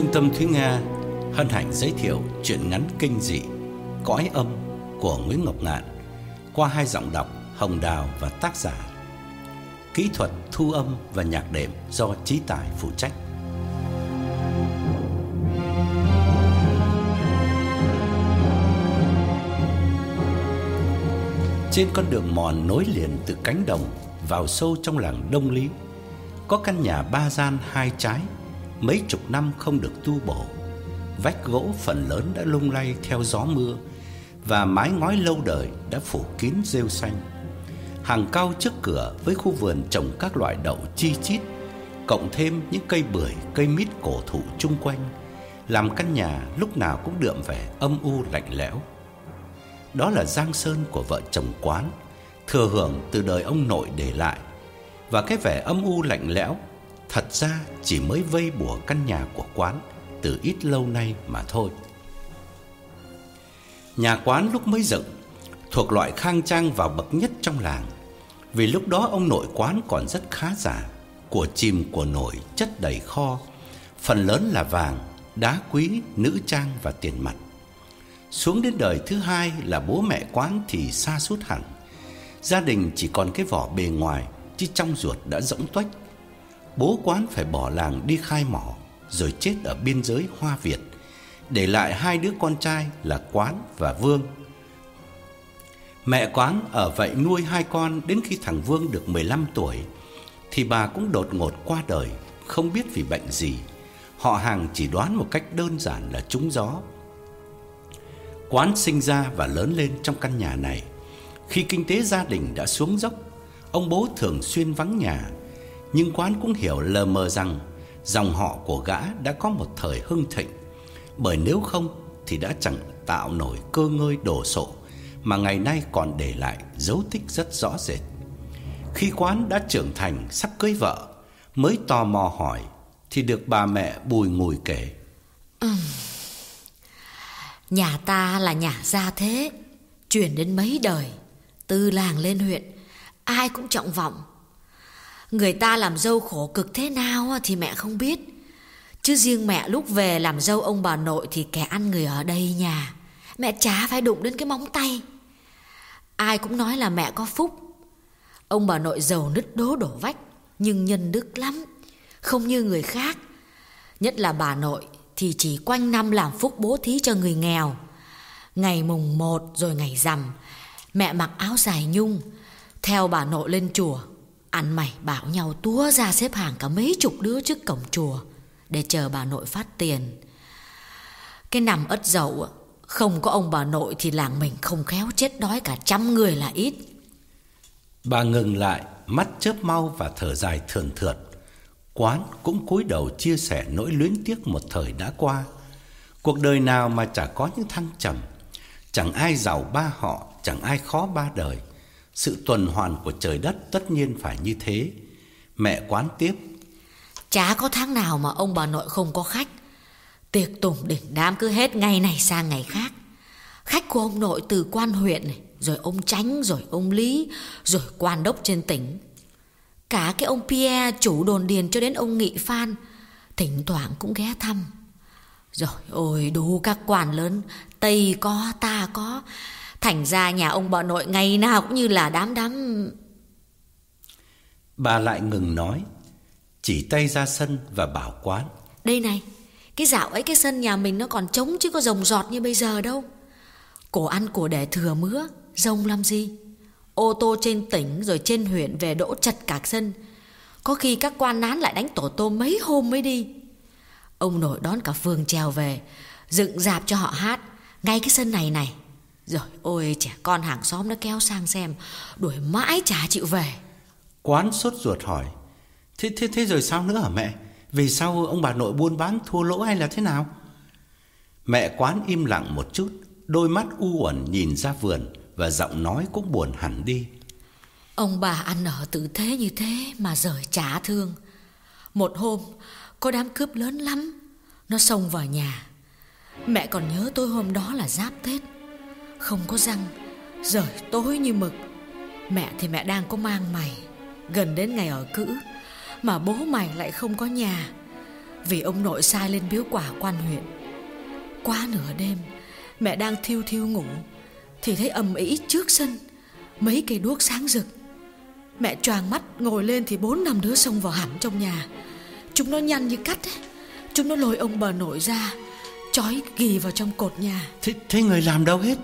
Trung tâm Thúy Nga hân hạnh giới thiệu truyện ngắn kinh dị Cõi âm của Nguyễn Ngọc Ngạn qua hai giọng đọc Hồng Đào và tác giả. Kỹ thuật thu âm và nhạc đệm do Chí Tài phụ trách. Trên con đường mòn nối liền từ cánh đồng vào sâu trong làng Đông Lý, có căn nhà ba gian hai trái mấy chục năm không được tu bổ. Vách gỗ phần lớn đã lung lay theo gió mưa và mái ngói lâu đời đã phủ kín rêu xanh. Hàng cao trước cửa với khu vườn trồng các loại đậu chi chít, cộng thêm những cây bưởi, cây mít cổ thụ chung quanh, làm căn nhà lúc nào cũng đượm vẻ âm u lạnh lẽo. Đó là giang sơn của vợ chồng Quán, thừa hưởng từ đời ông nội để lại. Và cái vẻ âm u lạnh lẽo thật ra chỉ mới vây bùa căn nhà của quán từ ít lâu nay mà thôi. Nhà quán lúc mới dựng thuộc loại khang trang vào bậc nhất trong làng. Vì lúc đó ông nội quán còn rất khá giả, của chìm của nổi chất đầy kho, phần lớn là vàng, đá quý, nữ trang và tiền mặt. Xuống đến đời thứ hai là bố mẹ quán thì xa sút hẳn. Gia đình chỉ còn cái vỏ bề ngoài, chứ trong ruột đã rỗng tuếch bố quán phải bỏ làng đi khai mỏ rồi chết ở biên giới Hoa Việt, để lại hai đứa con trai là Quán và Vương. Mẹ Quán ở vậy nuôi hai con đến khi thằng Vương được 15 tuổi thì bà cũng đột ngột qua đời, không biết vì bệnh gì. Họ hàng chỉ đoán một cách đơn giản là trúng gió. Quán sinh ra và lớn lên trong căn nhà này. Khi kinh tế gia đình đã xuống dốc, ông bố thường xuyên vắng nhà nhưng quán cũng hiểu lờ mờ rằng dòng họ của gã đã có một thời hưng thịnh, bởi nếu không thì đã chẳng tạo nổi cơ ngơi đồ sộ mà ngày nay còn để lại dấu tích rất rõ rệt. Khi quán đã trưởng thành sắp cưới vợ, mới tò mò hỏi thì được bà mẹ bùi ngùi kể. Ừ. Nhà ta là nhà gia thế, truyền đến mấy đời, từ làng lên huyện, ai cũng trọng vọng Người ta làm dâu khổ cực thế nào thì mẹ không biết. Chứ riêng mẹ lúc về làm dâu ông bà nội Thì kẻ ăn người ở đây nhà. Mẹ chả phải đụng đến cái móng tay. Ai cũng nói là mẹ có phúc. Ông bà nội giàu nứt đố đổ vách, Nhưng nhân đức lắm, Không như người khác. Nhất là bà nội Thì chỉ quanh năm làm phúc bố thí cho người nghèo. Ngày mùng một rồi ngày rằm, Mẹ mặc áo dài nhung, Theo bà nội lên chùa. Ăn mày bảo nhau túa ra xếp hàng cả mấy chục đứa trước cổng chùa Để chờ bà nội phát tiền. Cái nằm ất dậu Không có ông bà nội thì làng mình không khéo chết đói cả trăm người là ít. Bà ngừng lại, Mắt chớp mau và thở dài thườn thượt. Quán cũng cúi đầu chia sẻ nỗi luyến tiếc một thời đã qua. Cuộc đời nào mà chả có những thăng trầm. Chẳng ai giàu ba họ, Chẳng ai khó ba đời sự tuần hoàn của trời đất tất nhiên phải như thế. Mẹ quán tiếp. Chả có tháng nào mà ông bà nội không có khách. Tiệc tùng đỉnh đám cứ hết ngày này sang ngày khác. Khách của ông nội từ quan huyện này, rồi ông Tránh, rồi ông Lý, rồi quan đốc trên tỉnh. Cả cái ông Pierre chủ đồn điền cho đến ông Nghị Phan, thỉnh thoảng cũng ghé thăm. Rồi ôi đủ các quan lớn, Tây có, ta có, Thành ra nhà ông bà nội ngày nào cũng như là đám đám... Bà lại ngừng nói, chỉ tay ra sân và bảo quán. Đây này, cái dạo ấy cái sân nhà mình nó còn trống chứ có rồng giọt như bây giờ đâu. Cổ ăn cổ để thừa mứa, rồng làm gì? Ô tô trên tỉnh rồi trên huyện về đỗ chật cả sân. Có khi các quan nán lại đánh tổ tôm mấy hôm mới đi. Ông nội đón cả phường trèo về, dựng dạp cho họ hát, ngay cái sân này này. Rồi ôi trẻ con hàng xóm nó kéo sang xem Đuổi mãi chả chịu về. Quán sốt ruột hỏi Thế thế thế rồi sao nữa hả mẹ? Vì sao ông bà nội buôn bán thua lỗ hay là thế nào? Mẹ quán im lặng một chút Đôi mắt u uẩn nhìn ra vườn Và giọng nói cũng buồn hẳn đi. Ông bà ăn ở tử thế như thế Mà rời trả thương. Một hôm có đám cướp lớn lắm Nó xông vào nhà. Mẹ còn nhớ tôi hôm đó là giáp Tết không có răng Rời tối như mực. Mẹ thì mẹ đang có mang mày Gần đến ngày ở cữ Mà bố mày lại không có nhà. Vì ông nội sai lên biếu quả quan huyện. Quá nửa đêm Mẹ đang thiêu thiêu ngủ Thì thấy ầm ĩ trước sân Mấy cây đuốc sáng rực. Mẹ choàng mắt ngồi lên Thì bốn năm đứa xông vào hẳn trong nhà. Chúng nó nhăn như cắt ấy. Chúng nó lôi ông bà nội ra Chói ghi vào trong cột nhà. Thế, thế người làm đâu hết?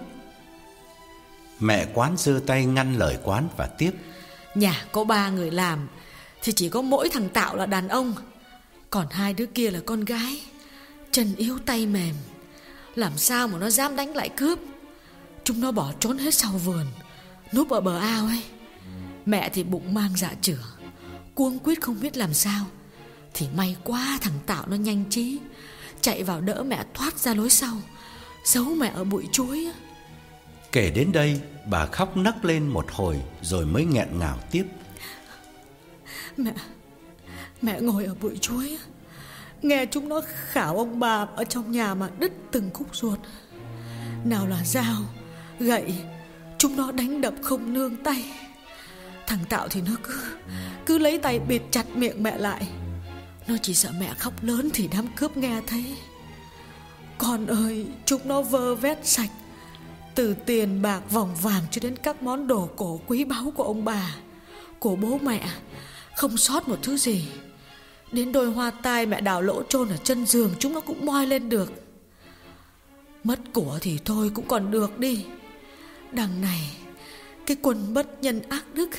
Mẹ quán giơ tay ngăn lời quán và tiếp. Nhà có ba người làm, Thì chỉ có mỗi thằng Tạo là đàn ông. Còn hai đứa kia là con gái. Chân yếu tay mềm. Làm sao mà nó dám đánh lại cướp? Chúng nó bỏ trốn hết sau vườn, Núp ở bờ ao ấy. Mẹ thì bụng mang dạ chửa. Cuông quyết không biết làm sao. Thì may quá thằng Tạo nó nhanh trí, Chạy vào đỡ mẹ thoát ra lối sau. Giấu mẹ ở bụi chuối Kể đến đây, bà khóc nấc lên một hồi Rồi mới nghẹn ngào tiếp. Mẹ Mẹ ngồi ở bụi chuối. Nghe chúng nó khảo ông bà Ở trong nhà mà đứt từng khúc ruột. Nào là dao, Gậy, Chúng nó đánh đập không nương tay. Thằng Tạo thì nó cứ Cứ lấy tay bịt chặt miệng mẹ lại. Nó chỉ sợ mẹ khóc lớn Thì đám cướp nghe thấy. Con ơi, Chúng nó vơ vét sạch. Từ tiền bạc vòng vàng Cho đến các món đồ cổ quý báu của ông bà, Của bố mẹ, Không sót một thứ gì. Đến đôi hoa tai mẹ đào lỗ chôn ở chân giường, Chúng nó cũng moi lên được. Mất của thì thôi cũng còn được đi. Đằng này, Cái quần bất nhân ác đức,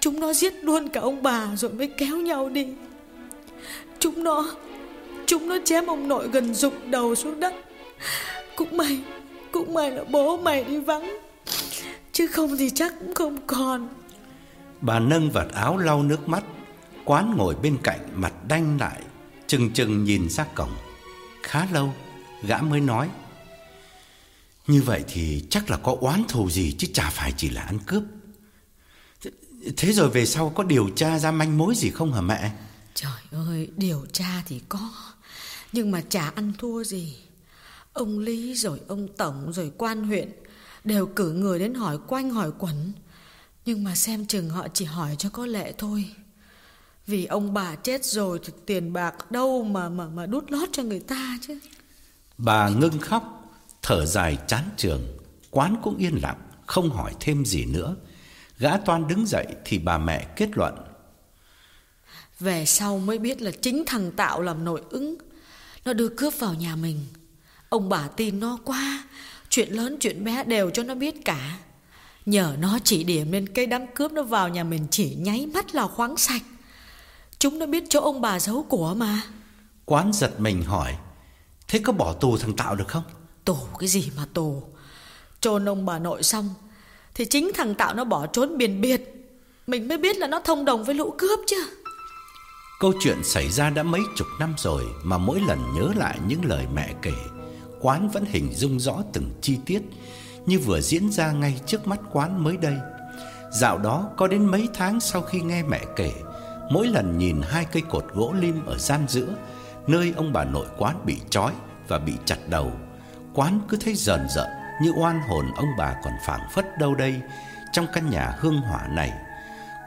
Chúng nó giết luôn cả ông bà Rồi mới kéo nhau đi. Chúng nó Chúng nó chém ông nội gần rụng đầu xuống đất. Cũng may cũng may là bố mày đi vắng. Chứ không thì chắc cũng không còn. Bà nâng vạt áo lau nước mắt Quán ngồi bên cạnh mặt đanh lại Chừng chừng nhìn ra cổng. Khá lâu Gã mới nói Như vậy thì chắc là có oán thù gì Chứ chả phải chỉ là ăn cướp. Thế rồi về sau có điều tra ra manh mối gì không hả mẹ? Trời ơi điều tra thì có Nhưng mà chả ăn thua gì Ông Lý rồi ông Tổng rồi quan huyện Đều cử người đến hỏi quanh hỏi quẩn. Nhưng mà xem chừng họ chỉ hỏi cho có lệ thôi. Vì ông bà chết rồi thì tiền bạc đâu mà mà mà đút lót cho người ta chứ. Bà ngưng khóc Thở dài chán trường Quán cũng yên lặng Không hỏi thêm gì nữa. Gã toan đứng dậy thì bà mẹ kết luận. Về sau mới biết là chính thằng Tạo làm nội ứng. Nó đưa cướp vào nhà mình Ông bà tin nó quá. Chuyện lớn chuyện bé đều cho nó biết cả. Nhờ nó chỉ điểm nên cây đám cướp nó vào nhà mình chỉ nháy mắt là khoáng sạch. Chúng nó biết chỗ ông bà giấu của mà. Quán giật mình hỏi Thế có bỏ tù thằng Tạo được không? Tù cái gì mà tù? Trôn ông bà nội xong Thì chính thằng Tạo nó bỏ trốn biển biệt. Mình mới biết là nó thông đồng với lũ cướp chứ. Câu chuyện xảy ra đã mấy chục năm rồi Mà mỗi lần nhớ lại những lời mẹ kể Quán vẫn hình dung rõ từng chi tiết Như vừa diễn ra ngay trước mắt quán mới đây. Dạo đó, có đến mấy tháng sau khi nghe mẹ kể, Mỗi lần nhìn hai cây cột gỗ lim ở gian giữa, Nơi ông bà nội quán bị trói và bị chặt đầu, Quán cứ thấy rờn rợn như oan hồn ông bà còn phảng phất đâu đây Trong căn nhà hương hỏa này.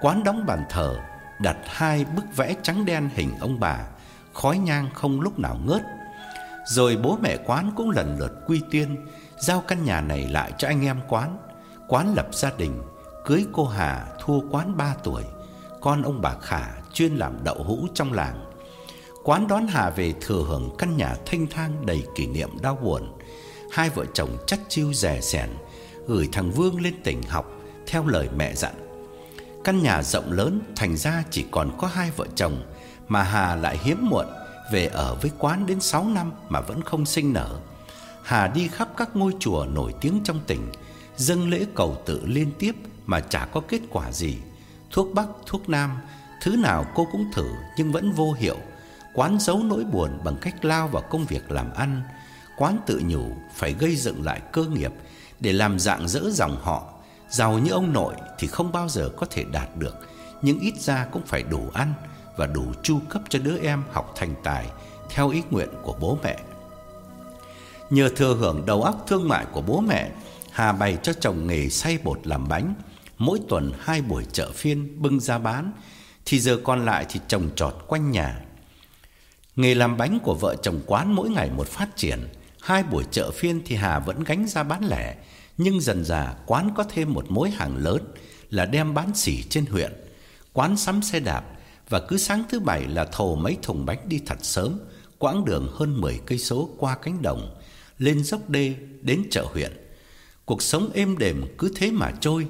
Quán đóng bàn thờ, Đặt hai bức vẽ trắng đen hình ông bà, Khói nhang không lúc nào ngớt. Rồi bố mẹ quán cũng lần lượt quy tiên, Giao căn nhà này lại cho anh em quán. Quán lập gia đình, Cưới cô Hà thua quán 3 tuổi. Con ông bà Khả chuyên làm đậu hũ trong làng. Quán đón Hà về thừa hưởng căn nhà thanh thang đầy kỷ niệm đau buồn. Hai vợ chồng chắt chiêu rẻ sẻn, Gửi thằng Vương lên tỉnh học Theo lời mẹ dặn. Căn nhà rộng lớn, thành ra chỉ còn có hai vợ chồng Mà Hà lại hiếm muộn. Về ở với quán đến 6 năm mà vẫn không sinh nở. Hà đi khắp các ngôi chùa nổi tiếng trong tỉnh Dâng lễ cầu tự liên tiếp mà chả có kết quả gì. Thuốc bắc, thuốc nam Thứ nào cô cũng thử nhưng vẫn vô hiệu. Quán giấu nỗi buồn bằng cách lao vào công việc làm ăn. Quán tự nhủ phải gây dựng lại cơ nghiệp Để làm dạng dỡ dòng họ. Giàu như ông nội thì không bao giờ có thể đạt được Nhưng ít ra cũng phải đủ ăn. Và đủ chu cấp cho đứa em học thành tài Theo ý nguyện của bố mẹ. Nhờ thừa hưởng đầu óc thương mại của bố mẹ, Hà bày cho chồng nghề xay bột làm bánh, Mỗi tuần hai buổi chợ phiên bưng ra bán, Thì giờ còn lại thì trồng trọt quanh nhà. Nghề làm bánh của vợ chồng quán mỗi ngày một phát triển, Hai buổi chợ phiên thì Hà vẫn gánh ra bán lẻ, Nhưng dần dà quán có thêm một mối hàng lớn Là đem bán xỉ trên huyện. Quán sắm xe đạp và cứ sáng thứ bảy là thầu mấy thùng bánh đi thật sớm Quãng đường hơn 10 cây số qua cánh đồng Lên dốc đê đến chợ huyện Cuộc sống êm đềm cứ thế mà trôi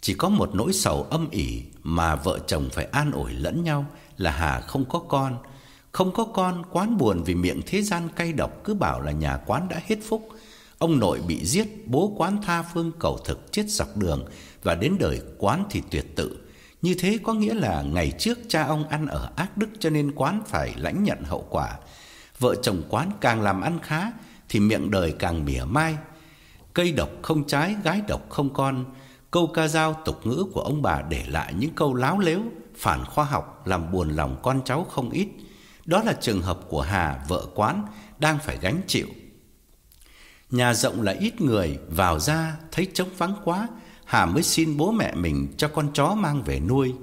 Chỉ có một nỗi sầu âm ỉ Mà vợ chồng phải an ủi lẫn nhau Là Hà không có con không có con, quán buồn vì miệng thế gian cay độc cứ bảo là nhà quán đã hết phúc. Ông nội bị giết, bố quán tha phương cầu thực chết dọc đường và đến đời quán thì tuyệt tự. Như thế có nghĩa là ngày trước cha ông ăn ở ác đức cho nên quán phải lãnh nhận hậu quả. Vợ chồng quán càng làm ăn khá thì miệng đời càng mỉa mai. Cây độc không trái, gái độc không con. Câu ca dao tục ngữ của ông bà để lại những câu láo lếu, phản khoa học làm buồn lòng con cháu không ít. Đó là trường hợp của Hà, vợ quán, đang phải gánh chịu. Nhà rộng là ít người, vào ra thấy trống vắng quá, Hà mới xin bố mẹ mình cho con chó mang về nuôi.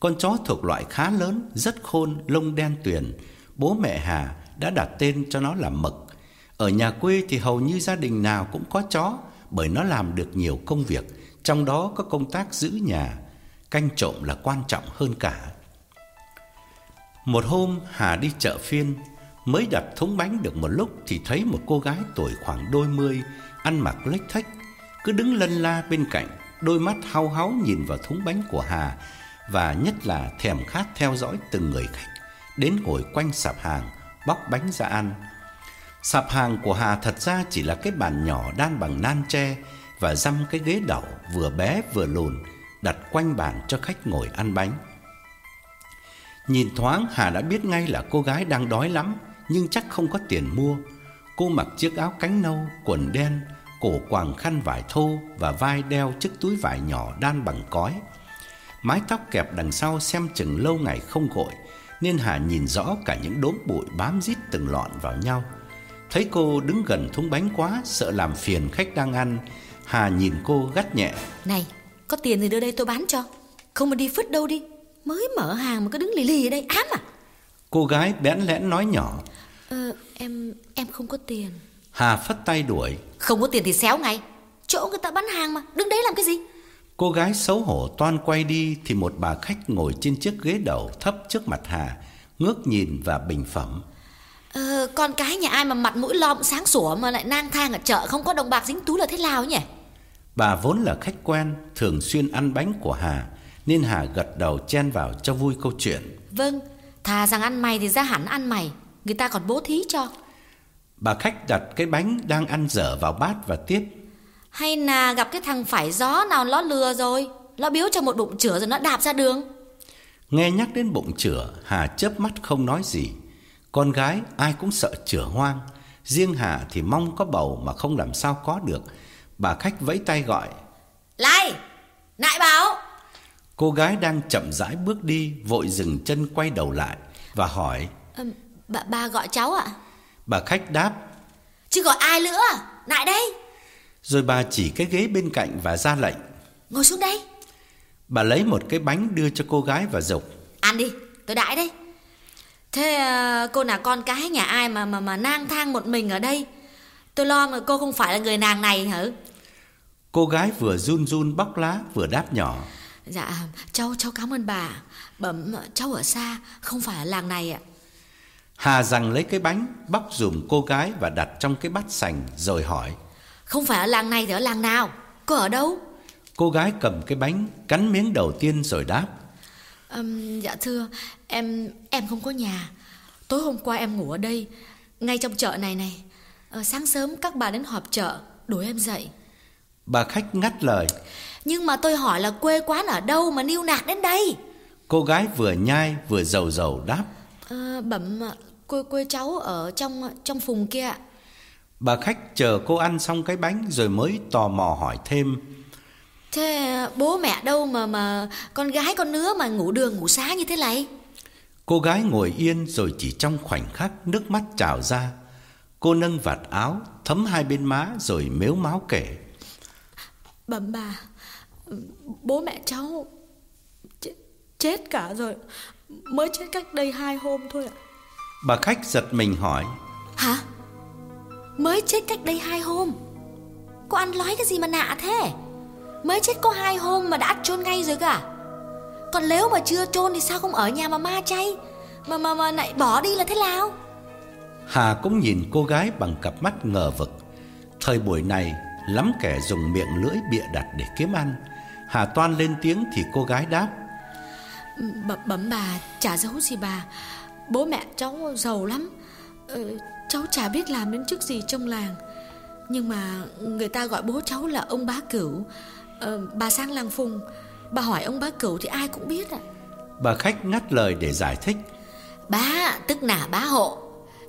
Con chó thuộc loại khá lớn, rất khôn, lông đen tuyền. Bố mẹ Hà đã đặt tên cho nó là Mực. Ở nhà quê thì hầu như gia đình nào cũng có chó, bởi nó làm được nhiều công việc, trong đó có công tác giữ nhà. Canh trộm là quan trọng hơn cả. Một hôm Hà đi chợ phiên Mới đặt thúng bánh được một lúc Thì thấy một cô gái tuổi khoảng đôi mươi Ăn mặc lếch thách Cứ đứng lân la bên cạnh Đôi mắt hau háu nhìn vào thúng bánh của Hà Và nhất là thèm khát theo dõi từng người khách Đến ngồi quanh sạp hàng Bóc bánh ra ăn. Sạp hàng của Hà thật ra chỉ là cái bàn nhỏ đan bằng nan tre Và dăm cái ghế đẩu vừa bé vừa lùn Đặt quanh bàn cho khách ngồi ăn bánh. Nhìn thoáng Hà đã biết ngay là cô gái đang đói lắm Nhưng chắc không có tiền mua. Cô mặc chiếc áo cánh nâu, quần đen Cổ quàng khăn vải thô Và vai đeo chiếc túi vải nhỏ đan bằng cói. Mái tóc kẹp đằng sau xem chừng lâu ngày không gội Nên Hà nhìn rõ cả những đốm bụi bám rít từng lọn vào nhau. Thấy cô đứng gần thúng bánh quá Sợ làm phiền khách đang ăn Hà nhìn cô gắt nhẹ. Này, có tiền thì đưa đây tôi bán cho. Không mà đi phứt đâu đi. Mới mở hàng mà cứ đứng lì lì ở đây ám à? Cô gái bẽn lẽn nói nhỏ. Ờ em em không có tiền. Hà phất tay đuổi Không có tiền thì xéo ngay. Chỗ người ta bán hàng mà Đứng đấy làm cái gì? Cô gái xấu hổ toan quay đi Thì một bà khách ngồi trên chiếc ghế đầu thấp trước mặt Hà Ngước nhìn và bình phẩm. Ờ con cái nhà ai mà mặt mũi lom sáng sủa Mà lại nang thang ở chợ Không có đồng bạc dính túi là thế nào nhỉ? Bà vốn là khách quen Thường xuyên ăn bánh của Hà nên Hà gật đầu chen vào cho vui câu chuyện. Vâng Thà rằng ăn mày thì ra hẳn ăn mày. Người ta còn bố thí cho Bà khách đặt cái bánh đang ăn dở vào bát và tiếp. Hay là gặp cái thằng phải gió nào nó lừa rồi. Nó biếu cho một bụng chửa rồi nó đạp ra đường. Nghe nhắc đến bụng chửa Hà chớp mắt không nói gì. Con gái ai cũng sợ chửa hoang. Riêng Hà thì mong có bầu mà không làm sao có được. Bà khách vẫy tay gọi. Lại Nại bảo! Cô gái đang chậm rãi bước đi, vội dừng chân quay đầu lại và hỏi: à, "Bà ba gọi cháu ạ?" Bà khách đáp: "Chứ gọi ai nữa? Lại đây." Rồi bà chỉ cái ghế bên cạnh và ra lệnh: "Ngồi xuống đây." Bà lấy một cái bánh đưa cho cô gái và dục: "Ăn đi, tôi đãi đây." Thế à, cô là con cái nhà ai mà mà mà nang thang một mình ở đây? Tôi lo mà cô không phải là người nàng này hả? Cô gái vừa run run bóc lá vừa đáp nhỏ: Dạ cháu cháu cảm ơn bà Bẩm cháu ở xa Không phải ở làng này ạ Hà rằng lấy cái bánh Bóc dùm cô gái và đặt trong cái bát sành Rồi hỏi. Không phải ở làng này thì ở làng nào? Cô ở đâu? Cô gái cầm cái bánh Cắn miếng đầu tiên rồi đáp. Um, Dạ thưa Em em không có nhà. Tối hôm qua em ngủ ở đây Ngay trong chợ này này. Ờ, Sáng sớm các bà đến họp chợ Đuổi em dậy. Bà khách ngắt lời. Nhưng mà tôi hỏi là quê quán ở đâu mà niêu nạc đến đây? Cô gái vừa nhai vừa dầu dầu đáp. À, Bẩm quê quê cháu ở trong trong phùng kia Bà khách chờ cô ăn xong cái bánh rồi mới tò mò hỏi thêm. Thế bố mẹ đâu mà mà con gái con nứa mà ngủ đường ngủ xá như thế này? Cô gái ngồi yên rồi chỉ trong khoảnh khắc nước mắt trào ra. Cô nâng vạt áo thấm hai bên má rồi mếu máu kể. Bẩm bà Bố mẹ cháu chết, chết cả rồi. Mới chết cách đây hai hôm thôi ạ Bà khách giật mình hỏi. Hả? Mới chết cách đây hai hôm. Cô ăn nói cái gì mà nạ thế? Mới chết có hai hôm mà đã chôn ngay rồi cả Còn nếu mà chưa chôn thì sao không ở nhà mà ma chay? Mà mà mà lại bỏ đi là thế nào? Hà cũng nhìn cô gái bằng cặp mắt ngờ vực. Thời buổi này lắm kẻ dùng miệng lưỡi bịa đặt để kiếm ăn. Hà toan lên tiếng thì cô gái đáp. B Bấm bà chả giấu gì bà Bố mẹ cháu giàu lắm. Ừ, Cháu chả biết làm đến chức gì trong làng. Nhưng mà người ta gọi bố cháu là ông bá cửu. Ờ, Bà sang làng phùng. Bà hỏi ông bá cửu thì ai cũng biết ạ. Bà khách ngắt lời để giải thích. Bá tức là bá hộ.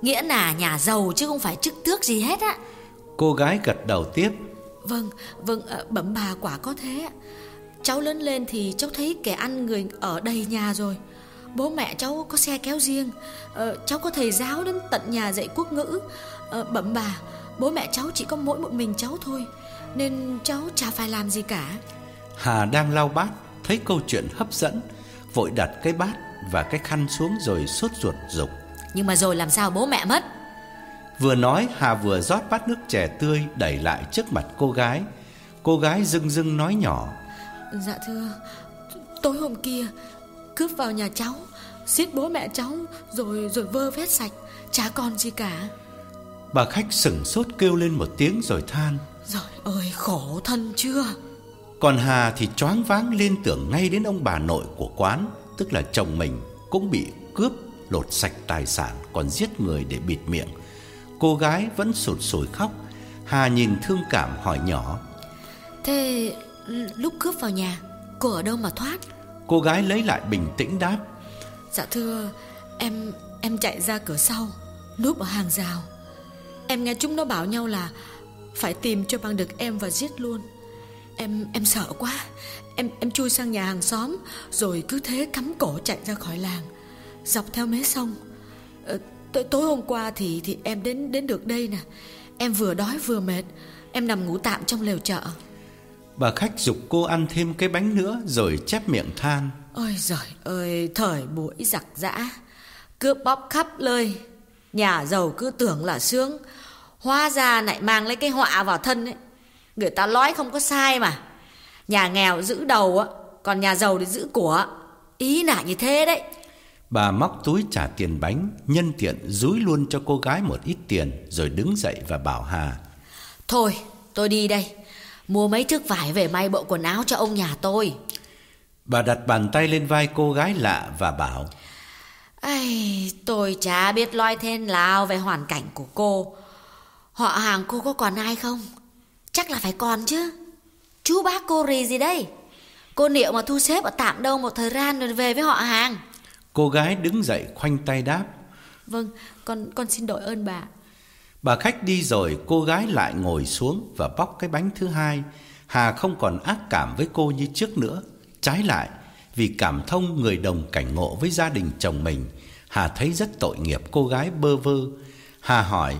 Nghĩa là nhà giàu chứ không phải chức tước gì hết á. Cô gái gật đầu tiếp. Vâng, vâng, ờ, bẩm bà quả có thế Cháu lớn lên thì cháu thấy kẻ ăn người ở đầy nhà rồi Bố mẹ cháu có xe kéo riêng. Ờ, Cháu có thầy giáo đến tận nhà dạy quốc ngữ. Ờ, Bẩm bà Bố mẹ cháu chỉ có mỗi một mình cháu thôi Nên cháu chả phải làm gì cả. Hà đang lau bát Thấy câu chuyện hấp dẫn Vội đặt cái bát và cái khăn xuống rồi sốt ruột dục. Nhưng mà rồi làm sao bố mẹ mất? Vừa nói Hà vừa rót bát nước chè tươi Đẩy lại trước mặt cô gái. Cô gái dưng dưng nói nhỏ. Dạ thưa Tối hôm kia Cướp vào nhà cháu Giết bố mẹ cháu Rồi rồi vơ vét sạch Chả còn gì cả. Bà khách sửng sốt kêu lên một tiếng rồi than. Rồi ơi khổ thân chưa? Còn Hà thì choáng váng liên tưởng ngay đến ông bà nội của quán Tức là chồng mình Cũng bị cướp lột sạch tài sản Còn giết người để bịt miệng. Cô gái vẫn sụt sùi khóc. Hà nhìn thương cảm hỏi nhỏ. Thế lúc cướp vào nhà Cô ở đâu mà thoát Cô gái lấy lại bình tĩnh đáp. Dạ thưa Em em chạy ra cửa sau Núp ở hàng rào. Em nghe chúng nó bảo nhau là Phải tìm cho bằng được em và giết luôn. Em em sợ quá. Em em chui sang nhà hàng xóm Rồi cứ thế cắm cổ chạy ra khỏi làng. Dọc theo mé sông ờ, tối, tối hôm qua thì thì em đến đến được đây nè. Em vừa đói vừa mệt Em nằm ngủ tạm trong lều chợ. Bà khách dục cô ăn thêm cái bánh nữa Rồi chép miệng than. Ôi giời ơi Thời buổi giặc giã. Cướp bóc khắp nơi Nhà giàu cứ tưởng là sướng. Hóa ra lại mang lấy cái họa vào thân ấy. Người ta nói không có sai mà. Nhà nghèo giữ đầu á Còn nhà giàu thì giữ của. Ý là như thế đấy. Bà móc túi trả tiền bánh Nhân tiện rúi luôn cho cô gái một ít tiền Rồi đứng dậy và bảo Hà. Thôi tôi đi đây Mua mấy thước vải về may bộ quần áo cho ông nhà tôi. Bà đặt bàn tay lên vai cô gái lạ và bảo Ây, tôi chả biết loay thêm nào về hoàn cảnh của cô. Họ hàng cô có còn ai không? Chắc là phải còn chứ. Chú bác cô rì gì đây? Cô liệu mà thu xếp ở tạm đâu một thời gian rồi về với họ hàng. Cô gái đứng dậy khoanh tay đáp Vâng, con con xin đội ơn bà Bà khách đi rồi cô gái lại ngồi xuống và bóc cái bánh thứ hai. Hà không còn ác cảm với cô như trước nữa. Trái lại, vì cảm thông người đồng cảnh ngộ với gia đình chồng mình Hà thấy rất tội nghiệp cô gái bơ vơ. Hà hỏi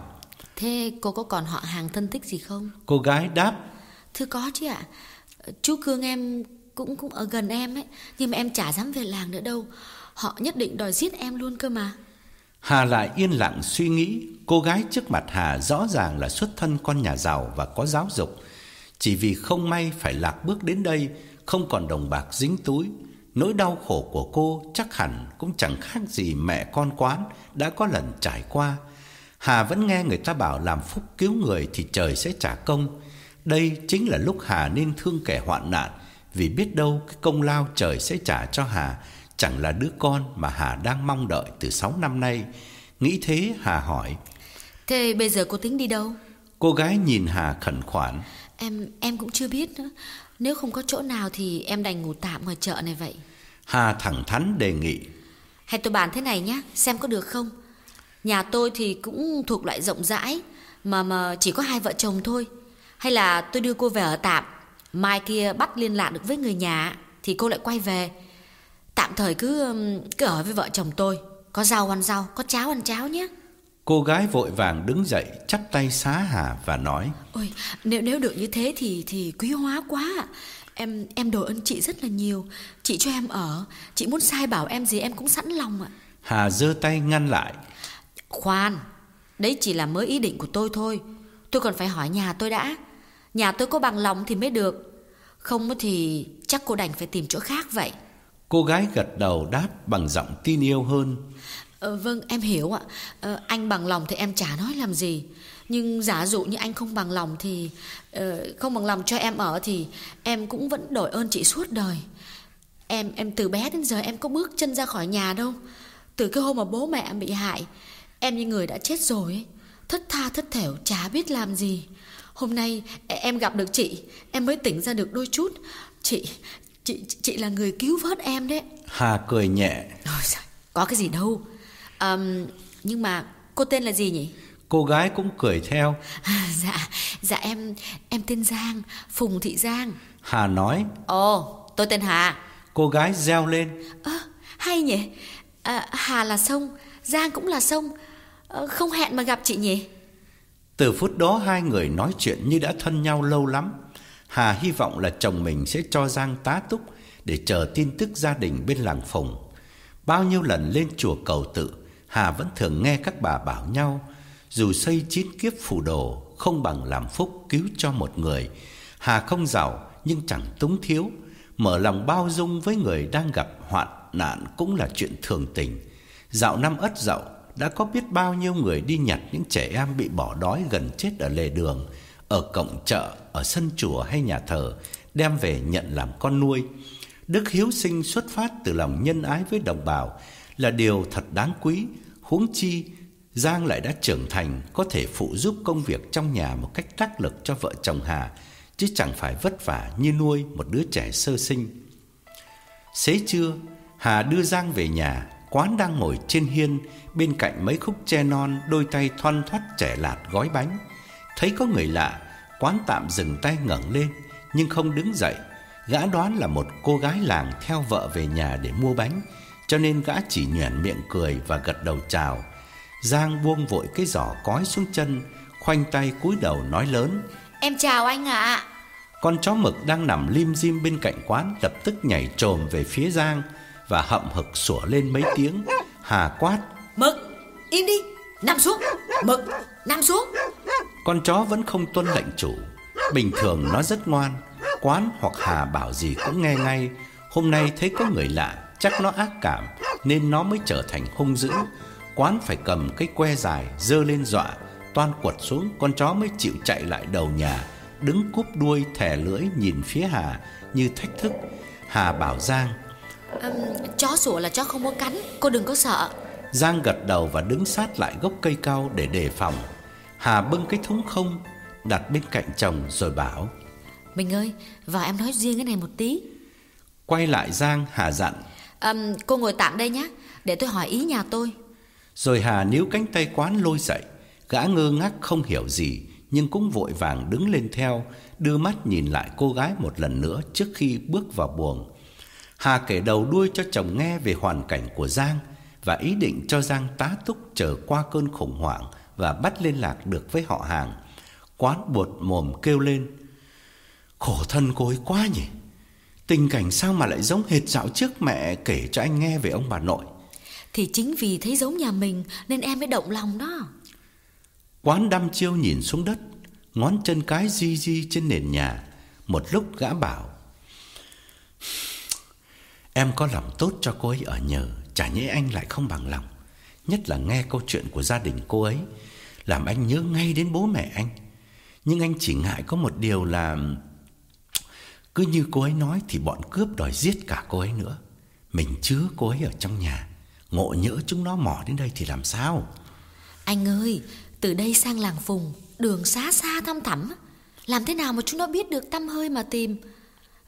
Thế cô có còn họ hàng thân thích gì không? Cô gái đáp Thưa có chứ ạ. Chú Cương em cũng cũng ở gần em ấy Nhưng mà em chả dám về làng nữa đâu. Họ nhất định đòi giết em luôn cơ mà Hà lại yên lặng suy nghĩ Cô gái trước mặt Hà rõ ràng là xuất thân con nhà giàu và có giáo dục Chỉ vì không may phải lạc bước đến đây Không còn đồng bạc dính túi Nỗi đau khổ của cô chắc hẳn cũng chẳng khác gì mẹ con quán đã có lần trải qua. Hà vẫn nghe người ta bảo làm phúc cứu người thì trời sẽ trả công. Đây chính là lúc Hà nên thương kẻ hoạn nạn, vì biết đâu cái công lao trời sẽ trả cho Hà chẳng là đứa con mà Hà đang mong đợi từ 6 năm nay. Nghĩ thế Hà hỏi: "Thế bây giờ cô tính đi đâu?" Cô gái nhìn Hà khẩn khoản: "Em em cũng chưa biết nữa. Nếu không có chỗ nào thì em đành ngủ tạm ngoài chợ này vậy." Hà thẳng thắn đề nghị: Hay tôi bàn thế này nhá, xem có được không? Nhà tôi thì cũng thuộc loại rộng rãi, mà mà chỉ có hai vợ chồng thôi. Hay là tôi đưa cô về ở tạm, mai kia bắt liên lạc được với người nhà thì cô lại quay về. Tạm thời cứ cứ ở với vợ chồng tôi, có rau ăn rau, có cháo ăn cháo nhé. Cô gái vội vàng đứng dậy, chắp tay xá Hà và nói: "Ôi, nếu nếu được như thế thì thì quý hóa quá ạ. Em em đồ ơn chị rất là nhiều, chị cho em ở, chị muốn sai bảo em gì em cũng sẵn lòng ạ." Hà giơ tay ngăn lại. "Khoan, đấy chỉ là mới ý định của tôi thôi. Tôi còn phải hỏi nhà tôi đã. Nhà tôi có bằng lòng thì mới được. Không thì chắc cô đành phải tìm chỗ khác vậy." Cô gái gật đầu đáp bằng giọng tin yêu hơn. Ờ, vâng em hiểu ạ. Ờ, Anh bằng lòng thì em chả nói làm gì. Nhưng giả dụ như anh không bằng lòng thì uh, Không bằng lòng cho em ở Thì em cũng vẫn đổi ơn chị suốt đời. Em em từ bé đến giờ em có bước chân ra khỏi nhà đâu. Từ cái hôm mà bố mẹ em bị hại Em như người đã chết rồi ấy. Thất tha thất thểu chả biết làm gì. Hôm nay e, em gặp được chị Em mới tỉnh ra được đôi chút. Chị chị chị là người cứu vớt em đấy. Hà cười nhẹ. Ôi, Có cái gì đâu. Um, Nhưng mà cô tên là gì nhỉ? Cô gái cũng cười theo. À, Dạ Dạ em em tên Giang Phùng Thị Giang. Hà nói. Ồ tôi tên Hà. Cô gái reo lên. À, Hay nhỉ. À, Hà là sông Giang cũng là sông. À, Không hẹn mà gặp chị nhỉ? Từ phút đó hai người nói chuyện như đã thân nhau lâu lắm Hà hy vọng là chồng mình sẽ cho Giang tá túc Để chờ tin tức gia đình bên làng Phùng. Bao nhiêu lần lên chùa cầu tự Hà vẫn thường nghe các bà bảo nhau Dù xây chín kiếp phù đồ Không bằng làm phúc cứu cho một người. Hà không giàu nhưng chẳng túng thiếu. Mở lòng bao dung với người đang gặp hoạn nạn Cũng là chuyện thường tình. Dạo năm ất dậu Đã có biết bao nhiêu người đi nhặt những trẻ em bị bỏ đói gần chết ở lề đường Ở cổng chợ, ở sân chùa hay nhà thờ Đem về nhận làm con nuôi Đức hiếu sinh xuất phát từ lòng nhân ái với đồng bào là điều thật đáng quý, huống chi Giang lại đã trưởng thành có thể phụ giúp công việc trong nhà một cách đắc lực cho vợ chồng Hà, chứ chẳng phải vất vả như nuôi một đứa trẻ sơ sinh. Xế trưa, Hà đưa Giang về nhà, quán đang ngồi trên hiên, bên cạnh mấy khúc tre non, đôi tay thoăn thoắt trẻ lạt gói bánh. Thấy có người lạ, quán tạm dừng tay ngẩng lên, nhưng không đứng dậy Gã đoán là một cô gái làng theo vợ về nhà để mua bánh, cho nên gã chỉ nhoẻn miệng cười và gật đầu chào. Giang buông vội cái giỏ cói xuống chân, khoanh tay cúi đầu nói lớn: "Em chào anh ạ." Con chó mực đang nằm lim dim bên cạnh quán lập tức nhảy trồm về phía Giang và hậm hực sủa lên mấy tiếng. Hà quát: "Mực, im đi, nằm xuống. Mực, nằm xuống." Con chó vẫn không tuân lệnh chủ. Bình thường nó rất ngoan, Quán hoặc Hà bảo gì cũng nghe ngay Hôm nay thấy có người lạ Chắc nó ác cảm Nên nó mới trở thành hung dữ Quán phải cầm cái que dài Dơ lên dọa Toan quật xuống Con chó mới chịu chạy lại đầu nhà Đứng cúp đuôi thẻ lưỡi nhìn phía Hà Như thách thức Hà bảo Giang um, Chó sủa là chó không có cắn Cô đừng có sợ Giang gật đầu và đứng sát lại gốc cây cao để đề phòng Hà bưng cái thúng không Đặt bên cạnh chồng rồi bảo mình ơi, vào em nói riêng cái này một tí. Quay lại Giang, Hà dặn. À, cô ngồi tạm đây nhé, để tôi hỏi ý nhà tôi. Rồi Hà níu cánh tay quán lôi dậy. Gã ngơ ngác không hiểu gì, nhưng cũng vội vàng đứng lên theo, đưa mắt nhìn lại cô gái một lần nữa trước khi bước vào buồng. Hà kể đầu đuôi cho chồng nghe về hoàn cảnh của Giang và ý định cho Giang tá túc trở qua cơn khủng hoảng và bắt liên lạc được với họ hàng. Quán buột mồm kêu lên: Khổ thân cô ấy quá nhỉ! Tình cảnh sao mà lại giống hệt dạo trước mẹ kể cho anh nghe về ông bà nội? Thì chính vì thấy giống nhà mình Nên em mới động lòng đó. Quán đăm chiêu nhìn xuống đất Ngón chân cái di di trên nền nhà. Một lúc gã bảo Em có lòng tốt cho cô ấy ở nhờ Chả nhẽ anh lại không bằng lòng Nhất là nghe câu chuyện của gia đình cô ấy Làm anh nhớ ngay đến bố mẹ anh Nhưng anh chỉ ngại có một điều là cứ như cô ấy nói thì bọn cướp đòi giết cả cô ấy nữa. Mình chứa cô ấy ở trong nhà, ngộ nhỡ chúng nó mò đến đây thì làm sao? Anh ơi, từ đây sang làng Phùng, đường xa xa thăm thẳm, làm thế nào mà chúng nó biết được tâm hơi mà tìm?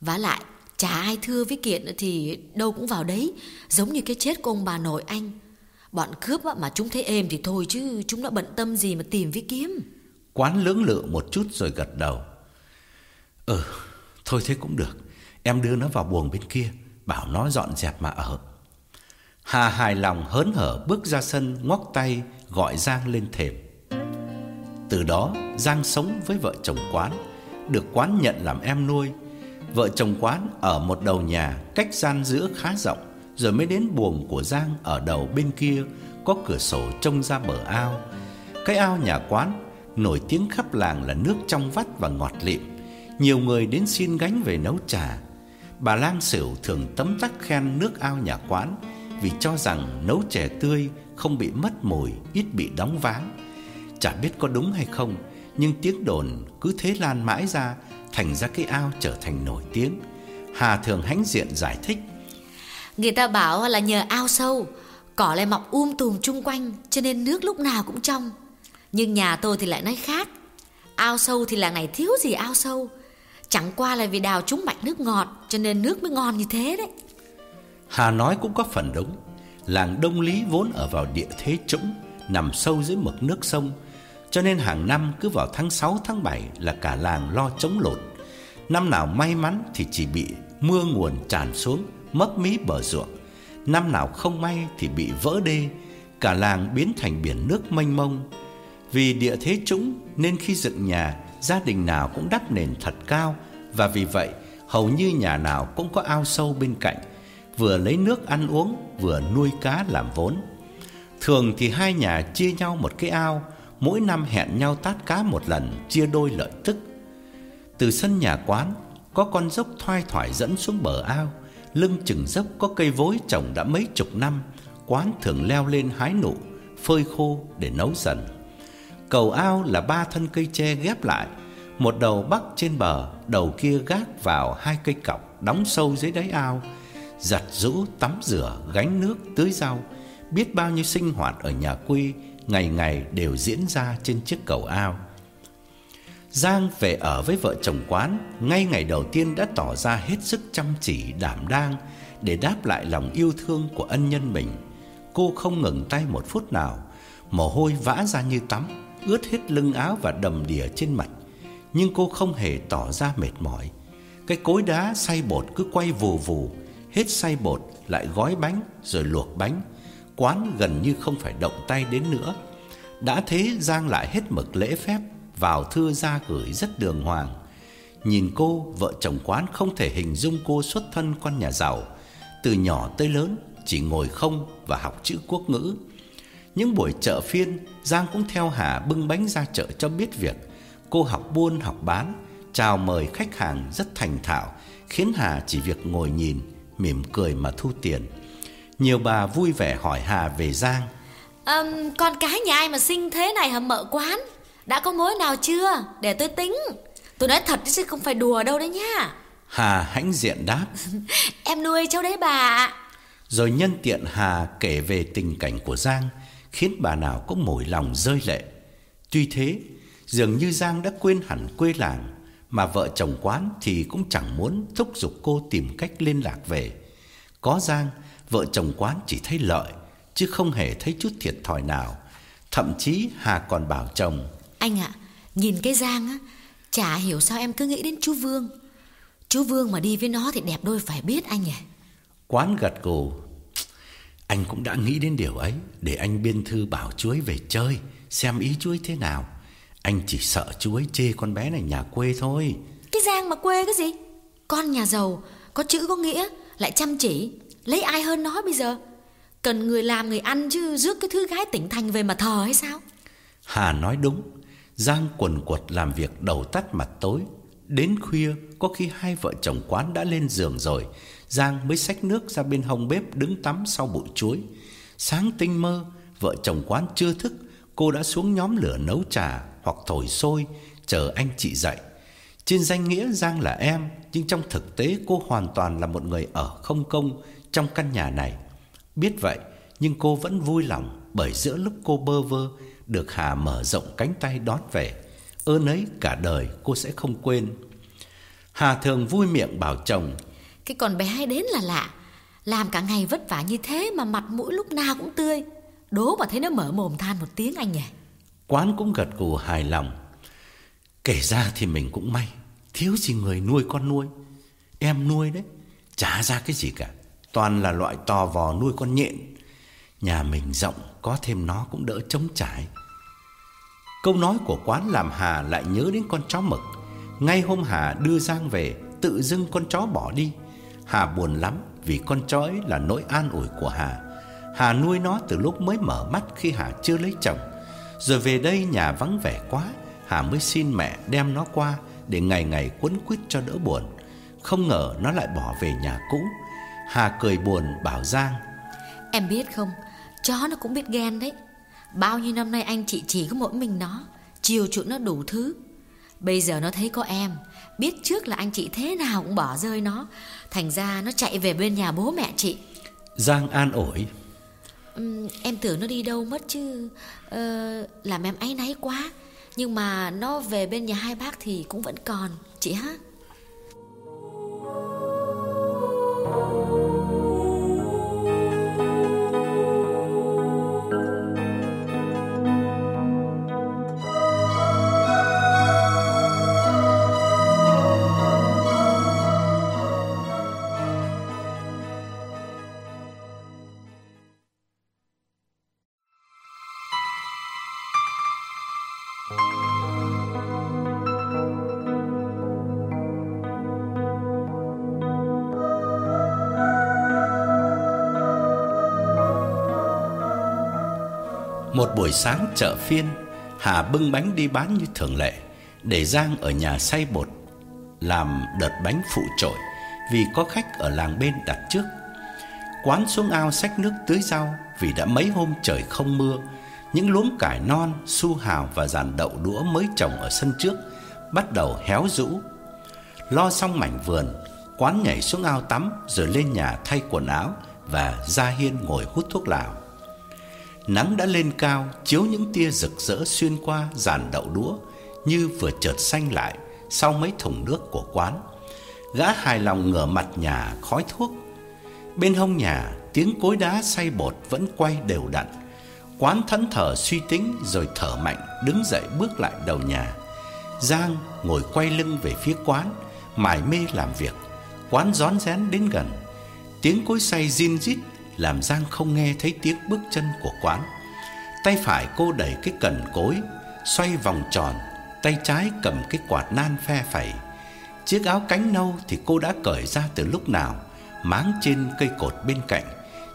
Vả lại, Chả ai thưa với Kiện thì đâu cũng vào đấy. Giống như cái chết của ông bà nội anh. Bọn cướp mà chúng thấy êm thì thôi chứ Chúng đã bận tâm gì mà tìm với kiếm. Quán lưỡng lự một chút rồi gật đầu. Ừ Thôi thế cũng được. Em đưa nó vào buồng bên kia, Bảo nó dọn dẹp mà ở. Hà hài lòng hớn hở bước ra sân, ngoắc tay, gọi Giang lên thềm. Từ đó, Giang sống với vợ chồng quán, Được quán nhận làm em nuôi Vợ chồng quán ở một đầu nhà Cách gian giữa khá rộng Rồi mới đến buồng của Giang ở đầu bên kia Có cửa sổ trông ra bờ ao. Cái ao nhà quán Nổi tiếng khắp làng là nước trong vắt và ngọt lịm. Nhiều người đến xin gánh về nấu trà. Bà Lang Sửu thường tấm tắc khen nước ao nhà quán Vì cho rằng nấu chè tươi không bị mất mùi, ít bị đóng váng. Chả biết có đúng hay không Nhưng tiếng đồn cứ thế lan mãi ra Thành ra cái ao trở thành nổi tiếng. Hà thường hãnh diện giải thích. Người ta bảo là nhờ ao sâu Cỏ lại mọc um tùm chung quanh Cho nên nước lúc nào cũng trong. Nhưng nhà tôi thì lại nói khác. Ao sâu thì làng này thiếu gì ao sâu? Chẳng qua là vì đào trúng mạch nước ngọt Cho nên nước mới ngon như thế đấy. Hà nói cũng có phần đúng. Làng Đông Lý vốn ở vào địa thế trũng Nằm sâu dưới mực nước sông cho nên hàng năm cứ vào tháng 6 tháng 7 Là cả làng lo chống lụt. Năm nào may mắn thì chỉ bị mưa nguồn tràn xuống Mấp mí bờ ruộng. Năm nào không may thì bị vỡ đê, Cả làng biến thành biển nước mênh mông. Vì địa thế trũng nên khi dựng nhà, Gia đình nào cũng đắp nền thật cao, Và vì vậy, hầu như nhà nào cũng có ao sâu bên cạnh, Vừa lấy nước ăn uống, Vừa nuôi cá làm vốn. Thường thì hai nhà chia nhau một cái ao Mỗi năm hẹn nhau tát cá một lần, Chia đôi lợi tức. Từ sân nhà quán, Có con dốc thoai thoải dẫn xuống bờ ao. Lưng chừng dốc có cây vối trồng đã mấy chục năm. Quán thường leo lên hái nụ, Phơi khô để nấu dần. Cầu ao là ba thân cây tre ghép lại. Một đầu bắc trên bờ, Đầu kia gác vào hai cây cọc Đóng sâu dưới đáy ao. Giặt rũ, tắm rửa, Gánh nước, tưới rau. Biết bao nhiêu sinh hoạt ở nhà quê Ngày ngày đều diễn ra trên chiếc cầu ao Giang về ở với vợ chồng quán Ngay ngày đầu tiên đã tỏ ra hết sức chăm chỉ đảm đang Để đáp lại lòng yêu thương của ân nhân mình Cô không ngừng tay một phút nào Mồ hôi vã ra như tắm ướt hết lưng áo và đầm đìa trên mặt. Nhưng cô không hề tỏ ra mệt mỏi. Cái cối đá xay bột cứ quay vù vù, hết xay bột lại gói bánh rồi luộc bánh. Quán gần như không phải động tay đến nữa. Đã thế Giang lại hết mực lễ phép, vào thưa ra gửi rất đường hoàng. Nhìn cô, vợ chồng quán không thể hình dung cô xuất thân con nhà giàu. Từ nhỏ tới lớn chỉ ngồi không và học chữ quốc ngữ. Những buổi chợ phiên, Giang cũng theo Hà bưng bánh ra chợ cho biết việc. Cô học buôn học bán, chào mời khách hàng rất thành thạo, khiến Hà chỉ việc ngồi nhìn, mỉm cười mà thu tiền. Nhiều bà vui vẻ hỏi Hà về Giang. À, con cái nhà ai mà xinh thế này hả mợ quán? Đã có mối nào chưa? Để tôi tính. Tôi nói thật chứ không phải đùa đâu đấy nha. Hà hãnh diện đáp. em nuôi cháu đấy bà. Rồi nhân tiện Hà kể về tình cảnh của Giang khiến bà nào cũng mỏi lòng rơi lệ. Tuy thế, dường như Giang đã quên hẳn quê làng, mà vợ chồng quán thì cũng chẳng muốn thúc giục cô tìm cách liên lạc về. Có Giang, vợ chồng quán chỉ thấy lợi, chứ không hề thấy chút thiệt thòi nào. Thậm chí Hà còn bảo chồng. Anh ạ, nhìn cái Giang á, chả hiểu sao em cứ nghĩ đến chú Vương. Chú Vương mà đi với nó thì đẹp đôi phải biết anh nhỉ. Quán gật gù anh cũng đã nghĩ đến điều ấy Để anh biên thư bảo chú ấy về chơi Xem ý chú ấy thế nào Anh chỉ sợ chú ấy chê con bé này nhà quê thôi Cái Giang mà quê cái gì Con nhà giàu Có chữ có nghĩa Lại chăm chỉ Lấy ai hơn nó bây giờ? Cần người làm người ăn chứ Rước cái thứ gái tỉnh thành về mà thờ hay sao? Hà nói đúng. Giang quần quật làm việc đầu tắt mặt tối. Đến khuya Có khi hai vợ chồng quán đã lên giường rồi. Giang mới xách nước ra bên hông bếp đứng tắm sau bụi chuối. Sáng tinh mơ, vợ chồng quán chưa thức, cô đã xuống nhóm lửa nấu trà hoặc thổi sôi chờ anh chị dậy. Trên danh nghĩa Giang là em, nhưng trong thực tế cô hoàn toàn là một người ở không công trong căn nhà này. Biết vậy, nhưng cô vẫn vui lòng bởi giữa lúc cô bơ vơ được Hà mở rộng cánh tay đón về. Ơn ấy cả đời cô sẽ không quên. Hà thường vui miệng bảo chồng Cái con bé đến là lạ Làm cả ngày vất vả như thế Mà mặt mũi lúc nào cũng tươi Đố mà thấy nó mở mồm than một tiếng anh nhỉ Quán cũng gật gù hài lòng Kể ra thì mình cũng may Thiếu gì người nuôi con nuôi Em nuôi đấy Chả ra cái gì cả Toàn là loại to vò nuôi con nhện. Nhà mình rộng, Có thêm nó cũng đỡ trống trải. Câu nói của quán làm Hà lại nhớ đến con chó mực. Ngay hôm Hà đưa Giang về, Tự dưng con chó bỏ đi. Hà buồn lắm Vì con chó ấy là nỗi an ủi của Hà. Hà nuôi nó từ lúc mới mở mắt Khi Hà chưa lấy chồng. Rồi về đây nhà vắng vẻ quá, Hà mới xin mẹ đem nó qua Để ngày ngày quấn quýt cho đỡ buồn. Không ngờ nó lại bỏ về nhà cũ. Hà cười buồn bảo Giang. Em biết không Chó nó cũng biết ghen đấy. Bao nhiêu năm nay anh chị chỉ có mỗi mình nó Chiều chuộng nó đủ thứ. Bây giờ nó thấy có em Biết trước là anh chị thế nào cũng bỏ rơi nó. Thành ra nó chạy về bên nhà bố mẹ chị. Giang an ủi. Ừm, Em tưởng nó đi đâu mất chứ. Ờ, Làm em áy náy quá. Nhưng mà nó về bên nhà hai bác thì cũng vẫn còn Chị ha buổi sáng chợ phiên Hà bưng bánh đi bán như thường lệ Để Giang ở nhà xay bột Làm đợt bánh phụ trội Vì có khách ở làng bên đặt trước. Quán xuống ao xách nước tưới rau Vì đã mấy hôm trời không mưa. Những luống cải non, su hào và dàn đậu đũa mới trồng ở sân trước Bắt đầu héo rũ. Lo xong mảnh vườn Quán nhảy xuống ao tắm Rồi lên nhà thay quần áo Và ra hiên ngồi hút thuốc lào. Nắng đã lên cao, chiếu những tia rực rỡ xuyên qua giàn đậu đũa như vừa chợt xanh lại sau mấy thùng nước của quán. Gã hài lòng ngửa mặt nhà khói thuốc. Bên hông nhà, tiếng cối đá xay bột vẫn quay đều đặn. Quán thẫn thờ suy tính rồi thở mạnh đứng dậy bước lại đầu nhà. Giang ngồi quay lưng về phía quán, mải mê làm việc. Quán rón rén đến gần. Tiếng cối xay zin rít làm Giang không nghe thấy tiếng bước chân của quán. Tay phải cô đẩy cái cần cối, xoay vòng tròn, tay trái cầm cái quạt nan phe phẩy. Chiếc áo cánh nâu thì cô đã cởi ra từ lúc nào, máng trên cây cột bên cạnh,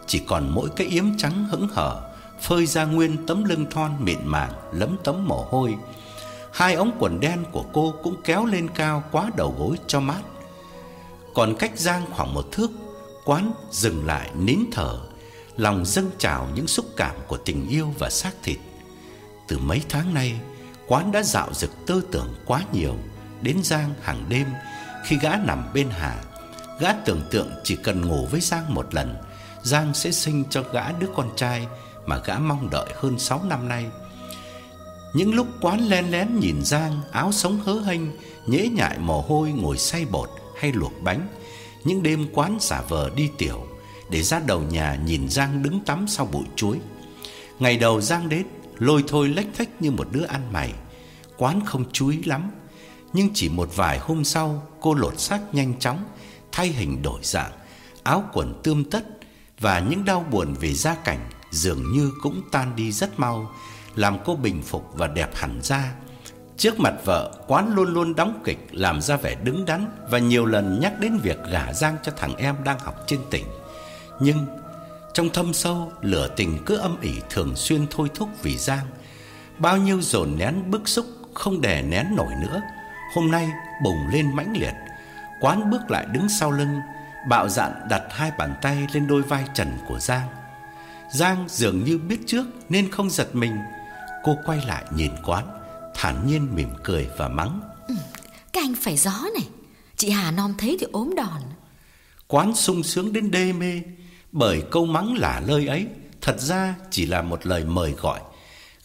chỉ còn mỗi cái yếm trắng hững hở, phơi ra nguyên tấm lưng thon mịn màng lấm tấm mồ hôi. Hai ống quần đen của cô cũng kéo lên cao quá đầu gối cho mát. Còn cách Giang khoảng một thước Quán dừng lại nín thở, Lòng dâng trào những xúc cảm của tình yêu và xác thịt. Từ mấy tháng nay, Quán đã dạo dực tư tưởng quá nhiều, Đến Giang hàng đêm, Khi gã nằm bên Hà, Gã tưởng tượng chỉ cần ngủ với Giang một lần, Giang sẽ sinh cho gã đứa con trai Mà gã mong đợi hơn 6 năm nay. Những lúc quán len lén nhìn Giang, Áo sống hớ hênh, Nhễ nhại mồ hôi, ngồi xay bột hay luộc bánh những đêm quán giả vờ đi tiểu, Để ra đầu nhà nhìn Giang đứng tắm sau bụi chuối. Ngày đầu Giang đến, Lôi thôi lách thách như một đứa ăn mày. Quán không chú ý lắm, Nhưng chỉ một vài hôm sau, Cô lột xác nhanh chóng, Thay hình đổi dạng, Áo quần tươm tất Và những đau buồn về gia cảnh Dường như cũng tan đi rất mau, Làm cô bình phục và đẹp hẳn ra. Trước mặt vợ, Quán luôn luôn đóng kịch làm ra vẻ đứng đắn và nhiều lần nhắc đến việc gả Giang cho thằng em đang học trên tỉnh. Nhưng trong thâm sâu, lửa tình cứ âm ỉ thường xuyên thôi thúc vì Giang. Bao nhiêu dồn nén bức xúc không đè nén nổi nữa, hôm nay bùng lên mãnh liệt. Quán bước lại đứng sau lưng, bạo dạn đặt hai bàn tay lên đôi vai trần của Giang. Giang dường như biết trước nên không giật mình. Cô quay lại nhìn Quán thản nhiên mỉm cười và mắng. Ừ, cái anh phải gió này, chị Hà non thấy thì ốm đòn. Quán sung sướng đến đê mê, bởi câu mắng lả lơi ấy thật ra chỉ là một lời mời gọi.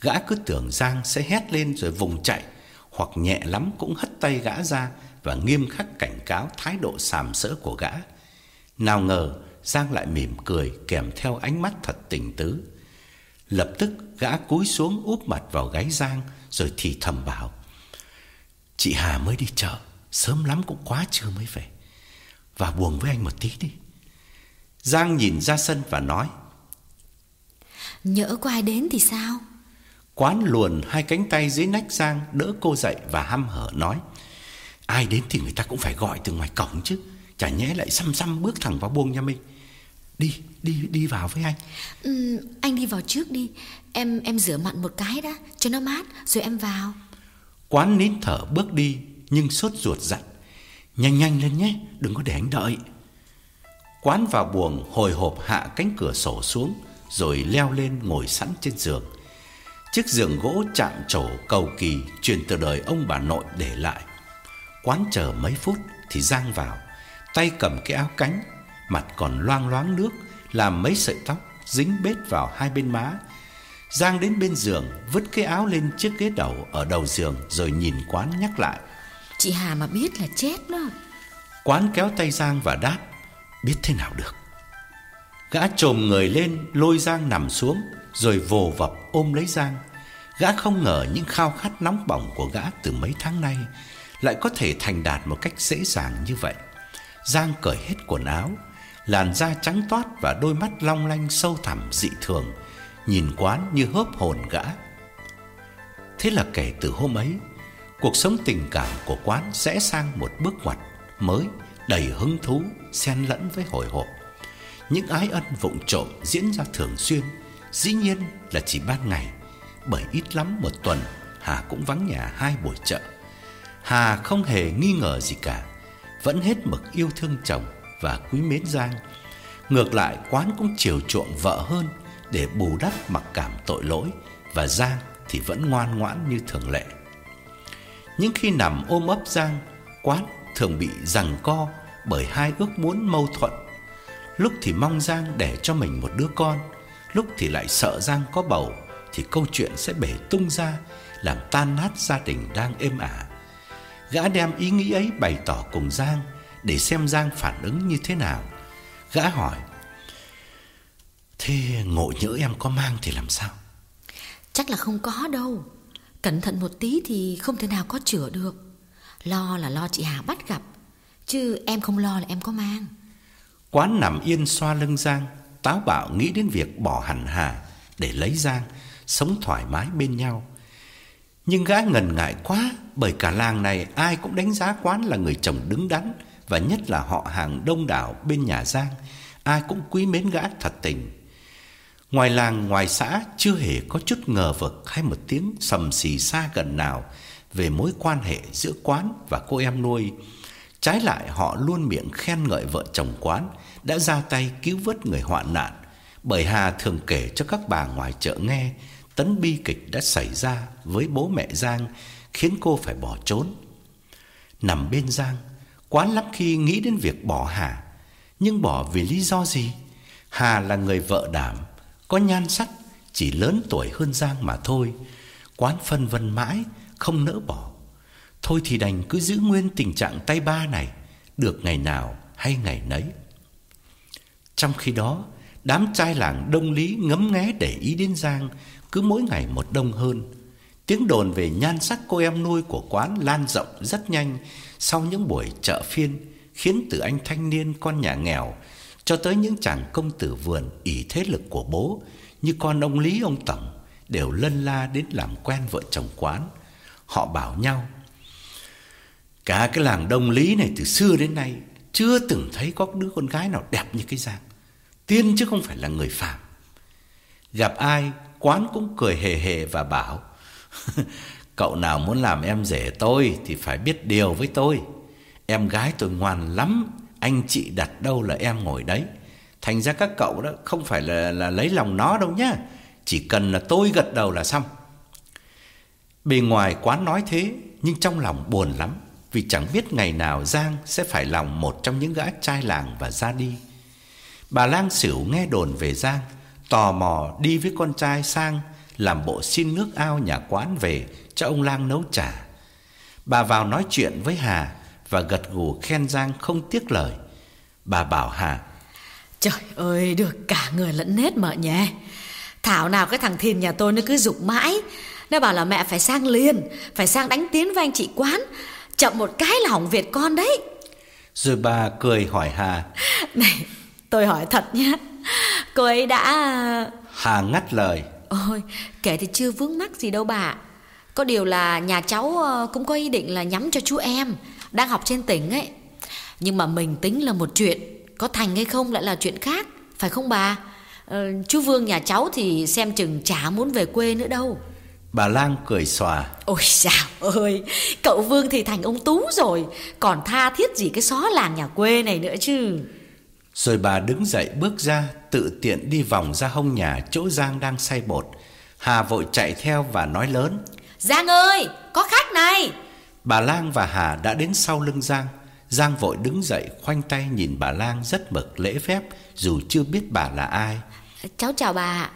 Gã cứ tưởng Giang sẽ hét lên rồi vùng chạy, hoặc nhẹ lắm cũng hất tay gã ra và nghiêm khắc cảnh cáo thái độ sàm sỡ của gã. Nào ngờ Giang lại mỉm cười kèm theo ánh mắt thật tình tứ. Lập tức gã cúi xuống úp mặt vào gáy Giang rồi thì thầm bảo: "Chị Hà mới đi chợ, sớm lắm cũng quá trưa mới về. Và buồn với anh một tí đi." Giang nhìn ra sân và nói: "Nhỡ có ai đến thì sao?" Quán luồn hai cánh tay dưới nách Giang đỡ cô dậy và hăm hở nói: "Ai đến thì người ta cũng phải gọi từ ngoài cổng chứ." Chả nhẽ lại xăm xăm bước thẳng vào buông nhà mình Đi, đi, đi vào với anh ừ, Anh đi vào trước đi Em em rửa mặn một cái đã Cho nó mát rồi em vào. Quán nín thở bước đi Nhưng sốt ruột dặn. Nhanh nhanh lên nhé, đừng có để anh đợi. Quán vào buồng hồi hộp hạ cánh cửa sổ xuống Rồi leo lên ngồi sẵn trên giường. Chiếc giường gỗ chạm trổ cầu kỳ Truyền từ đời ông bà nội để lại. Quán chờ mấy phút thì Giang vào tay cầm cái áo cánh, mặt còn loang loáng nước, làm mấy sợi tóc dính bết vào hai bên má. Giang đến bên giường, vứt cái áo lên chiếc ghế đầu ở đầu giường rồi nhìn Quán nhắc lại. Chị Hà mà biết là chết đó. Quán kéo tay Giang và đáp, biết thế nào được. Gã trồm người lên, lôi Giang nằm xuống, rồi vồ vập ôm lấy Giang. Gã không ngờ những khao khát nóng bỏng của gã từ mấy tháng nay lại có thể thành đạt một cách dễ dàng như vậy. Giang cởi hết quần áo, làn da trắng toát và đôi mắt long lanh sâu thẳm dị thường, nhìn quán như hớp hồn gã. Thế là kể từ hôm ấy, cuộc sống tình cảm của quán sẽ sang một bước ngoặt mới, đầy hứng thú, xen lẫn với hồi hộp. Những ái ân vụng trộm diễn ra thường xuyên, dĩ nhiên là chỉ ban ngày, bởi ít lắm một tuần Hà cũng vắng nhà hai buổi chợ. Hà không hề nghi ngờ gì cả vẫn hết mực yêu thương chồng và quý mến Giang. Ngược lại quán cũng chiều chuộng vợ hơn để bù đắp mặc cảm tội lỗi và Giang thì vẫn ngoan ngoãn như thường lệ. Những khi nằm ôm ấp Giang, quán thường bị giằng co bởi hai ước muốn mâu thuẫn. Lúc thì mong Giang để cho mình một đứa con, lúc thì lại sợ Giang có bầu thì câu chuyện sẽ bể tung ra, làm tan nát gia đình đang êm ả. Gã đem ý nghĩ ấy bày tỏ cùng Giang để xem Giang phản ứng như thế nào. Gã hỏi: "Thế ngộ nhỡ em có mang thì làm sao?" "Chắc là không có đâu. Cẩn thận một tí thì không thể nào có chữa được. Lo là lo chị Hà bắt gặp, chứ em không lo là em có mang." Quán nằm yên xoa lưng Giang, táo bạo nghĩ đến việc bỏ hẳn Hà để lấy Giang, sống thoải mái bên nhau. Nhưng gã ngần ngại quá bởi cả làng này ai cũng đánh giá Quán là người chồng đứng đắn và nhất là họ hàng đông đảo bên nhà Giang, ai cũng quý mến gã thật tình. Ngoài làng ngoài xã chưa hề có chút ngờ vực hay một tiếng sầm xì xa gần nào về mối quan hệ giữa Quán và cô em nuôi. Trái lại họ luôn miệng khen ngợi vợ chồng Quán đã ra tay cứu vớt người hoạn nạn, bởi Hà thường kể cho các bà ngoài chợ nghe tấn bi kịch đã xảy ra với bố mẹ Giang khiến cô phải bỏ trốn. Nằm bên Giang, quán lắm khi nghĩ đến việc bỏ Hà, nhưng bỏ vì lý do gì? Hà là người vợ đảm, có nhan sắc, chỉ lớn tuổi hơn Giang mà thôi. Quán phân vân mãi, không nỡ bỏ. Thôi thì đành cứ giữ nguyên tình trạng tay ba này, được ngày nào hay ngày nấy. Trong khi đó, đám trai làng đông lý ngấm nghé để ý đến Giang cứ mỗi ngày một đông hơn. Tiếng đồn về nhan sắc cô em nuôi của quán lan rộng rất nhanh sau những buổi chợ phiên, khiến từ anh thanh niên con nhà nghèo cho tới những chàng công tử vườn ỷ thế lực của bố, như con ông Lý ông tổng, đều lân la đến làm quen vợ chồng quán. Họ bảo nhau: Cả cái làng Đông Lý này từ xưa đến nay chưa từng thấy có đứa con gái nào đẹp như cái Giang. Tiên chứ không phải là người phàm. Gặp ai, Quán cũng cười hề hề và bảo, Cậu nào muốn làm em rể tôi Thì phải biết điều với tôi Em gái tôi ngoan lắm anh chị đặt đâu là em ngồi đấy. Thành ra các cậu đó Không phải là, là lấy lòng nó đâu nhá. Chỉ cần là tôi gật đầu là xong. Bề ngoài quán nói thế Nhưng trong lòng buồn lắm Vì chẳng biết ngày nào Giang sẽ phải lòng một trong những gã trai làng và ra đi. Bà Lang Sửu nghe đồn về Giang tò mò đi với con trai sang làm bộ xin nước ao nhà quán về cho ông lang nấu trà. Bà vào nói chuyện với Hà và gật gù khen Giang không tiếc lời. Bà bảo Hà Trời ơi, được cả người lẫn nết mợ nhé. Thảo nào cái thằng Thìn nhà tôi nó cứ dục mãi. Nó bảo là mẹ phải sang liền, phải sang đánh tiến với anh chị quán. Chậm một cái là hỏng Việt con đấy. Rồi bà cười hỏi Hà. Này, tôi hỏi thật nhé. Cô ấy đã... Hà ngắt lời. Ôi, kể thì chưa vướng mắc gì đâu bà. Có điều là nhà cháu ờ, cũng có ý định là nhắm cho chú em, đang học trên tỉnh ấy. Nhưng mà mình tính là một chuyện, có thành hay không lại là chuyện khác, phải không bà? Ờ, chú Vương nhà cháu thì xem chừng chả muốn về quê nữa đâu. Bà Lang cười xòa. Ôi sao ơi, cậu Vương thì thành ông Tú rồi, còn tha thiết gì cái xó làng nhà quê này nữa chứ. Rồi bà đứng dậy bước ra, tự tiện đi vòng ra hông nhà chỗ Giang đang xay bột. Hà vội chạy theo và nói lớn. Giang ơi, có khách này. Bà Lang và Hà đã đến sau lưng Giang. Giang vội đứng dậy khoanh tay nhìn bà Lang rất mực lễ phép dù chưa biết bà là ai. Cháu chào bà.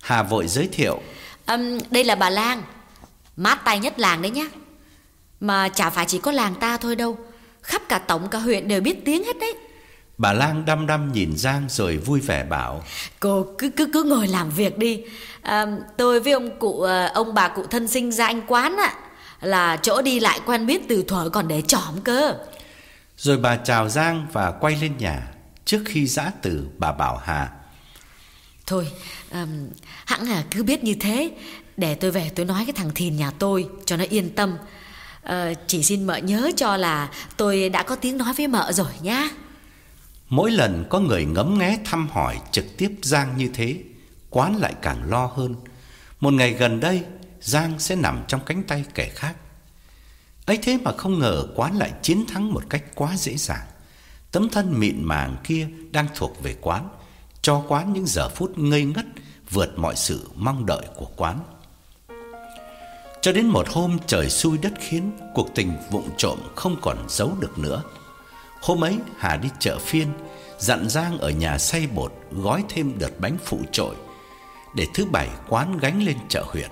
Hà vội giới thiệu. Um, đây là bà Lang, mát tay nhất làng đấy nhá. Mà chả phải chỉ có làng ta thôi đâu, khắp cả tổng cả huyện đều biết tiếng hết đấy. Bà Lang đăm đăm nhìn Giang rồi vui vẻ bảo Cô cứ cứ cứ ngồi làm việc đi à, Tôi với ông cụ ờ, ông bà cụ thân sinh ra anh quán ạ Là chỗ đi lại quen biết từ thuở còn để trỏm cơ. Rồi bà chào Giang và quay lên nhà Trước khi giã từ bà bảo Hà. Thôi um, hẳn là cứ biết như thế. Để tôi về tôi nói cái thằng Thìn nhà tôi cho nó yên tâm. Uh, Chỉ xin mợ nhớ cho là tôi đã có tiếng nói với mợ rồi nhá. Mỗi lần có người ngấm nghé thăm hỏi trực tiếp Giang như thế, quán lại càng lo hơn. Một ngày gần đây, Giang sẽ nằm trong cánh tay kẻ khác. ấy thế mà không ngờ quán lại chiến thắng một cách quá dễ dàng. Tấm thân mịn màng kia đang thuộc về quán, cho quán những giờ phút ngây ngất vượt mọi sự mong đợi của quán. Cho đến một hôm trời xui đất khiến, cuộc tình vụng trộm không còn giấu được nữa. Hôm ấy Hà đi chợ phiên Dặn Giang ở nhà xay bột Gói thêm đợt bánh phụ trội Để thứ bảy quán gánh lên chợ huyện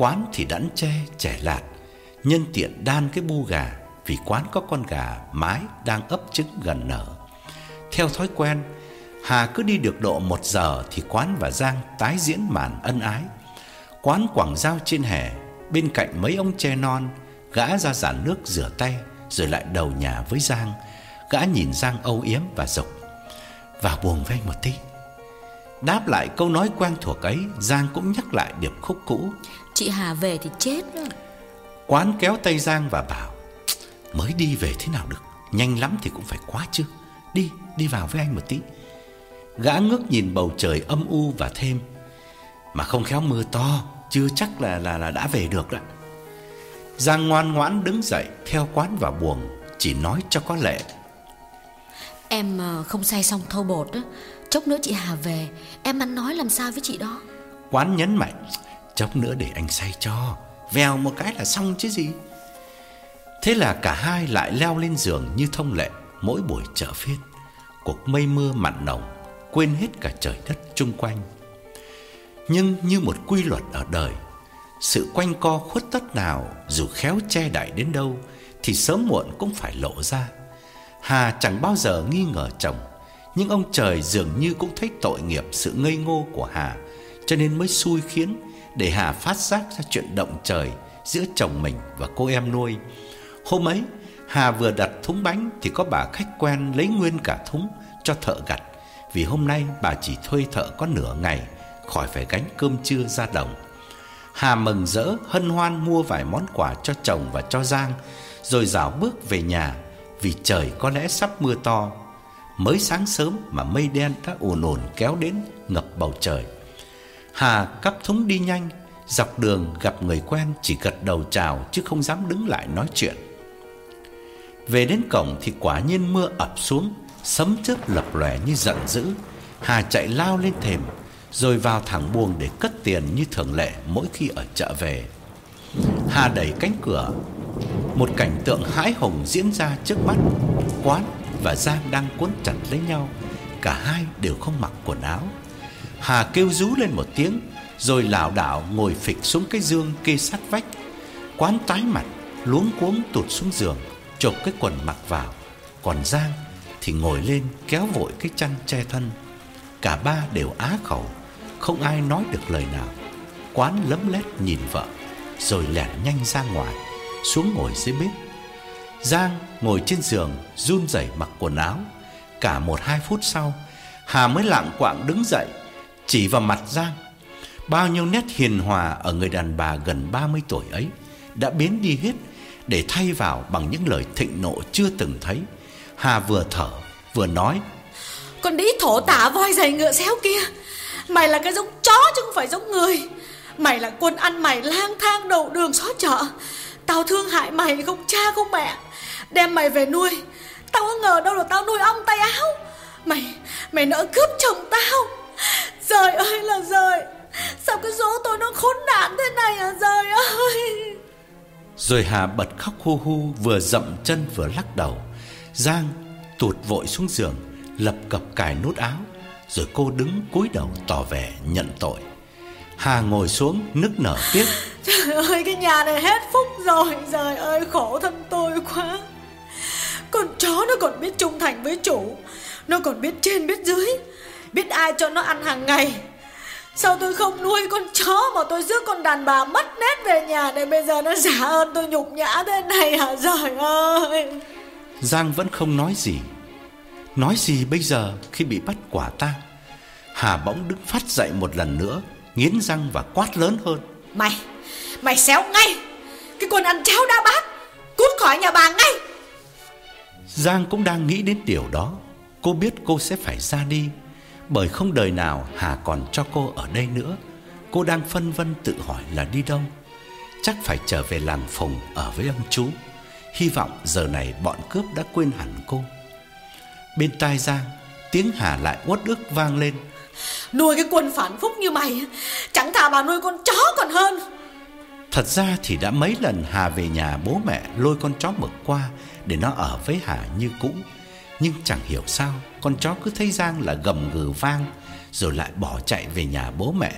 Quán thì đắn tre trẻ lạt. Nhân tiện đan cái bu gà, Vì quán có con gà mái Đang ấp trứng gần nở. Theo thói quen, Hà cứ đi được độ một giờ Thì quán và Giang tái diễn màn ân ái. Quán quảng giao trên hè, Bên cạnh mấy ông tre non, Gã ra giản nước rửa tay, Rồi lại đầu nhà với Giang. Gã nhìn Giang âu yếm và dục, Vào buồng với một tí. Đáp lại câu nói quen thuộc ấy, Giang cũng nhắc lại điệp khúc cũ Chị Hà về thì chết rồi Quán kéo tay Giang và bảo Mới đi về thế nào được? Nhanh lắm thì cũng phải quá chứ. Đi, đi vào với anh một tí. Gã ngước nhìn bầu trời âm u và thêm Mà không khéo mưa to Chưa chắc là là là đã về được đó. Giang ngoan ngoãn đứng dậy Theo quán vào buồng Chỉ nói cho có lệ. Em ờ, không say xong thâu bột đó. Chốc nữa chị Hà về Em ăn nói làm sao với chị đó? Quán nhấn mạnh Chốc nữa để anh say cho. Vèo một cái là xong chứ gì. Thế là cả hai lại leo lên giường như thông lệ, Mỗi buổi chợ phiên. Cuộc mây mưa mặn nồng, Quên hết cả trời đất chung quanh. Nhưng như một quy luật ở đời, Sự quanh co khuất tất nào, Dù khéo che đậy đến đâu, Thì sớm muộn cũng phải lộ ra. Hà chẳng bao giờ nghi ngờ chồng, Nhưng ông trời dường như cũng thấy tội nghiệp sự ngây ngô của Hà, Cho nên mới xui khiến để Hà phát giác ra chuyện động trời Giữa chồng mình và cô em nuôi Hôm ấy, Hà vừa đặt thúng bánh Thì có bà khách quen lấy nguyên cả thúng Cho thợ gặt, Vì hôm nay bà chỉ thuê thợ có nửa ngày Khỏi phải gánh cơm trưa ra đồng Hà mừng rỡ, hân hoan mua vài món quà cho chồng và cho Giang, Rồi dạo bước về nhà vì trời có lẽ sắp mưa to. Mới sáng sớm mà mây đen đã ồn ồn kéo đến ngập bầu trời. Hà cắp thúng đi nhanh, dọc đường gặp người quen chỉ gật đầu chào chứ không dám đứng lại nói chuyện. Về đến cổng thì quả nhiên mưa ập xuống, sấm chớp lập lòe như giận dữ. Hà chạy lao lên thềm, rồi vào thẳng buồng để cất tiền như thường lệ mỗi khi ở chợ về. Hà đẩy cánh cửa một cảnh tượng hãi hùng diễn ra trước mắt Quán và Giang đang cuốn chặt lấy nhau Cả hai đều không mặc quần áo Hà kêu rú lên một tiếng Rồi lảo đảo ngồi phịch xuống cái giường kê sát vách Quán tái mặt Luống cuống tụt xuống giường Chộp cái quần mặc vào Còn Giang thì ngồi lên kéo vội cái chăn che thân. Cả ba đều á khẩu, không ai nói được lời nào. Quán lấm lét nhìn vợ, rồi lẻn nhanh ra ngoài, xuống ngồi dưới bếp. Giang ngồi trên giường run rẩy mặc quần áo. Cả một hai phút sau, Hà mới lặng quạng đứng dậy, chỉ vào mặt Giang. Bao nhiêu nét hiền hòa ở người đàn bà gần 30 tuổi ấy đã biến đi hết để thay vào bằng những lời thịnh nộ chưa từng thấy. Hà vừa thở vừa nói: "Con đĩ thổ tả voi giày ngựa xéo kia, mày là cái giống chó chứ không phải giống người. Mày là quân ăn mày lang thang đầu đường xó chợ. Tao thương hại mày không cha không mẹ, đem mày về nuôi. Tao có ngờ đâu là tao nuôi ong tay áo. Mày mày nỡ cướp chồng tao. Trời ơi là trời. Sao cái số tôi nó khốn nạn thế này à trời ơi? Rồi Hà bật khóc hu hu Vừa dậm chân vừa lắc đầu. Giang tụt vội xuống giường Lập cập cài nút áo Rồi cô đứng cúi đầu tỏ vẻ nhận tội. Hà ngồi xuống nức nở tiếc. Trời ơi cái nhà này hết phúc rồi Trời ơi khổ thân tôi quá. Con chó nó còn biết trung thành với chủ Nó còn biết trên biết dưới Biết ai cho nó ăn hàng ngày. Sao tôi không nuôi con chó mà tôi rước con đàn bà mất nét về nhà để bây giờ nó giả ơn tôi nhục nhã thế này hả? Trời ơi. Giang vẫn không nói gì. Nói gì bây giờ khi bị bắt quả tang? Hà bỗng đứng phát dậy một lần nữa Nghiến răng và quát lớn hơn. Mày, mày xéo ngay. Cái con ăn cháo đa bát Cút khỏi nhà bà ngay. Giang cũng đang nghĩ đến điều đó. Cô biết cô sẽ phải ra đi bởi không đời nào Hà còn cho cô ở đây nữa. Cô đang phân vân tự hỏi là đi đâu. Chắc phải trở về làng Phùng ở với ông chú. Hy vọng giờ này bọn cướp đã quên hẳn cô. Bên tai Giang, tiếng Hà lại uất ức vang lên. Nuôi cái quân phản phúc như mày, chẳng thà bà nuôi con chó còn hơn. Thật ra thì đã mấy lần Hà về nhà bố mẹ lôi con chó mực qua để nó ở với Hà như cũ. Nhưng chẳng hiểu sao, Con chó cứ thấy Giang là gầm gừ vang, Rồi lại bỏ chạy về nhà bố mẹ.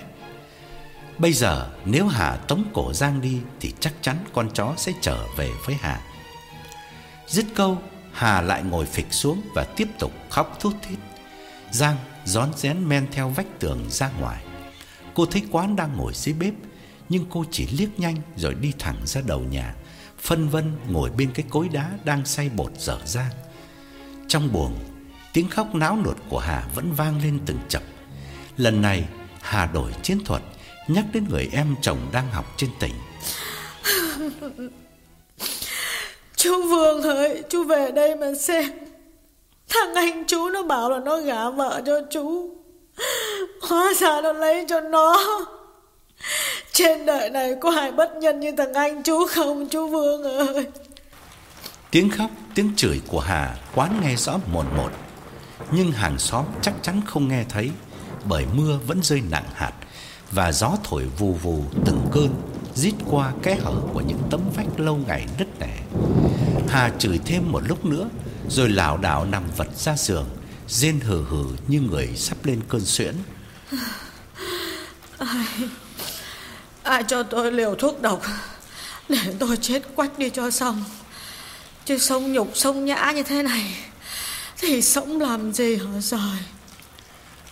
Bây giờ, nếu Hà tống cổ Giang đi, Thì chắc chắn con chó sẽ trở về với Hà. Dứt câu, Hà lại ngồi phịch xuống Và tiếp tục khóc thút thít. Giang rón rén men theo vách tường ra ngoài. Cô thấy quán đang ngồi dưới bếp, Nhưng cô chỉ liếc nhanh Rồi đi thẳng ra đầu nhà, Phân vân ngồi bên cái cối đá Đang xay bột dở dang trong buồng, tiếng khóc náo nột của Hà vẫn vang lên từng chập. Lần này, Hà đổi chiến thuật, nhắc đến người em chồng đang học trên tỉnh. chú Vương ơi, chú về đây mà xem. Thằng anh chú nó bảo là nó gả vợ cho chú. Hóa ra nó lấy cho nó. Trên đời này có ai bất nhân như thằng anh chú không chú Vương ơi? Tiếng khóc, tiếng chửi của Hà quán nghe rõ một một. Nhưng hàng xóm chắc chắn không nghe thấy Bởi mưa vẫn rơi nặng hạt Và gió thổi vù vù từng cơn Rít qua kẽ hở của những tấm vách lâu ngày nứt nẻ. Hà chửi thêm một lúc nữa Rồi lảo đảo nằm vật ra giường Rên hừ hừ như người sắp lên cơn suyễn. Ai, ai cho tôi liều thuốc độc Để tôi chết quách đi cho xong? Chứ sống nhục sống nhã như thế này, Thì sống làm gì hả trời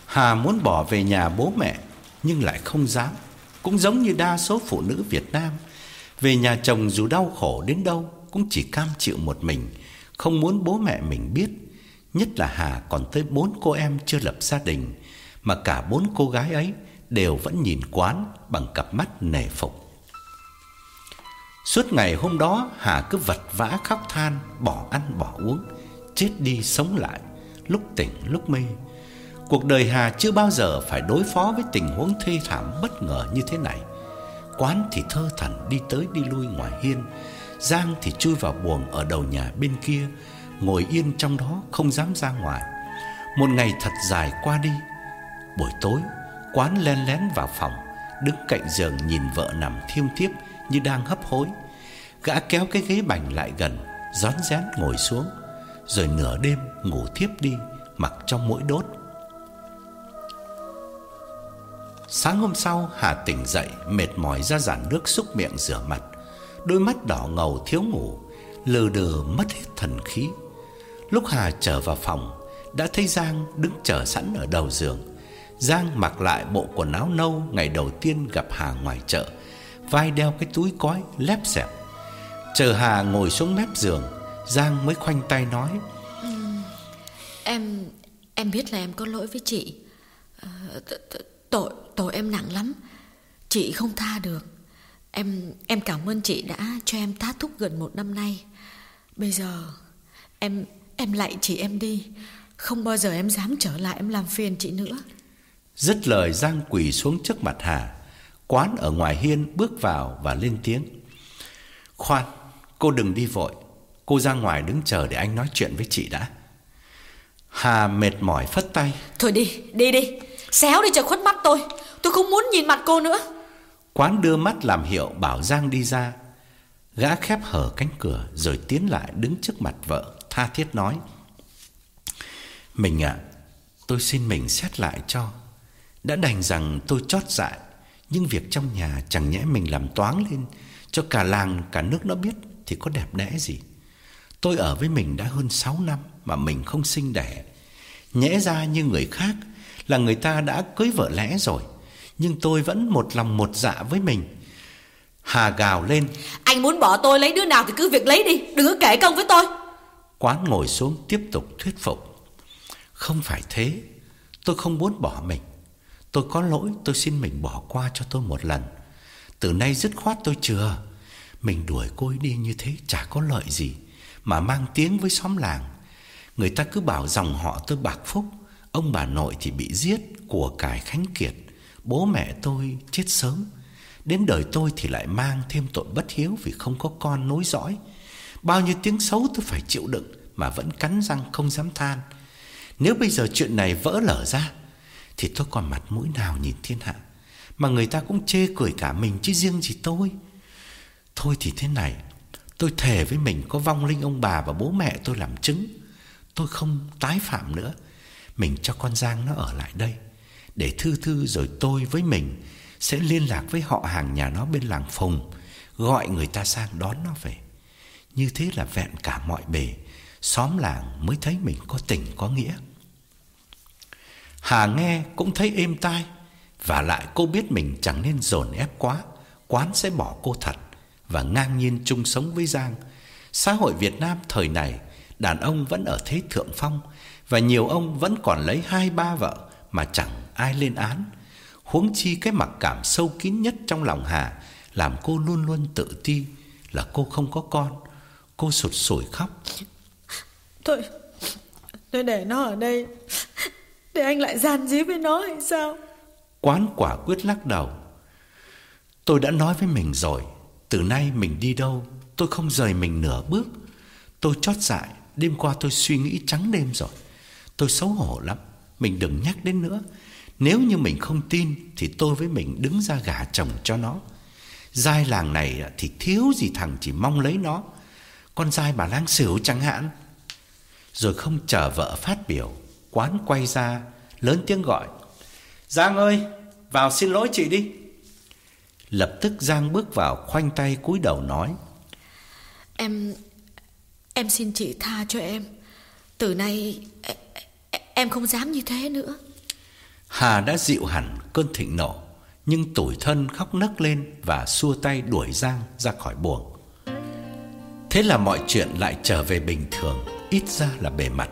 Hà muốn bỏ về nhà bố mẹ, Nhưng lại không dám. Cũng giống như đa số phụ nữ Việt Nam, Về nhà chồng dù đau khổ đến đâu Cũng chỉ cam chịu một mình, Không muốn bố mẹ mình biết. Nhất là Hà còn tới bốn cô em chưa lập gia đình, Mà cả bốn cô gái ấy Đều vẫn nhìn quán Bằng cặp mắt nể phục. Suốt ngày hôm đó Hà cứ vật vã khóc than, Bỏ ăn bỏ uống, Chết đi sống lại, Lúc tỉnh lúc mê. Cuộc đời Hà chưa bao giờ phải đối phó với tình huống thê thảm bất ngờ như thế này. Quán thì thơ thẩn đi tới đi lui ngoài hiên, Giang thì chui vào buồng ở đầu nhà bên kia, Ngồi yên trong đó không dám ra ngoài. Một ngày thật dài qua đi, Buổi tối, Quán len lén vào phòng, Đứng cạnh giường nhìn vợ nằm thiêm thiếp như đang hấp hối. Gã kéo cái ghế bành lại gần, rón rén ngồi xuống, rồi nửa đêm ngủ thiếp đi, mặc trong mỗi đốt. Sáng hôm sau, Hà tỉnh dậy, mệt mỏi ra giản nước xúc miệng rửa mặt, đôi mắt đỏ ngầu thiếu ngủ, lờ đờ mất hết thần khí. Lúc Hà trở vào phòng Đã thấy Giang đứng chờ sẵn ở đầu giường Giang mặc lại bộ quần áo nâu Ngày đầu tiên gặp Hà ngoài chợ Vai đeo cái túi cói lép xẹp. Chờ Hà ngồi xuống mép giường Giang mới khoanh tay nói. Em em biết là em có lỗi với chị. Ờ, Tội tội em nặng lắm. Chị không tha được. Em em cảm ơn chị đã cho em tá thúc gần một năm nay. Bây giờ Em em lạy chị em đi. Không bao giờ em dám trở lại em làm phiền chị nữa. Dứt lời Giang quỳ xuống trước mặt Hà Quán ở ngoài hiên bước vào và lên tiếng. Khoan Cô đừng đi vội. Cô ra ngoài đứng chờ để anh nói chuyện với chị đã. Hà mệt mỏi phất tay. Thôi đi, đi đi. Xéo đi cho khuất mắt tôi. Tôi không muốn nhìn mặt cô nữa. Quán đưa mắt làm hiệu bảo Giang đi ra. Gã khép hở cánh cửa Rồi tiến lại đứng trước mặt vợ Tha thiết nói. Mình ạ Tôi xin mình xét lại cho. Đã đành rằng tôi chót dại Nhưng việc trong nhà chẳng nhẽ mình làm toán lên Cho cả làng cả nước nó biết Thì có đẹp đẽ gì. Tôi ở với mình đã hơn 6 năm Mà mình không sinh đẻ. Nhẽ ra như người khác Là người ta đã cưới vợ lẽ rồi Nhưng tôi vẫn một lòng một dạ với mình. Hà gào lên. Anh muốn bỏ tôi lấy đứa nào thì cứ việc lấy đi Đừng có kể công với tôi. Quán ngồi xuống tiếp tục thuyết phục. Không phải thế Tôi không muốn bỏ mình Tôi có lỗi, tôi xin mình bỏ qua cho tôi một lần. Từ nay dứt khoát tôi chừa. Mình đuổi cô ấy đi như thế chả có lợi gì, Mà mang tiếng với xóm làng. Người ta cứ bảo dòng họ tôi bạc phúc, Ông bà nội thì bị giết, Của cải khánh kiệt, Bố mẹ tôi chết sớm. Đến đời tôi thì lại mang thêm tội bất hiếu Vì không có con nối dõi. Bao nhiêu tiếng xấu tôi phải chịu đựng Mà vẫn cắn răng không dám than. Nếu bây giờ chuyện này vỡ lở ra thì tôi còn mặt mũi nào nhìn thiên hạ, Mà người ta cũng chê cười cả mình Chứ riêng gì tôi? Thôi thì thế này, Tôi thề với mình có vong linh ông bà và bố mẹ tôi làm chứng, Tôi không tái phạm nữa. Mình cho con Giang nó ở lại đây, Để thư thư rồi tôi với mình Sẽ liên lạc với họ hàng nhà nó bên làng Phùng, Gọi người ta sang đón nó về. Như thế là vẹn cả mọi bề, Xóm làng mới thấy mình có tình có nghĩa. Hà nghe cũng thấy êm tai, Và lại cô biết mình chẳng nên dồn ép quá, Quán sẽ bỏ cô thật, Và ngang nhiên chung sống với Giang. Xã hội Việt Nam thời này, Đàn ông vẫn ở thế thượng phong, Và nhiều ông vẫn còn lấy hai ba vợ Mà chẳng ai lên án. Huống chi cái mặc cảm sâu kín nhất trong lòng Hà Làm cô luôn luôn tự ti Là cô không có con. Cô sụt sùi khóc. Thôi, Tôi để nó ở đây thế anh lại gian dí với nó hay sao? Quán quả quyết lắc đầu. Tôi đã nói với mình rồi, Từ nay mình đi đâu, Tôi không rời mình nửa bước. Tôi chót dại, Đêm qua tôi suy nghĩ trắng đêm rồi. Tôi xấu hổ lắm, Mình đừng nhắc đến nữa. Nếu như mình không tin Thì tôi với mình đứng ra gả chồng cho nó. Giai làng này thì thiếu gì thằng chỉ mong lấy nó. Con giai bà lang xỉu chẳng hạn. Rồi không chờ vợ phát biểu Quán quay ra Lớn tiếng gọi. Giang ơi vào xin lỗi chị đi. Lập tức Giang bước vào khoanh tay cúi đầu nói. Em Em xin chị tha cho em. Từ nay Em không dám như thế nữa. Hà đã dịu hẳn cơn thịnh nộ Nhưng tủi thân khóc nấc lên Và xua tay đuổi Giang ra khỏi buồng. Thế là mọi chuyện lại trở về bình thường Ít ra là bề mặt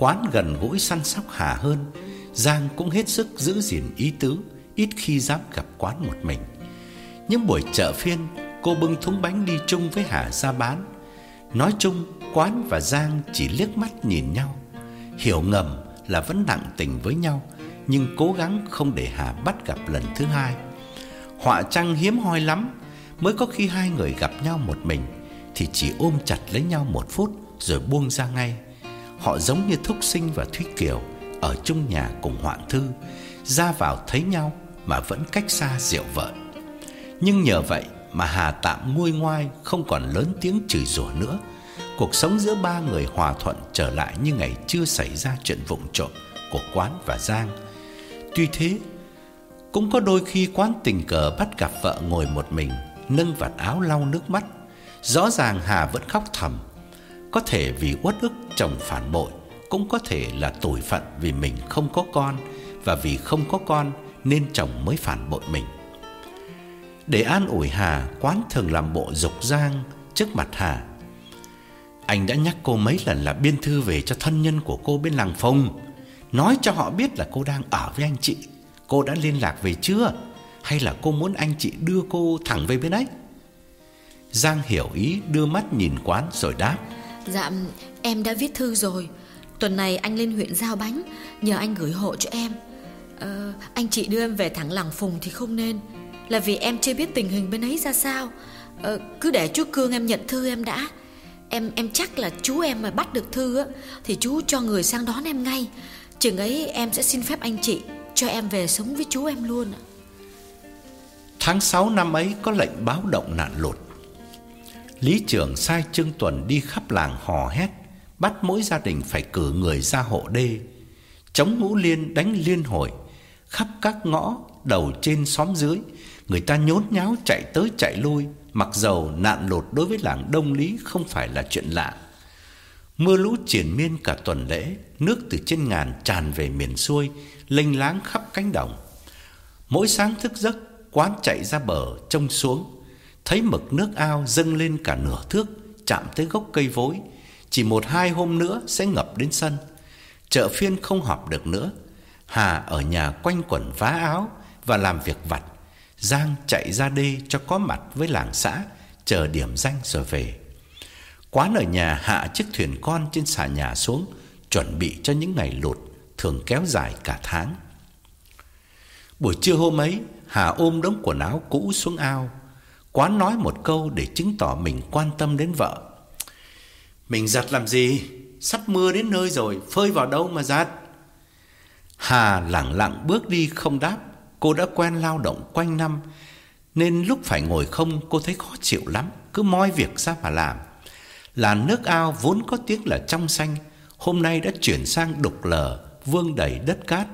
Quán gần gũi săn sóc Hà hơn, Giang cũng hết sức giữ gìn ý tứ, Ít khi dám gặp quán một mình. Những buổi chợ phiên, Cô bưng thúng bánh đi chung với Hà ra bán. Nói chung, Quán và Giang chỉ liếc mắt nhìn nhau. Hiểu ngầm là vẫn nặng tình với nhau, Nhưng cố gắng không để Hà bắt gặp lần thứ hai. Họa trăng hiếm hoi lắm, Mới có khi hai người gặp nhau một mình, Thì chỉ ôm chặt lấy nhau một phút Rồi buông ra ngay. Họ giống như Thúc Sinh và Thúy Kiều Ở chung nhà cùng Hoạn Thư Ra vào thấy nhau Mà vẫn cách xa rượu vợ Nhưng nhờ vậy mà Hà tạm nguôi ngoai Không còn lớn tiếng chửi rủa nữa Cuộc sống giữa ba người hòa thuận trở lại như ngày chưa xảy ra chuyện vụng trộm của Quán và Giang. Tuy thế, cũng có đôi khi Quán tình cờ bắt gặp vợ ngồi một mình, nâng vạt áo lau nước mắt. Rõ ràng Hà vẫn khóc thầm. Có thể vì uất ức chồng phản bội, cũng có thể là tội phận vì mình không có con và vì không có con nên chồng mới phản bội mình. Để an ủi Hà, Quán thường làm bộ dục giang trước mặt Hà. Anh đã nhắc cô mấy lần là biên thư về cho thân nhân của cô bên làng Phong, nói cho họ biết là cô đang ở với anh chị. Cô đã liên lạc về chưa? Hay là cô muốn anh chị đưa cô thẳng về bên ấy? Giang hiểu ý đưa mắt nhìn Quán rồi đáp. Dạ, em đã viết thư rồi. Tuần này anh lên huyện giao bánh, nhờ anh gửi hộ cho em. Ờ, anh chị đưa em về thẳng làng Phùng thì không nên. Là vì em chưa biết tình hình bên ấy ra sao. Ờ, Cứ để chú Cương em nhận thư em đã. Em em chắc là chú em mà bắt được thư á Thì chú cho người sang đón em ngay. Chừng ấy em sẽ xin phép anh chị Cho em về sống với chú em luôn Tháng 6 năm ấy có lệnh báo động nạn lụt. Lý trưởng sai Trương Tuần đi khắp làng hò hét Bắt mỗi gia đình phải cử người ra hộ đê Chống ngũ liên đánh liên hồi khắp các ngõ đầu trên xóm dưới, người ta nhốn nháo chạy tới chạy lui, mặc dầu nạn lụt đối với làng Đông Lý không phải là chuyện lạ. Mưa lũ triển miên cả tuần lễ, nước từ trên ngàn tràn về miền xuôi, lênh láng khắp cánh đồng. Mỗi sáng thức giấc, quán chạy ra bờ trông xuống, thấy mực nước ao dâng lên cả nửa thước, chạm tới gốc cây vối, chỉ một hai hôm nữa sẽ ngập đến sân. Chợ phiên không họp được nữa, Hà ở nhà quanh quẩn vá áo và làm việc vặt. Giang chạy ra đê cho có mặt với làng xã, chờ điểm danh rồi về. Quán ở nhà hạ chiếc thuyền con trên xà nhà xuống, chuẩn bị cho những ngày lụt thường kéo dài cả tháng. Buổi trưa hôm ấy, Hà ôm đống quần áo cũ xuống ao. Quán nói một câu để chứng tỏ mình quan tâm đến vợ. Mình giặt làm gì? Sắp mưa đến nơi rồi, phơi vào đâu mà giặt? Hà lặng lặng bước đi không đáp, cô đã quen lao động quanh năm nên lúc phải ngồi không cô thấy khó chịu lắm, cứ moi việc ra mà làm. Là nước ao vốn có tiếng là trong xanh, hôm nay đã chuyển sang đục lờ, vương đầy đất cát,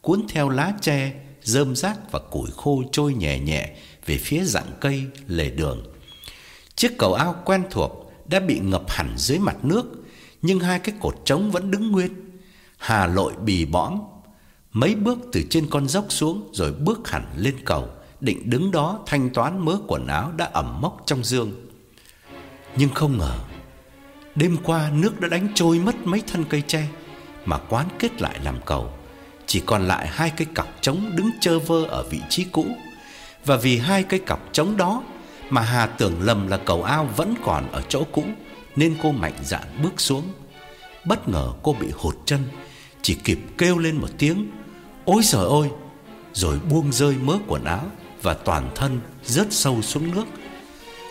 cuốn theo lá tre, rơm rác và củi khô trôi nhẹ nhẹ về phía dạng cây lề đường. Chiếc cầu ao quen thuộc đã bị ngập hẳn dưới mặt nước, nhưng hai cái cột trống vẫn đứng nguyên. Hà lội bì bõm Mấy bước từ trên con dốc xuống rồi bước hẳn lên cầu, định đứng đó thanh toán mớ quần áo đã ẩm mốc trong dương. Nhưng không ngờ, đêm qua nước đã đánh trôi mất mấy thân cây tre mà quán kết lại làm cầu. Chỉ còn lại hai cây cọc trống đứng chơ vơ ở vị trí cũ. Và vì hai cây cọc trống đó mà Hà tưởng lầm là cầu ao vẫn còn ở chỗ cũ nên cô mạnh dạn bước xuống. Bất ngờ cô bị hụt chân, chỉ kịp kêu lên một tiếng Ôi trời ơi Rồi buông rơi mớ quần áo Và toàn thân rớt sâu xuống nước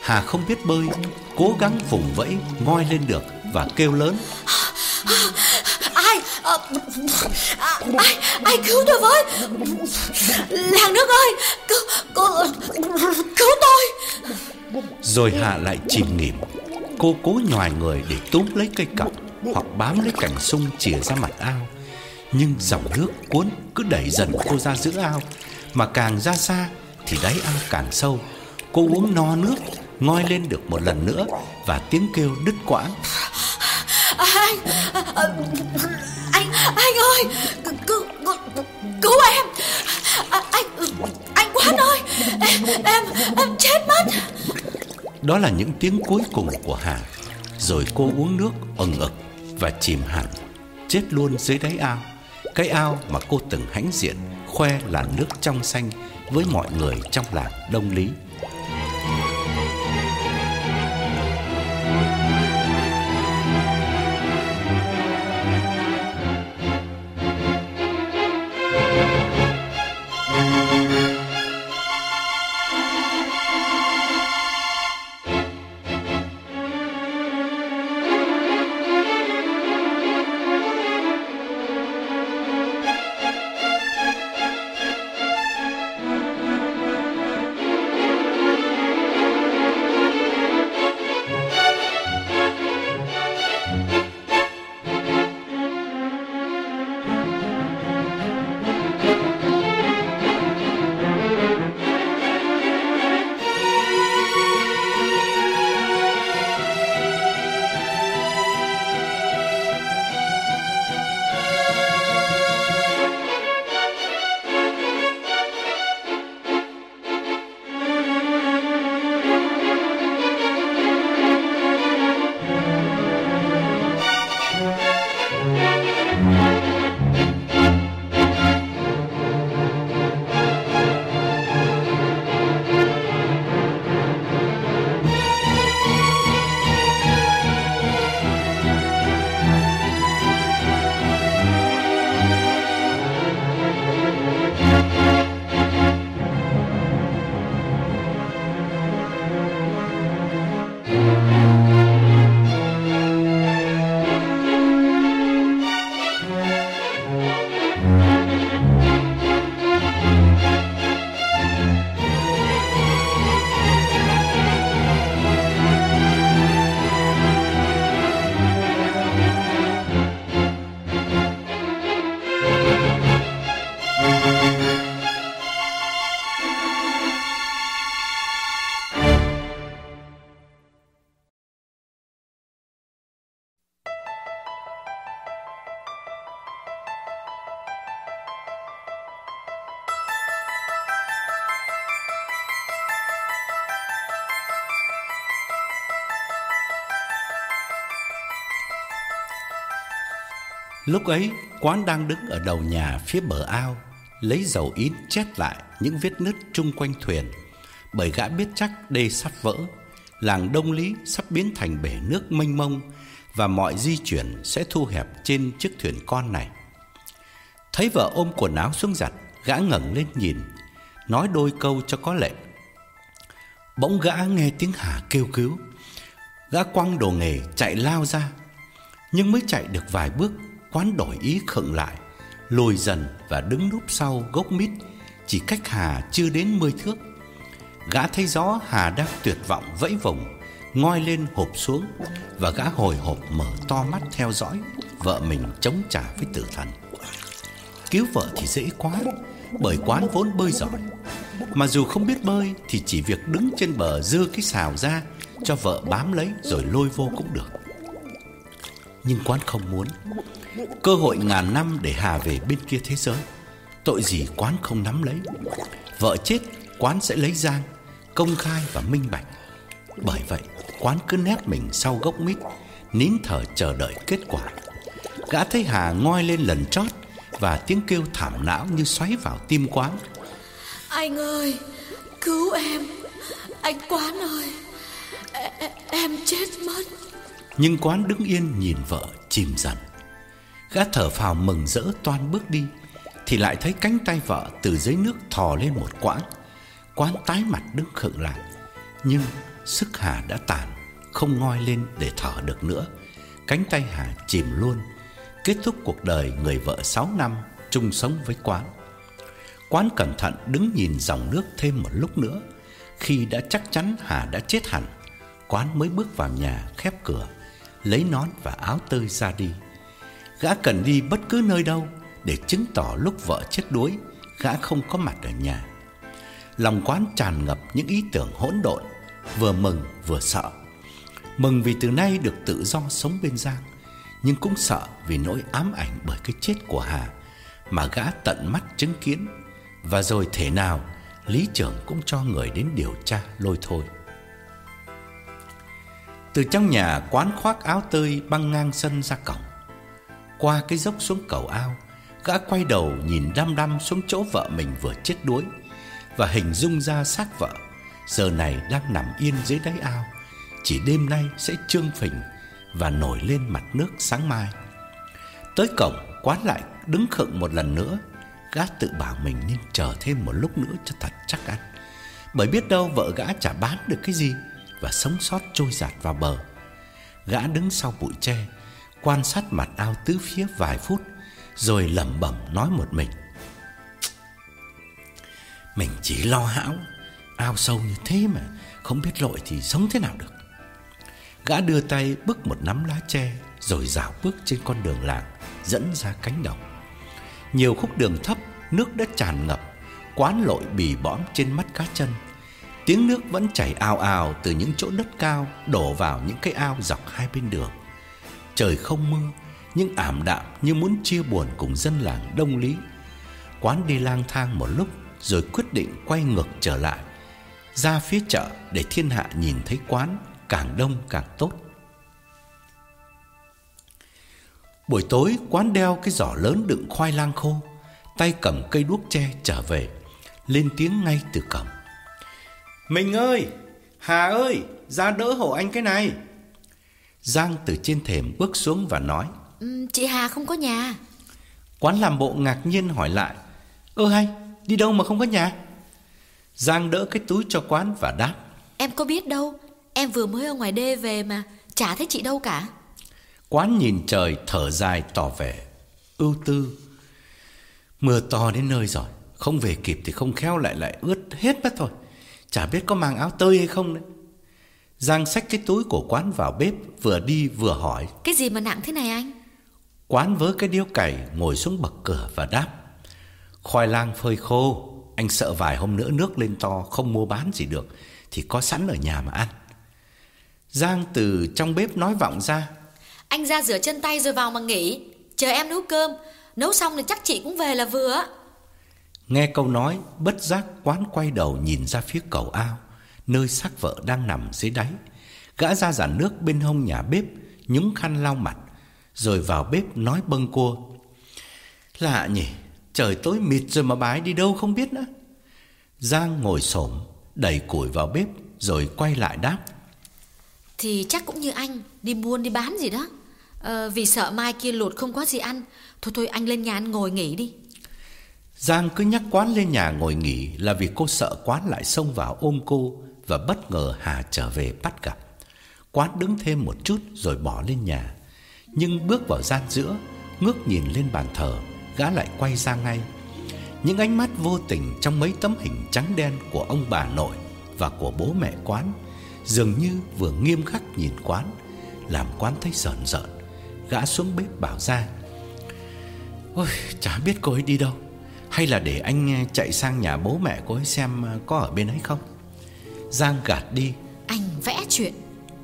Hà không biết bơi Cố gắng vùng vẫy ngoi lên được Và kêu lớn Ai? Ờ, à, Ai Ai cứu tôi với? Làng nước ơi Cứu Cứu, cứu tôi. Rồi hạ lại chìm nghỉm. Cô cố nhòi người để túm lấy cây cọc Hoặc bám lấy cành sung chìa ra mặt ao. Nhưng dòng nước cuốn cứ đẩy dần cô ra giữa ao. Mà càng ra xa thì đáy ao càng sâu. Cô uống no nước Ngoi lên được một lần nữa Và tiếng kêu đứt quãng. Anh ờ, Anh Anh ơi Cứu Cứu em. À, anh Anh Quán ơi Em Em, em chết mất. Đó là những tiếng cuối cùng của Hà. Rồi cô uống nước ẩn ực Và chìm hẳn Chết luôn dưới đáy ao. Cái ao mà cô từng hãnh diện khoe là nước trong xanh với mọi người trong làng Đông Lý. Lúc ấy, quán đang đứng ở đầu nhà phía bờ ao, Lấy dầu ít chét lại những vết nứt chung quanh thuyền. Bởi gã biết chắc đê sắp vỡ, Làng Đông Lý sắp biến thành bể nước mênh mông Và mọi di chuyển sẽ thu hẹp trên chiếc thuyền con này. Thấy vợ ôm quần áo xuống giặt, Gã ngẩng lên nhìn, Nói đôi câu cho có lệ. Bỗng gã nghe tiếng Hà kêu cứu. Gã quăng đồ nghề chạy lao ra, Nhưng mới chạy được vài bước Quán đổi ý khựng lại Lùi dần và đứng núp sau gốc mít, Chỉ cách Hà chưa đến mươi thước. Gã thấy rõ Hà đang tuyệt vọng vẫy vùng, Ngoi lên hộp xuống Và gã hồi hộp mở to mắt theo dõi Vợ mình chống trả với tử thần. Cứu vợ thì dễ quá, Bởi quán vốn bơi giỏi. Mà dù không biết bơi Thì chỉ việc đứng trên bờ dưa cái xào ra Cho vợ bám lấy rồi lôi vô cũng được. Nhưng quán không muốn Cơ hội ngàn năm để Hà về bên kia thế giới. Tội gì quán không nắm lấy. Vợ chết quán sẽ lấy Giang Công khai và minh bạch. Bởi vậy quán cứ nép mình sau gốc mít Nín thở chờ đợi kết quả. Gã thấy Hà ngoi lên lần chót Và tiếng kêu thảm não như xoáy vào tim quán. Anh ơi Cứu em. Anh Quán ơi e Em chết mất. Nhưng quán đứng yên nhìn vợ chìm dần Gã thở phào mừng rỡ toan bước đi, Thì lại thấy cánh tay vợ từ dưới nước thò lên một quãng. Quán tái mặt đứng khựng lại, Nhưng sức Hà đã tàn, Không ngoi lên để thở được nữa. Cánh tay Hà chìm luôn, Kết thúc cuộc đời người vợ 6 năm chung sống với quán. Quán cẩn thận đứng nhìn dòng nước thêm một lúc nữa. Khi đã chắc chắn Hà đã chết hẳn, Quán mới bước vào nhà khép cửa, Lấy nón và áo tơi ra đi. Gã cần đi bất cứ nơi đâu Để chứng tỏ lúc vợ chết đuối, Gã không có mặt ở nhà. Lòng quán tràn ngập những ý tưởng hỗn độn, Vừa mừng vừa sợ. Mừng vì từ nay được tự do sống bên Giang, Nhưng cũng sợ vì nỗi ám ảnh bởi cái chết của Hà, Mà gã tận mắt chứng kiến. Và rồi thể nào, Lý trưởng cũng cho người đến điều tra lôi thôi. Từ trong nhà quán khoác áo tơi băng ngang sân ra cổng qua cái dốc xuống cầu ao, Gã quay đầu nhìn đăm đăm xuống chỗ vợ mình vừa chết đuối Và hình dung ra xác vợ Giờ này đang nằm yên dưới đáy ao. Chỉ đêm nay sẽ trương phình Và nổi lên mặt nước sáng mai. Tới cổng, quán lại đứng khựng một lần nữa. Gã tự bảo mình nên chờ thêm một lúc nữa cho thật chắc ăn. Bởi biết đâu vợ gã chả bán được cái gì Và sống sót trôi giạt vào bờ. Gã đứng sau bụi tre quan sát mặt ao tứ phía vài phút rồi lẩm bẩm nói một mình. Mình chỉ lo hão, ao sâu như thế mà không biết lội thì sống thế nào được. Gã đưa tay bức một nắm lá tre rồi dạo bước trên con đường làng dẫn ra cánh đồng. Nhiều khúc đường thấp, nước đã tràn ngập, quán lội bì bõm trên mắt cá chân. Tiếng nước vẫn chảy ào ào từ những chỗ đất cao đổ vào những cái ao dọc hai bên đường. Trời không mưa, Nhưng ảm đạm như muốn chia buồn cùng dân làng Đông Lý. Quán đi lang thang một lúc Rồi quyết định quay ngược trở lại, Ra phía chợ để thiên hạ nhìn thấy quán Càng đông càng tốt. Buổi tối, quán đeo cái giỏ lớn đựng khoai lang khô, Tay cầm cây đuốc tre trở về, Lên tiếng ngay từ cổng. Mình ơi, Hà ơi, Ra đỡ hộ anh cái này. Giang từ trên thềm bước xuống và nói ừ, Chị Hà không có nhà. Quán làm bộ ngạc nhiên hỏi lại Ơ hay, đi đâu mà không có nhà? Giang đỡ cái túi cho quán và đáp Em có biết đâu Em vừa mới ở ngoài đê về mà Chả thấy chị đâu cả. Quán nhìn trời thở dài tỏ vẻ Ưu tư. Mưa to đến nơi rồi Không về kịp thì không khéo lại lại ướt hết mất thôi. Chả biết có mang áo tơi hay không đấy Giang xách cái túi của quán vào bếp Vừa đi vừa hỏi. Cái gì mà nặng thế này anh? Quán vớ cái điếu cày ngồi xuống bậc cửa và đáp. Khoai lang phơi khô Anh sợ vài hôm nữa nước lên to Không mua bán gì được Thì có sẵn ở nhà mà ăn. Giang từ trong bếp nói vọng ra. Anh ra rửa chân tay rồi vào mà nghỉ Chờ em nấu cơm. Nấu xong thì chắc chị cũng về là vừa. Nghe câu nói Bất giác quán quay đầu nhìn ra phía cầu ao nơi xác vợ đang nằm dưới đáy. Gã ra giàn nước bên hông nhà bếp, nhúng khăn lau mặt, Rồi vào bếp nói bâng cô. Lạ nhỉ Trời tối mịt rồi mà ấy đi đâu không biết nữa. Giang ngồi xổm Đẩy củi vào bếp Rồi quay lại đáp. Thì chắc cũng như anh Đi buôn đi bán gì đó. Ờ, Vì sợ mai kia lụt không có gì ăn. Thôi thôi anh lên nhà ăn ngồi nghỉ đi. Giang cứ nhắc quán lên nhà ngồi nghỉ Là vì cô sợ quán lại xông vào ôm cô và bất ngờ Hà trở về bắt gặp. Quán đứng thêm một chút rồi bỏ lên nhà. Nhưng bước vào gian giữa, Ngước nhìn lên bàn thờ, Gã lại quay ra ngay. Những ánh mắt vô tình trong mấy tấm hình trắng đen Của ông bà nội Và của bố mẹ quán Dường như vừa nghiêm khắc nhìn quán, Làm quán thấy sợn rợn. Gã xuống bếp bảo ra, Ôi, chả biết cô ấy đi đâu. Hay là để anh ờ, chạy sang nhà bố mẹ cô ấy xem ờ, có ở bên ấy không? Giang gạt đi. Anh vẽ chuyện.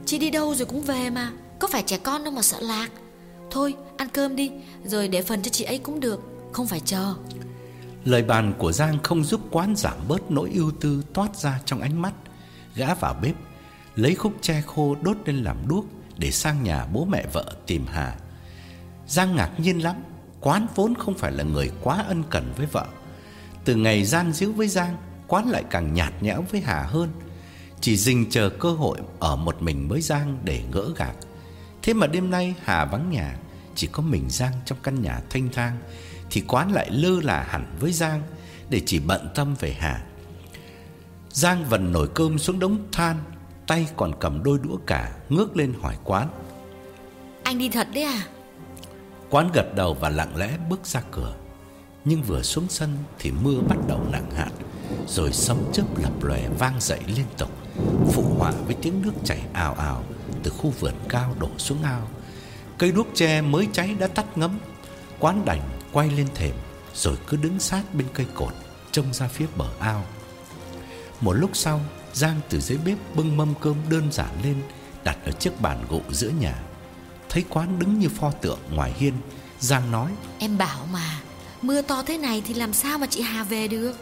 Chị đi đâu rồi cũng về mà. Có phải trẻ con đâu mà sợ lạc. Thôi ăn cơm đi. Rồi để phần cho chị ấy cũng được. Không phải chờ. Lời bàn của Giang không giúp quán giảm bớt nỗi ưu tư toát ra trong ánh mắt. Gã vào bếp Lấy khúc tre khô đốt lên làm đuốc Để sang nhà bố mẹ vợ tìm Hà. Giang ngạc nhiên lắm. Quán vốn không phải là người quá ân cần với vợ. Từ ngày gian díu với Giang Quán lại càng nhạt nhẽo với Hà hơn Chỉ dình chờ cơ hội ở một mình với Giang để gỡ gạc. Thế mà đêm nay Hà vắng nhà Chỉ có mình Giang trong căn nhà thanh thang Thì quán lại lơ là hẳn với Giang Để chỉ bận tâm về Hà. Giang vần nồi cơm xuống đống than Tay còn cầm đôi đũa cả Ngước lên hỏi quán. Anh đi thật đấy à? Quán gật đầu và lặng lẽ bước ra cửa. Nhưng vừa xuống sân Thì mưa bắt đầu nặng hạt Rồi sấm chớp lập lòe vang dậy liên tục Phụ họa với tiếng nước chảy ào ào Từ khu vườn cao đổ xuống ao. Cây đuốc tre mới cháy đã tắt ngấm. Quán đành quay lên thềm Rồi cứ đứng sát bên cây cột Trông ra phía bờ ao. Một lúc sau Giang từ dưới bếp bưng mâm cơm đơn giản lên Đặt ở chiếc bàn gỗ giữa nhà. Thấy quán đứng như pho tượng ngoài hiên Giang nói Em bảo mà Mưa to thế này thì làm sao mà chị Hà về được?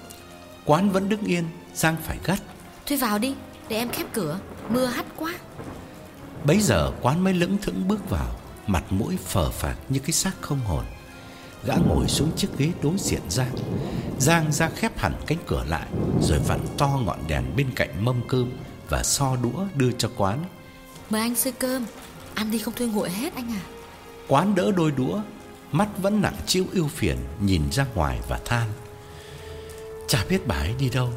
Quán vẫn đứng yên Giang phải gắt. Thôi vào đi để em khép cửa Mưa hắt quá. Bấy giờ quán mới lững thững bước vào Mặt mũi phờ phạc như cái xác không hồn. Gã ngồi xuống chiếc ghế đối diện Giang. Giang ra khép hẳn cánh cửa lại Rồi vặn to ngọn đèn bên cạnh mâm cơm Và so đũa đưa cho quán. Mời anh xơi cơm. Ăn đi không thôi nguội hết anh à Quán đỡ đôi đũa Mắt vẫn nặng chiếu ưu phiền Nhìn ra ngoài và than. Chả biết bà ấy đi đâu.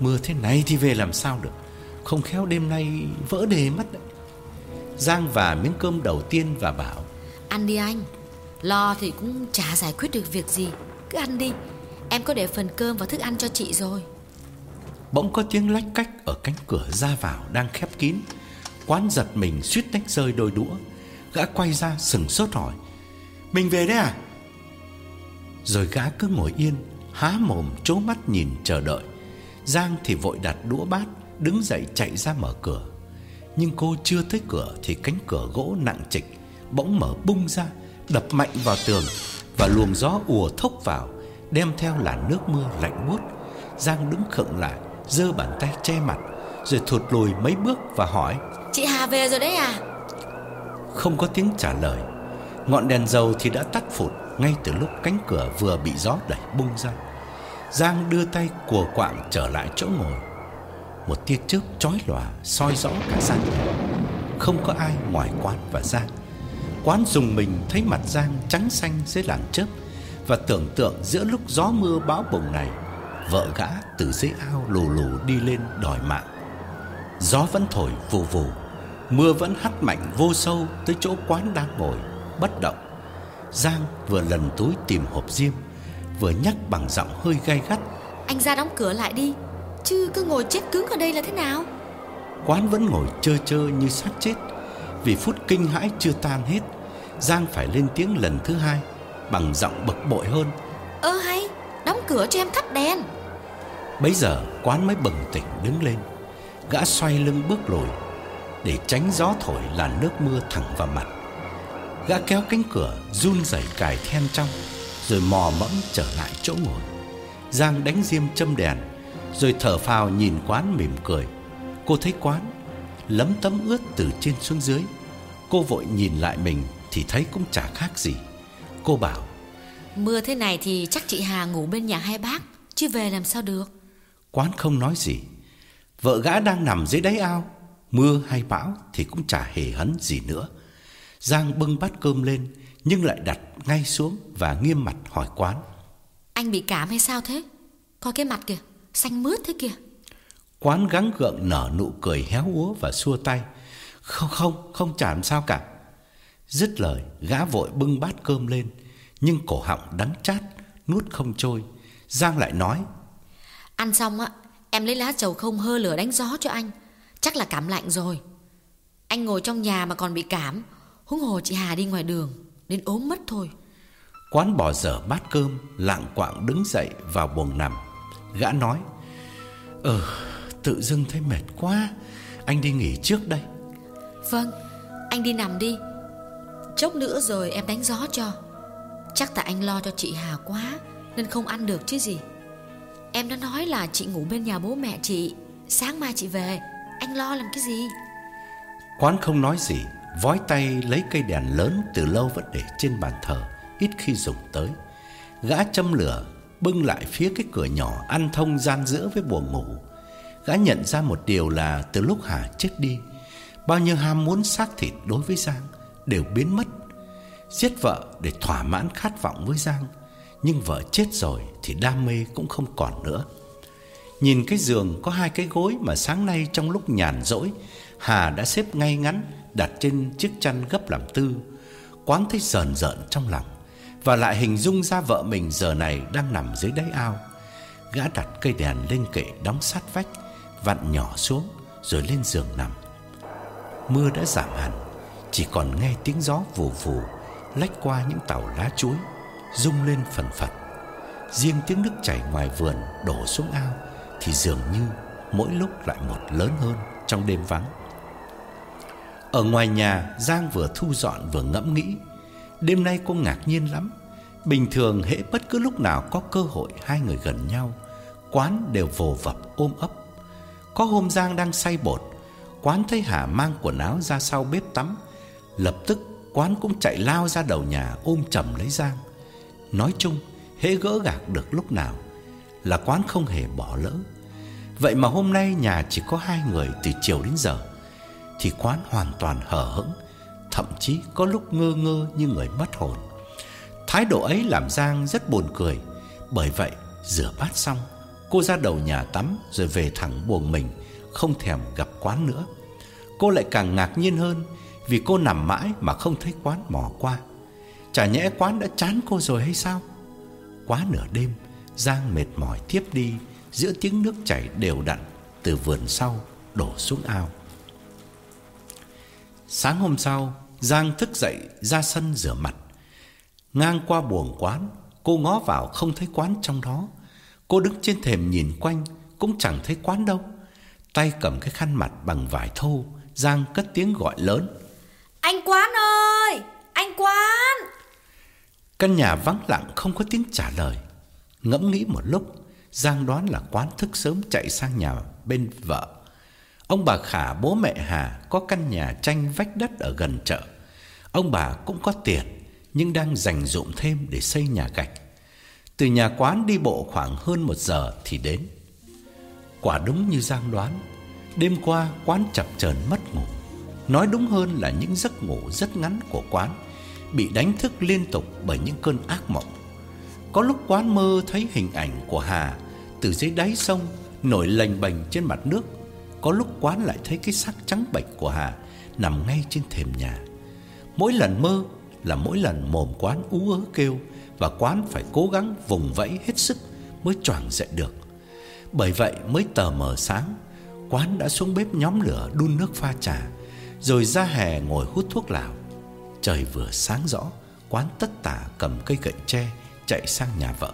Mưa thế này thì về làm sao được Không khéo đêm nay vỡ đề mất đấy. Giang và miếng cơm đầu tiên và bảo Ăn đi anh Lo thì cũng chả giải quyết được việc gì. Cứ ăn đi Em có để phần cơm và thức ăn cho chị rồi. Bỗng có tiếng lách cách ở cánh cửa ra vào đang khép kín. Quán giật mình suýt đánh rơi đôi đũa Gã quay ra sừng sốt hỏi Mình về đấy à? Rồi gã cứ ngồi yên Há mồm trố mắt nhìn chờ đợi. Giang thì vội đặt đũa bát Đứng dậy chạy ra mở cửa. Nhưng cô chưa tới cửa Thì cánh cửa gỗ nặng trịch Bỗng mở bung ra Đập mạnh vào tường Và luồng gió ùa thốc vào Đem theo làn nước mưa lạnh buốt. Giang đứng khựng lại giơ bàn tay che mặt Rồi thụt lùi mấy bước và hỏi Chị Hà về rồi đấy à? Không có tiếng trả lời. Ngọn đèn dầu thì đã tắt phụt Ngay từ lúc cánh cửa vừa bị gió đẩy bung ra. Giang đưa tay của quạng trở lại chỗ ngồi một tia chớp chói lòa soi rõ cả gian Không có ai ngoài quán và Giang Quán dùng mình thấy mặt Giang trắng xanh dưới làn chớp Và tưởng tượng giữa lúc gió mưa bão bùng này, Vợ gã từ dưới ao lù lù đi lên đòi mạng. Gió vẫn thổi vù vù, Mưa vẫn hắt mạnh vô sâu Tới chỗ quán đang ngồi, Bất động. Giang vừa lần túi tìm hộp diêm, Vừa nhắc bằng giọng hơi gay gắt. Anh ra đóng cửa lại đi. Chứ cứ ngồi chết cứng ở đây là thế nào? Quán vẫn ngồi chơ chơ như xác chết. Vì phút kinh hãi chưa tan hết Giang phải lên tiếng lần thứ hai Bằng giọng bực bội hơn. Ơ hay Đóng cửa cho em thắp đèn. Bấy giờ quán mới bừng tỉnh đứng lên. Gã xoay lưng bước lùi Để tránh gió thổi làn nước mưa thẳng vào mặt. Gã kéo cánh cửa Run rẩy cài then trong Rồi mò mẫm trở lại chỗ ngồi. Giang đánh diêm châm đèn Rồi thở phào nhìn quán mỉm cười. Cô thấy quán Lấm tấm ướt từ trên xuống dưới. Cô vội nhìn lại mình thì thấy cũng chả khác gì. Cô bảo Mưa thế này thì chắc chị Hà ngủ bên nhà hai bác Chứ về làm sao được? Quán không nói gì. Vợ gã đang nằm dưới đáy ao Mưa hay bão thì cũng chả hề hấn gì nữa. Giang bưng bát cơm lên Nhưng lại đặt ngay xuống Và nghiêm mặt hỏi quán. Anh bị cảm hay sao thế? Coi cái mặt kìa Xanh mướt thế kìa. Quán gắng gượng nở nụ cười héo úa và xua tay. Không không Không chả làm sao cả. Dứt lời gã vội bưng bát cơm lên Nhưng cổ họng đắng chát Nuốt không trôi. Giang lại nói Ăn xong á Em lấy lá trầu không hơ lửa đánh gió cho anh. Chắc là cảm lạnh rồi. Anh ngồi trong nhà mà còn bị cảm. Huống hồ chị Hà đi ngoài đường Đến ốm mất thôi. Quán bỏ dở bát cơm Lạng quạng đứng dậy vào buồng nằm Gã nói Ờ tự dưng thấy mệt quá Anh đi nghỉ trước đây. Vâng Anh đi nằm đi. Chốc nữa rồi em đánh gió cho. Chắc tại anh lo cho chị Hà quá Nên không ăn được chứ gì. Em đã nói là chị ngủ bên nhà bố mẹ chị. Sáng mai chị về Anh lo làm cái gì? Quán không nói gì Vói tay lấy cây đèn lớn từ lâu vẫn để trên bàn thờ Ít khi dùng tới. Gã châm lửa Bưng lại phía cái cửa nhỏ Ăn thông gian giữa với buồng ngủ. Gã nhận ra một điều là Từ lúc Hà chết đi, Bao nhiêu ham muốn xác thịt đối với Giang Đều biến mất. Giết vợ để thỏa mãn khát vọng với Giang, Nhưng vợ chết rồi Thì đam mê cũng không còn nữa. Nhìn cái giường có hai cái gối Mà sáng nay trong lúc nhàn rỗi, Hà đã xếp ngay ngắn Đặt trên chiếc chăn gấp làm tư Quán thấy sờn rợn trong lòng. Và lại hình dung ra vợ mình giờ này Đang nằm dưới đáy ao. Gã đặt cây đèn lên kệ đóng sát vách, Vặn nhỏ xuống, Rồi lên giường nằm. Mưa đã giảm hẳn, Chỉ còn nghe tiếng gió vù vù, Lách qua những tàu lá chuối, Rung lên phần phật. Riêng tiếng nước chảy ngoài vườn Đổ xuống ao Thì dường như mỗi lúc lại một lớn hơn Trong đêm vắng. Ở ngoài nhà, Giang vừa thu dọn vừa ngẫm nghĩ, Đêm nay cô ngạc nhiên lắm. Bình thường hễ bất cứ lúc nào có cơ hội, Hai người gần nhau, Quán đều vồ vập, ôm ấp. Có hôm Giang đang say bột, Quán thấy Hà mang quần áo ra sau bếp tắm. Lập tức, Quán cũng chạy lao ra đầu nhà ôm chầm lấy Giang. Nói chung, Hễ gỡ gạc được lúc nào Là quán không hề bỏ lỡ. Vậy mà hôm nay nhà chỉ có hai người Từ chiều đến giờ, Thì quán hoàn toàn hở hững. Thậm chí có lúc ngơ ngơ như người mất hồn. Thái độ ấy làm Giang rất buồn cười. Bởi vậy, rửa bát xong, Cô ra đầu nhà tắm Rồi về thẳng buồng mình, Không thèm gặp quán nữa. Cô lại càng ngạc nhiên hơn Vì cô nằm mãi mà không thấy quán mò qua. Chả nhẽ quán đã chán cô rồi hay sao? Quá nửa đêm, Giang mệt mỏi tiếp đi, Giữa tiếng nước chảy đều đặn, Từ vườn sau đổ xuống ao. Sáng hôm sau, Giang thức dậy ra sân rửa mặt. Ngang qua buồng quán Cô ngó vào không thấy quán trong đó. Cô đứng trên thềm nhìn quanh Cũng chẳng thấy quán đâu. Tay cầm cái khăn mặt bằng vải thô Giang cất tiếng gọi lớn. Anh Quán ơi! Anh Quán! Căn nhà vắng lặng không có tiếng trả lời. Ngẫm nghĩ một lúc Giang đoán là quán thức sớm chạy sang nhà bên vợ. Ông bà Khả bố mẹ Hà Có căn nhà tranh vách đất ở gần chợ. Ông bà cũng có tiền nhưng đang dành dụm thêm để xây nhà gạch. Từ nhà quán đi bộ khoảng hơn một giờ thì đến. Quả đúng như Giang đoán, Đêm qua quán chập chờn mất ngủ. Nói đúng hơn là những giấc ngủ rất ngắn của quán Bị đánh thức liên tục bởi những cơn ác mộng. Có lúc quán mơ thấy hình ảnh của Hà Từ dưới đáy sông nổi lềnh bềnh trên mặt nước, Có lúc quán lại thấy cái xác trắng bệch của Hà Nằm ngay trên thềm nhà. Mỗi lần mơ là mỗi lần mồm quán ú ớ kêu Và quán phải cố gắng vùng vẫy hết sức mới choàng dậy được. Bởi vậy mới tờ mờ sáng, Quán đã xuống bếp nhóm lửa đun nước pha trà, Rồi ra hè ngồi hút thuốc lào. Trời vừa sáng rõ, Quán tất tả cầm cây gậy tre Chạy sang nhà vợ.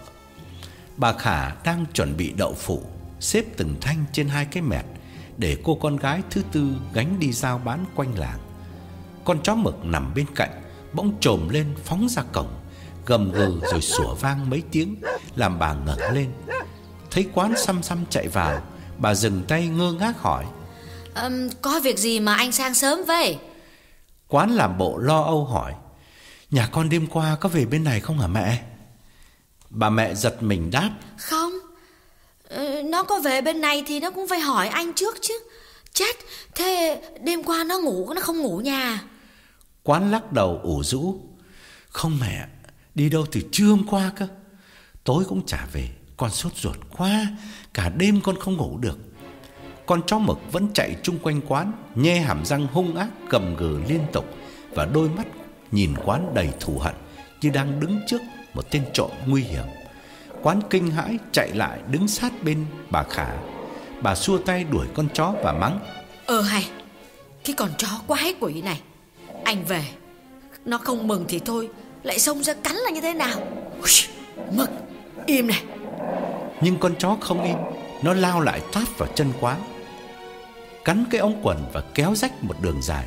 Bà Khả đang chuẩn bị đậu phụ, Xếp từng thanh trên hai cái mẹt Để cô con gái thứ tư Gánh đi giao bán quanh làng. Con chó mực nằm bên cạnh Bỗng trồm lên phóng ra cổng Gầm gừ rồi sủa vang mấy tiếng Làm bà ngẩng lên. Thấy quán xăm xăm chạy vào Bà dừng tay ngơ ngác hỏi. Um, Có việc gì mà anh sang sớm vậy? Quán làm bộ lo âu hỏi. Nhà con đêm qua có về bên này không hả mẹ? Bà mẹ giật mình đáp. Không. Ờ, Nó có về bên này thì nó cũng phải hỏi anh trước chứ. Chết Thế đêm qua nó ngủ Nó không ngủ nhà Quán lắc đầu ủ rũ. Không mẹ, Đi đâu từ trưa hôm qua cơ? Tối cũng trả về, Con sốt ruột quá, Cả đêm con không ngủ được. Con chó mực vẫn chạy chung quanh quán Nhe hàm răng hung ác cầm gừ liên tục Và đôi mắt nhìn quán đầy thù hận Như đang đứng trước một tên trộm nguy hiểm. Quán kinh hãi chạy lại đứng sát bên bà Khả. Bà xua tay đuổi con chó và mắng Ờ hay, Cái con chó quái quỷ này. Anh về. Nó không mừng thì thôi, Lại xông ra cắn là như thế nào? Mực Im này. Nhưng con chó không im, Nó lao lại tát vào chân quán. Cắn cái ống quần và kéo rách một đường dài.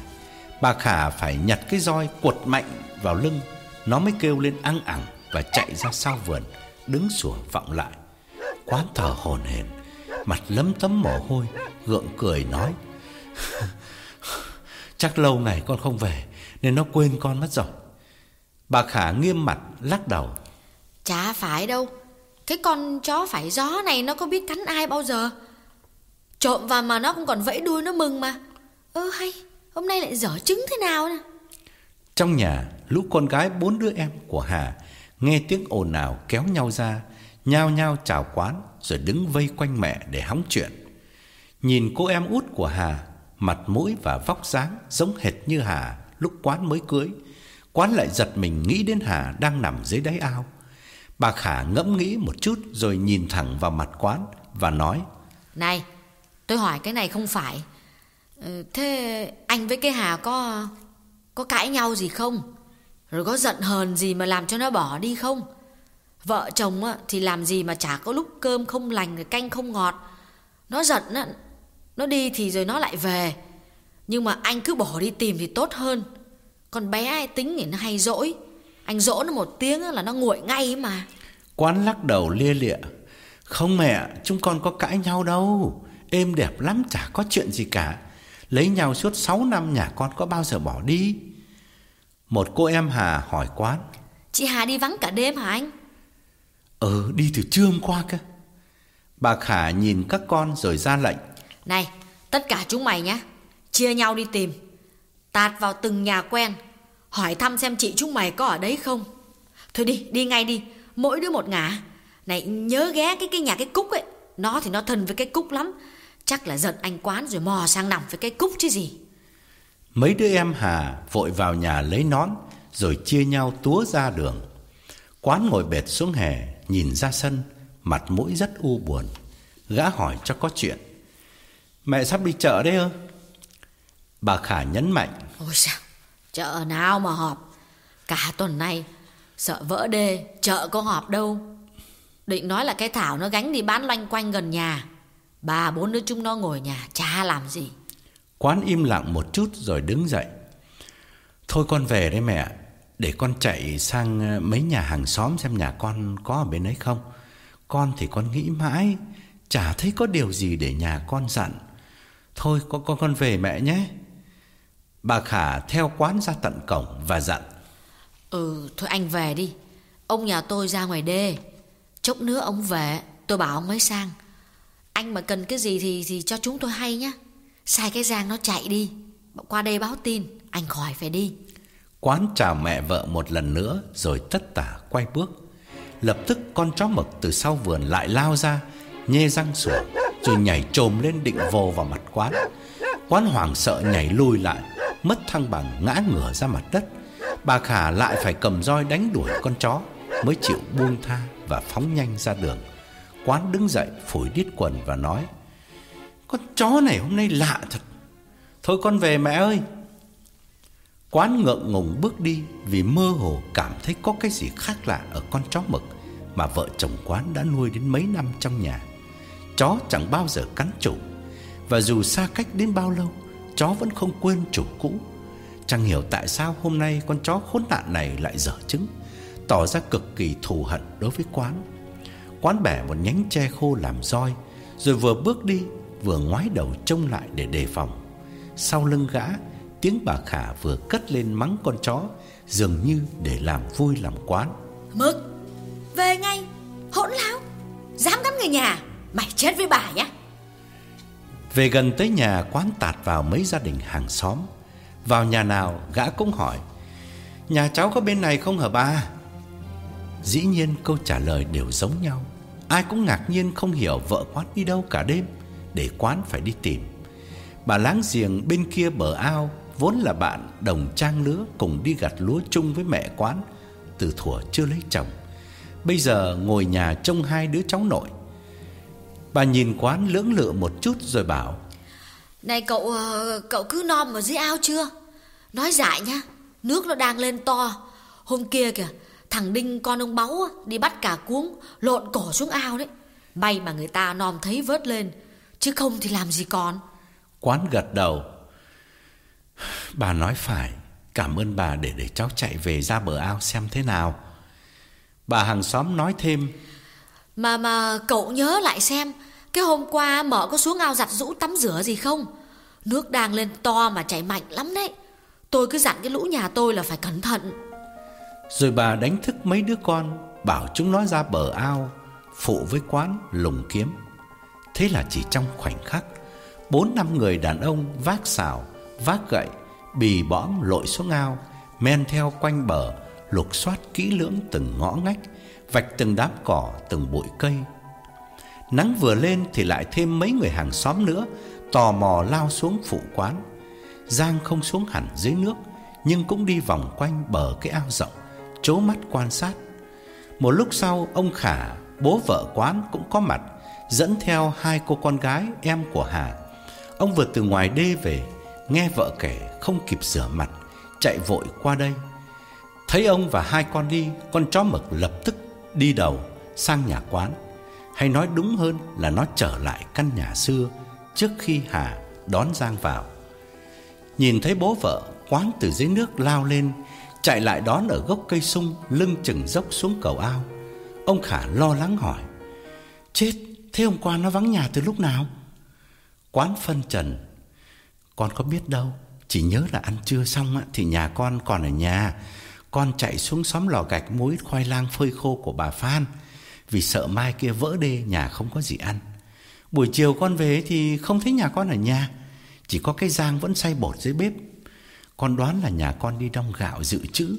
Bà Khả phải nhặt cái roi quật mạnh vào lưng. Nó mới kêu lên ăn ẳng Và chạy ra sau vườn, Đứng sủa vọng lại. Quán thở hồn hển Mặt lấm tấm mồ hôi, Gượng cười nói Chắc lâu ngày con không về Nên nó quên con mất rồi. Bà Khả nghiêm mặt lắc đầu. Chả phải đâu. Cái con chó phải gió này nó có biết cắn ai bao giờ? Trộm vào mà nó cũng còn vẫy đuôi nó mừng mà. Ơ hay Hôm nay lại dở trứng thế nào nè? Trong nhà Lũ con gái bốn đứa em của Hà Nghe tiếng ồn ào kéo nhau ra Nhao nhao chào quán Rồi đứng vây quanh mẹ để hóng chuyện. Nhìn cô em út của Hà Mặt mũi và vóc dáng Giống hệt như Hà lúc quán mới cưới. Quán lại giật mình nghĩ đến Hà Đang nằm dưới đáy ao. Bà Khả ngẫm nghĩ một chút Rồi nhìn thẳng vào mặt quán Và nói, Này, tôi hỏi cái này không phải. Ừ, thế anh với cái Hà có Có cãi nhau gì không? Rồi có giận hờn gì mà làm cho nó bỏ đi không? Vợ chồng thì làm gì mà chả có lúc cơm không lành, Canh không ngọt. Nó giận nó đi thì rồi nó lại về. Nhưng mà anh cứ bỏ đi tìm thì tốt hơn. Con bé ai tính thì nó hay dỗi. Anh dỗ nó một tiếng là nó nguội ngay mà. Quán lắc đầu lia lịa. Không mẹ Chúng con có cãi nhau đâu. Êm đẹp lắm chả có chuyện gì cả. Lấy nhau suốt 6 năm nhà con có bao giờ bỏ đi? Một cô em Hà hỏi quán. Chị Hà đi vắng cả đêm hả anh? Ừ đi từ trưa hôm qua cơ. Bà Khả nhìn các con rồi ra lệnh này, tất cả chúng mày nhá, Chia nhau đi tìm. Tạt vào từng nhà quen, Hỏi thăm xem chị chúng mày có ở đấy không. Thôi đi đi ngay đi, Mỗi đứa một ngả. Này, nhớ ghé cái cái nhà cái cúc ấy, Nó thì nó thân với cái cúc lắm. Chắc là giận anh quán rồi mò sang nằm với cái cúc chứ gì. Mấy đứa em Hà vội vào nhà lấy nón, Rồi chia nhau túa ra đường. Quán ngồi bệt xuống hè, Nhìn ra sân, Mặt mũi rất u buồn. Gã hỏi cho có chuyện. Mẹ sắp đi chợ đấy ơ Bà Khả nhấn mạnh. Ôi sao Chợ nào mà họp? Cả tuần nay Sợ vỡ đê Chợ có họp đâu. Định nói là cái Thảo nó gánh đi bán loanh quanh gần nhà. Ba bốn đứa chúng nó ngồi nhà Chả làm gì. Quán im lặng một chút rồi đứng dậy. Thôi con về đây mẹ Để con chạy sang ờ, mấy nhà hàng xóm xem nhà con có ở bên ấy không. Con thì con nghĩ mãi Chả thấy có điều gì để nhà con dặn Thôi con con con về mẹ nhé. Bà Khả theo quán ra tận cổng và dặn. Ừ thôi anh về đi. Ông nhà tôi ra ngoài đê. Chốc nữa ông về Tôi bảo ông mới sang. Anh mà cần cái gì thì thì cho chúng tôi hay nhá. Sai cái giang nó chạy đi. Qua đây báo tin Anh khỏi phải đi. Quán chào mẹ vợ một lần nữa Rồi tất tả quay bước. Lập tức con chó mực từ sau vườn lại lao ra Nhê răng sủa rồi nhảy trồm lên định vồ vào mặt quán. Quán hoảng sợ nhảy lùi lại, Mất thăng bằng ngã ngửa ra mặt đất. Bà Khả lại phải cầm roi đánh đuổi con chó, Mới chịu buông tha và phóng nhanh ra đường. Quán đứng dậy, phủi đít quần và nói, Con chó này hôm nay lạ thật. Thôi con về mẹ ơi. Quán ngượng ngùng bước đi Vì mơ hồ cảm thấy có cái gì khác lạ Ở con chó mực Mà vợ chồng quán đã nuôi đến mấy năm trong nhà. Chó chẳng bao giờ cắn chủ. Và dù xa cách đến bao lâu Chó vẫn không quên chủ cũ. Chẳng hiểu tại sao hôm nay con chó khốn nạn này lại dở chứng, Tỏ ra cực kỳ thù hận đối với quán. Quán bẻ một nhánh tre khô làm roi Rồi vừa bước đi Vừa ngoái đầu trông lại để đề phòng. Sau lưng gã Tiếng bà Khả vừa cất lên mắng con chó Dường như để làm vui làm quán. Mực Về ngay Hỗn láo Dám cắn người nhà. Mày chết với bà nhé. Về gần tới nhà quán tạt vào mấy gia đình hàng xóm, Vào nhà nào gã cũng hỏi, Nhà cháu có bên này không hả ba? Dĩ nhiên câu trả lời đều giống nhau. Ai cũng ngạc nhiên không hiểu vợ quán đi đâu cả đêm Để quán phải đi tìm. Bà láng giềng bên kia bờ ao Vốn là bạn đồng trang lứa Cùng đi gặt lúa chung với mẹ quán, Từ thuở chưa lấy chồng. Bây giờ ngồi nhà trông hai đứa cháu nội Bà nhìn quán lưỡng lự một chút rồi bảo Này cậu ờ, cậu cứ nom ở dưới ao chưa? Nói dại nhá Nước nó đang lên to. Hôm kia kìa Thằng Đinh con ông Báu đi bắt cả cuống Lộn cổ xuống ao đấy. May mà người ta nom thấy vớt lên Chứ không thì làm gì còn. Quán gật đầu. Bà nói phải Cảm ơn bà để để cháu chạy về ra bờ ao xem thế nào. Bà hàng xóm nói thêm Mà mà cậu nhớ lại xem cái hôm qua mở có xuống ao giặt rũ tắm rửa gì không? Nước đang lên to mà chảy mạnh lắm đấy. Tôi cứ dặn cái lũ nhà tôi là phải cẩn thận. Rồi bà đánh thức mấy đứa con, Bảo chúng nó ra bờ ao, Phụ với quán lùng kiếm. Thế là chỉ trong khoảnh khắc, Bốn năm người đàn ông vác xào, Vác gậy, Bì bõm lội xuống ao, Men theo quanh bờ, Lục soát kỹ lưỡng từng ngõ ngách, Vạch từng đám cỏ, từng bụi cây Nắng vừa lên thì lại thêm mấy người hàng xóm nữa, Tò mò lao xuống phụ quán. Giang không xuống hẳn dưới nước, Nhưng cũng đi vòng quanh bờ cái ao rộng Chố mắt quan sát. Một lúc sau, ông Khả, Bố vợ quán cũng có mặt, Dẫn theo hai cô con gái, em của Hà. Ông vừa từ ngoài đê về, Nghe vợ kể không kịp rửa mặt, Chạy vội qua đây. Thấy ông và hai con đi, Con chó mực lập tức đi đầu Sang nhà quán. Hay nói đúng hơn là nó trở lại căn nhà xưa Trước khi Hà đón Giang vào. Nhìn thấy bố vợ Quán từ dưới nước lao lên, Chạy lại đón ở gốc cây sung Lưng chừng dốc xuống cầu ao. Ông Khả lo lắng hỏi, Chết, Thế hôm qua nó vắng nhà từ lúc nào? Quán phân trần, Con có biết đâu, Chỉ nhớ là ăn trưa xong thì nhà con còn ở nhà. Con chạy xuống xóm lò gạch muối khoai lang phơi khô của bà Phan. Vì sợ mai kia vỡ đê, nhà không có gì ăn. Buổi chiều con về thì không thấy nhà con ở nhà, Chỉ có cái giang vẫn xay bột dưới bếp. Con đoán là nhà con đi đong gạo dự trữ,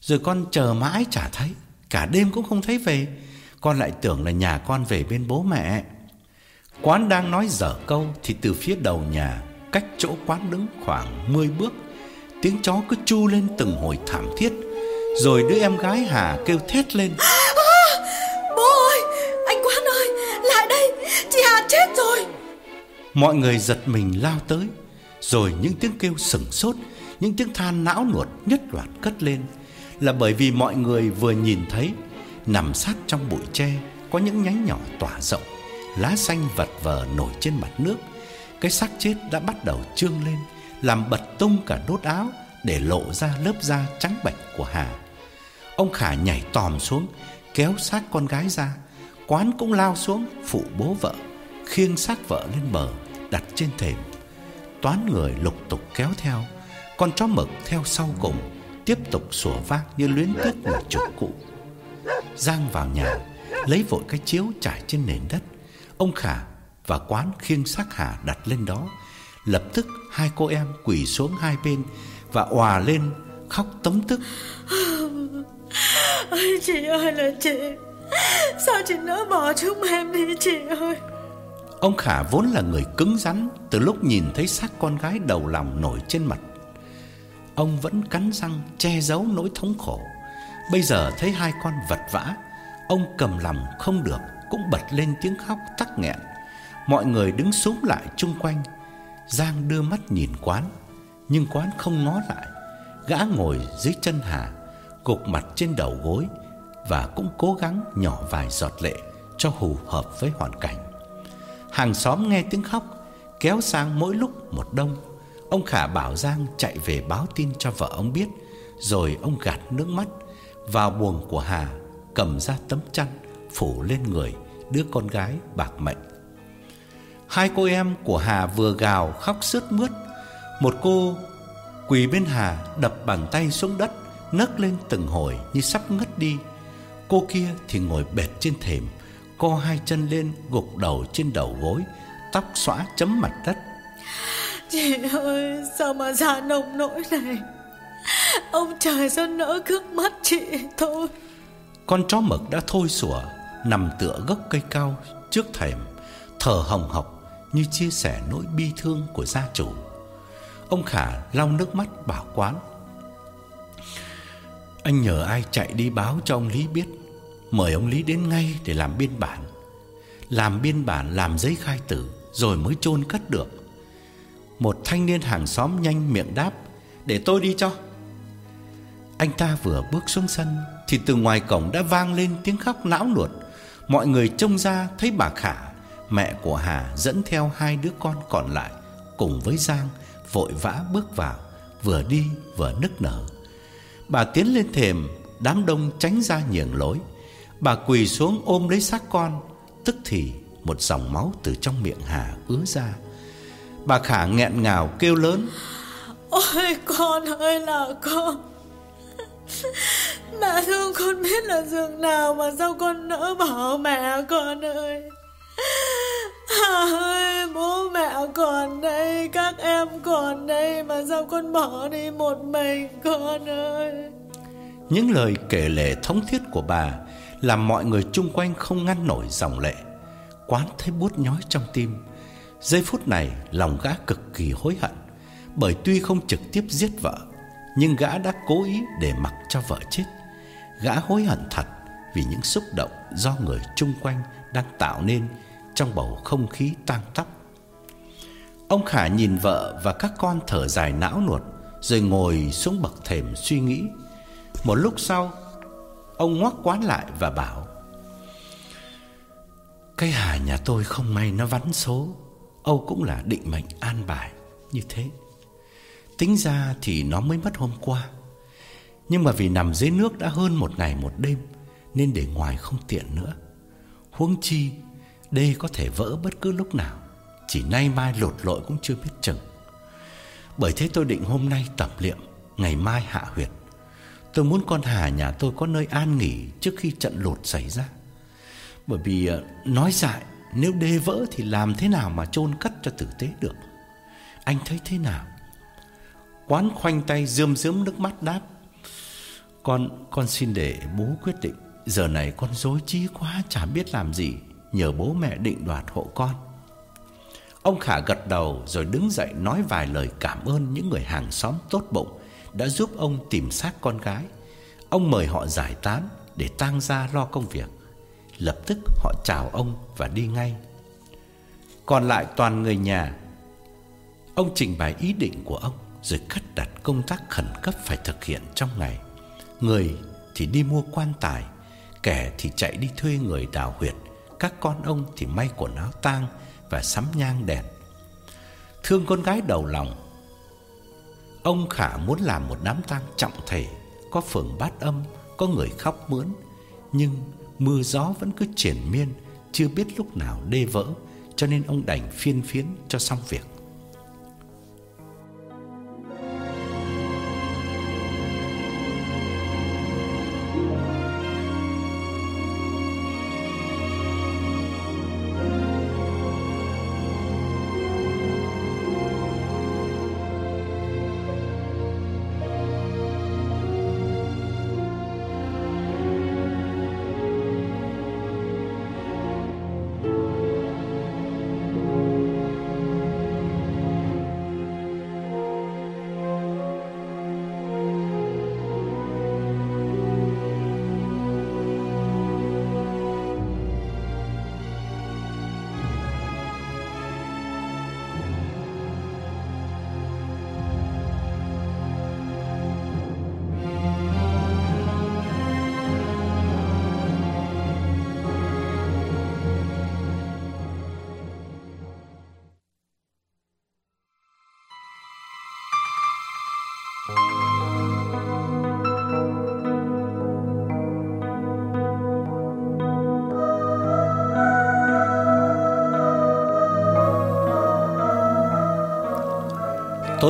Rồi con chờ mãi chả thấy, Cả đêm cũng không thấy về. Con lại tưởng là nhà con về bên bố mẹ. Quán đang nói dở câu Thì từ phía đầu nhà, Cách chỗ quán đứng khoảng 10 bước, Tiếng chó cứ chu lên từng hồi thảm thiết, Rồi đứa em gái Hà kêu thét lên. Chết rồi. Mọi người giật mình lao tới, Rồi những tiếng kêu sừng sốt, Những tiếng than não nuột nhất loạt cất lên. Là bởi vì mọi người vừa nhìn thấy, Nằm sát trong bụi tre, Có những nhánh nhỏ tỏa rộng, Lá xanh vật vờ nổi trên mặt nước. Cái xác chết đã bắt đầu trương lên, Làm bật tung cả đốt áo Để lộ ra lớp da trắng bệch của Hà. Ông Khả nhảy tòm xuống, Kéo xác con gái ra, Quán cũng lao xuống, phụ bố vợ. Khiêng xác vợ lên bờ, Đặt trên thềm. Toán người lục tục kéo theo, Con chó mực theo sau cùng, Tiếp tục sủa vác như luyến tiếc người chủ cũ. Giang vào nhà, Lấy vội cái chiếu trải trên nền đất. Ông Khả và quán khiêng xác Hà đặt lên đó. Lập tức hai cô em quỳ xuống hai bên Và òa lên, khóc tấm tức. Ôi, chị ơi là chị. Sao chị nỡ bỏ chúng em đi, chị ơi? Ông Khả vốn là người cứng rắn Từ lúc nhìn thấy xác con gái đầu lòng nổi trên mặt. Ông vẫn cắn răng che giấu nỗi thống khổ. Bây giờ thấy hai con vật vã, Ông cầm lòng không được, Cũng bật lên tiếng khóc tắc nghẹn. Mọi người đứng xuống lại chung quanh. Giang đưa mắt nhìn quán, Nhưng quán không ngó lại. Gã ngồi dưới chân Hà, Gục mặt trên đầu gối Và cũng cố gắng nhỏ vài giọt lệ Cho hù hợp với hoàn cảnh. Hàng xóm nghe tiếng khóc, Kéo sang mỗi lúc một đông. Ông Khả bảo Giang chạy về báo tin cho vợ ông biết, Rồi ông gạt nước mắt. Vào buồng của Hà, Cầm ra tấm chăn, Phủ lên người đứa con gái, bạc mệnh. Hai cô em của Hà vừa gào khóc sướt mướt. Một cô Quỳ bên Hà đập bàn tay xuống đất, Nấc lên từng hồi như sắp ngất đi. Cô kia thì ngồi bệt trên thềm Co hai chân lên gục đầu trên đầu gối Tóc xõa chấm mặt đất. Chị ơi sao mà già nồng nỗi này? Ông trời sao nỡ cướp mắt chị thôi? Con chó mực đã thôi sủa Nằm tựa gốc cây cao trước thềm Thở hồng hộc như chia sẻ nỗi bi thương của gia chủ. Ông Khả lau nước mắt bảo quán. Anh nhờ ai chạy đi báo cho ông Lý biết Mời ông Lý đến ngay để làm biên bản. Làm biên bản, làm giấy khai tử, Rồi mới chôn cất được. Một thanh niên hàng xóm nhanh miệng đáp, Để tôi đi cho. Anh ta vừa bước xuống sân, Thì từ ngoài cổng đã vang lên tiếng khóc náo loạn. Mọi người trông ra thấy bà Khả, Mẹ của Hà dẫn theo hai đứa con còn lại Cùng với Giang Vội vã bước vào, Vừa đi vừa nức nở. Bà tiến lên thềm, Đám đông tránh ra nhường lối. Bà quỳ xuống ôm lấy xác con Tức thì một dòng máu từ trong miệng Hà ứa ra. Bà Khả nghẹn ngào kêu lớn Ôi con ơi là con. Mẹ thương con biết là giường nào Mà sao con nỡ bỏ mẹ con ơi? Hà ơi bố mẹ còn đây Các em còn đây Mà sao con bỏ đi một mình con ơi? Những lời kể lể thống thiết của bà làm mọi người chung quanh không ngăn nổi dòng lệ Quán thấy buốt nhói trong tim Giây phút này lòng gã cực kỳ hối hận Bởi tuy không trực tiếp giết vợ Nhưng gã đã cố ý để mặc cho vợ chết Gã hối hận thật Vì những xúc động do người chung quanh đang tạo nên trong bầu không khí tang tóc. Ông Khả nhìn vợ và các con thở dài não nuột rồi ngồi xuống bậc thềm suy nghĩ. Một lúc sau, ông ngoắc quán lại và bảo: "Cái Hà nhà tôi không may nó vắn số, Âu cũng là định mệnh an bài như thế. Tính ra thì nó mới mất hôm qua, nhưng mà vì nằm dưới nước đã hơn một ngày một đêm nên để ngoài không tiện nữa. Huống chi Đê có thể vỡ bất cứ lúc nào Chỉ nay mai lột lội cũng chưa biết chừng Bởi thế tôi định hôm nay tập liệm Ngày mai hạ huyệt Tôi muốn con Hà nhà tôi có nơi an nghỉ Trước khi trận lụt xảy ra. Bởi vì ờ, nói dại, Nếu đê vỡ thì làm thế nào mà chôn cất cho tử tế được? Anh thấy thế nào? Quán khoanh tay rơm rớm nước mắt đáp, Con con xin để bố quyết định. Giờ này con rối trí quá, Chả biết làm gì. Nhờ bố mẹ định đoạt hộ con. Ông Khả gật đầu rồi đứng dậy nói vài lời cảm ơn những người hàng xóm tốt bụng đã giúp ông tìm xác con gái. Ông mời họ giải tán để tang gia lo công việc. Lập tức họ chào ông và đi ngay. Còn lại toàn người nhà. Ông trình bày ý định của ông rồi cắt đặt công tác khẩn cấp phải thực hiện trong ngày. Người thì đi mua quan tài, kẻ thì chạy đi thuê người đào huyệt các con ông thì may quần áo tang và sắm nhang đèn. Thương con gái đầu lòng, ông Khả muốn làm một đám tang trọng thể, có phường bát âm, có người khóc mướn, nhưng mưa gió vẫn cứ triển miên, chưa biết lúc nào đê vỡ, cho nên ông đành phiên phiến cho xong việc.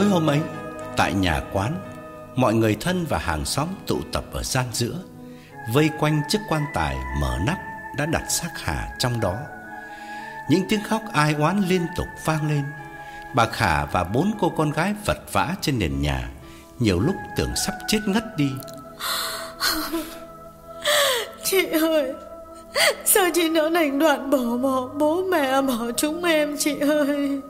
Tối hôm ấy, Tại nhà quán Mọi người thân và hàng xóm tụ tập ở gian giữa Vây quanh chiếc quan tài mở nắp Đã đặt xác Hà trong đó. Những tiếng khóc ai oán liên tục vang lên. Bà Khả và bốn cô con gái vật vã trên nền nhà Nhiều lúc tưởng sắp chết ngất đi. Chị ơi Sao chị nỡ đành đoạn bỏ bỏ bố mẹ bỏ chúng em chị ơi?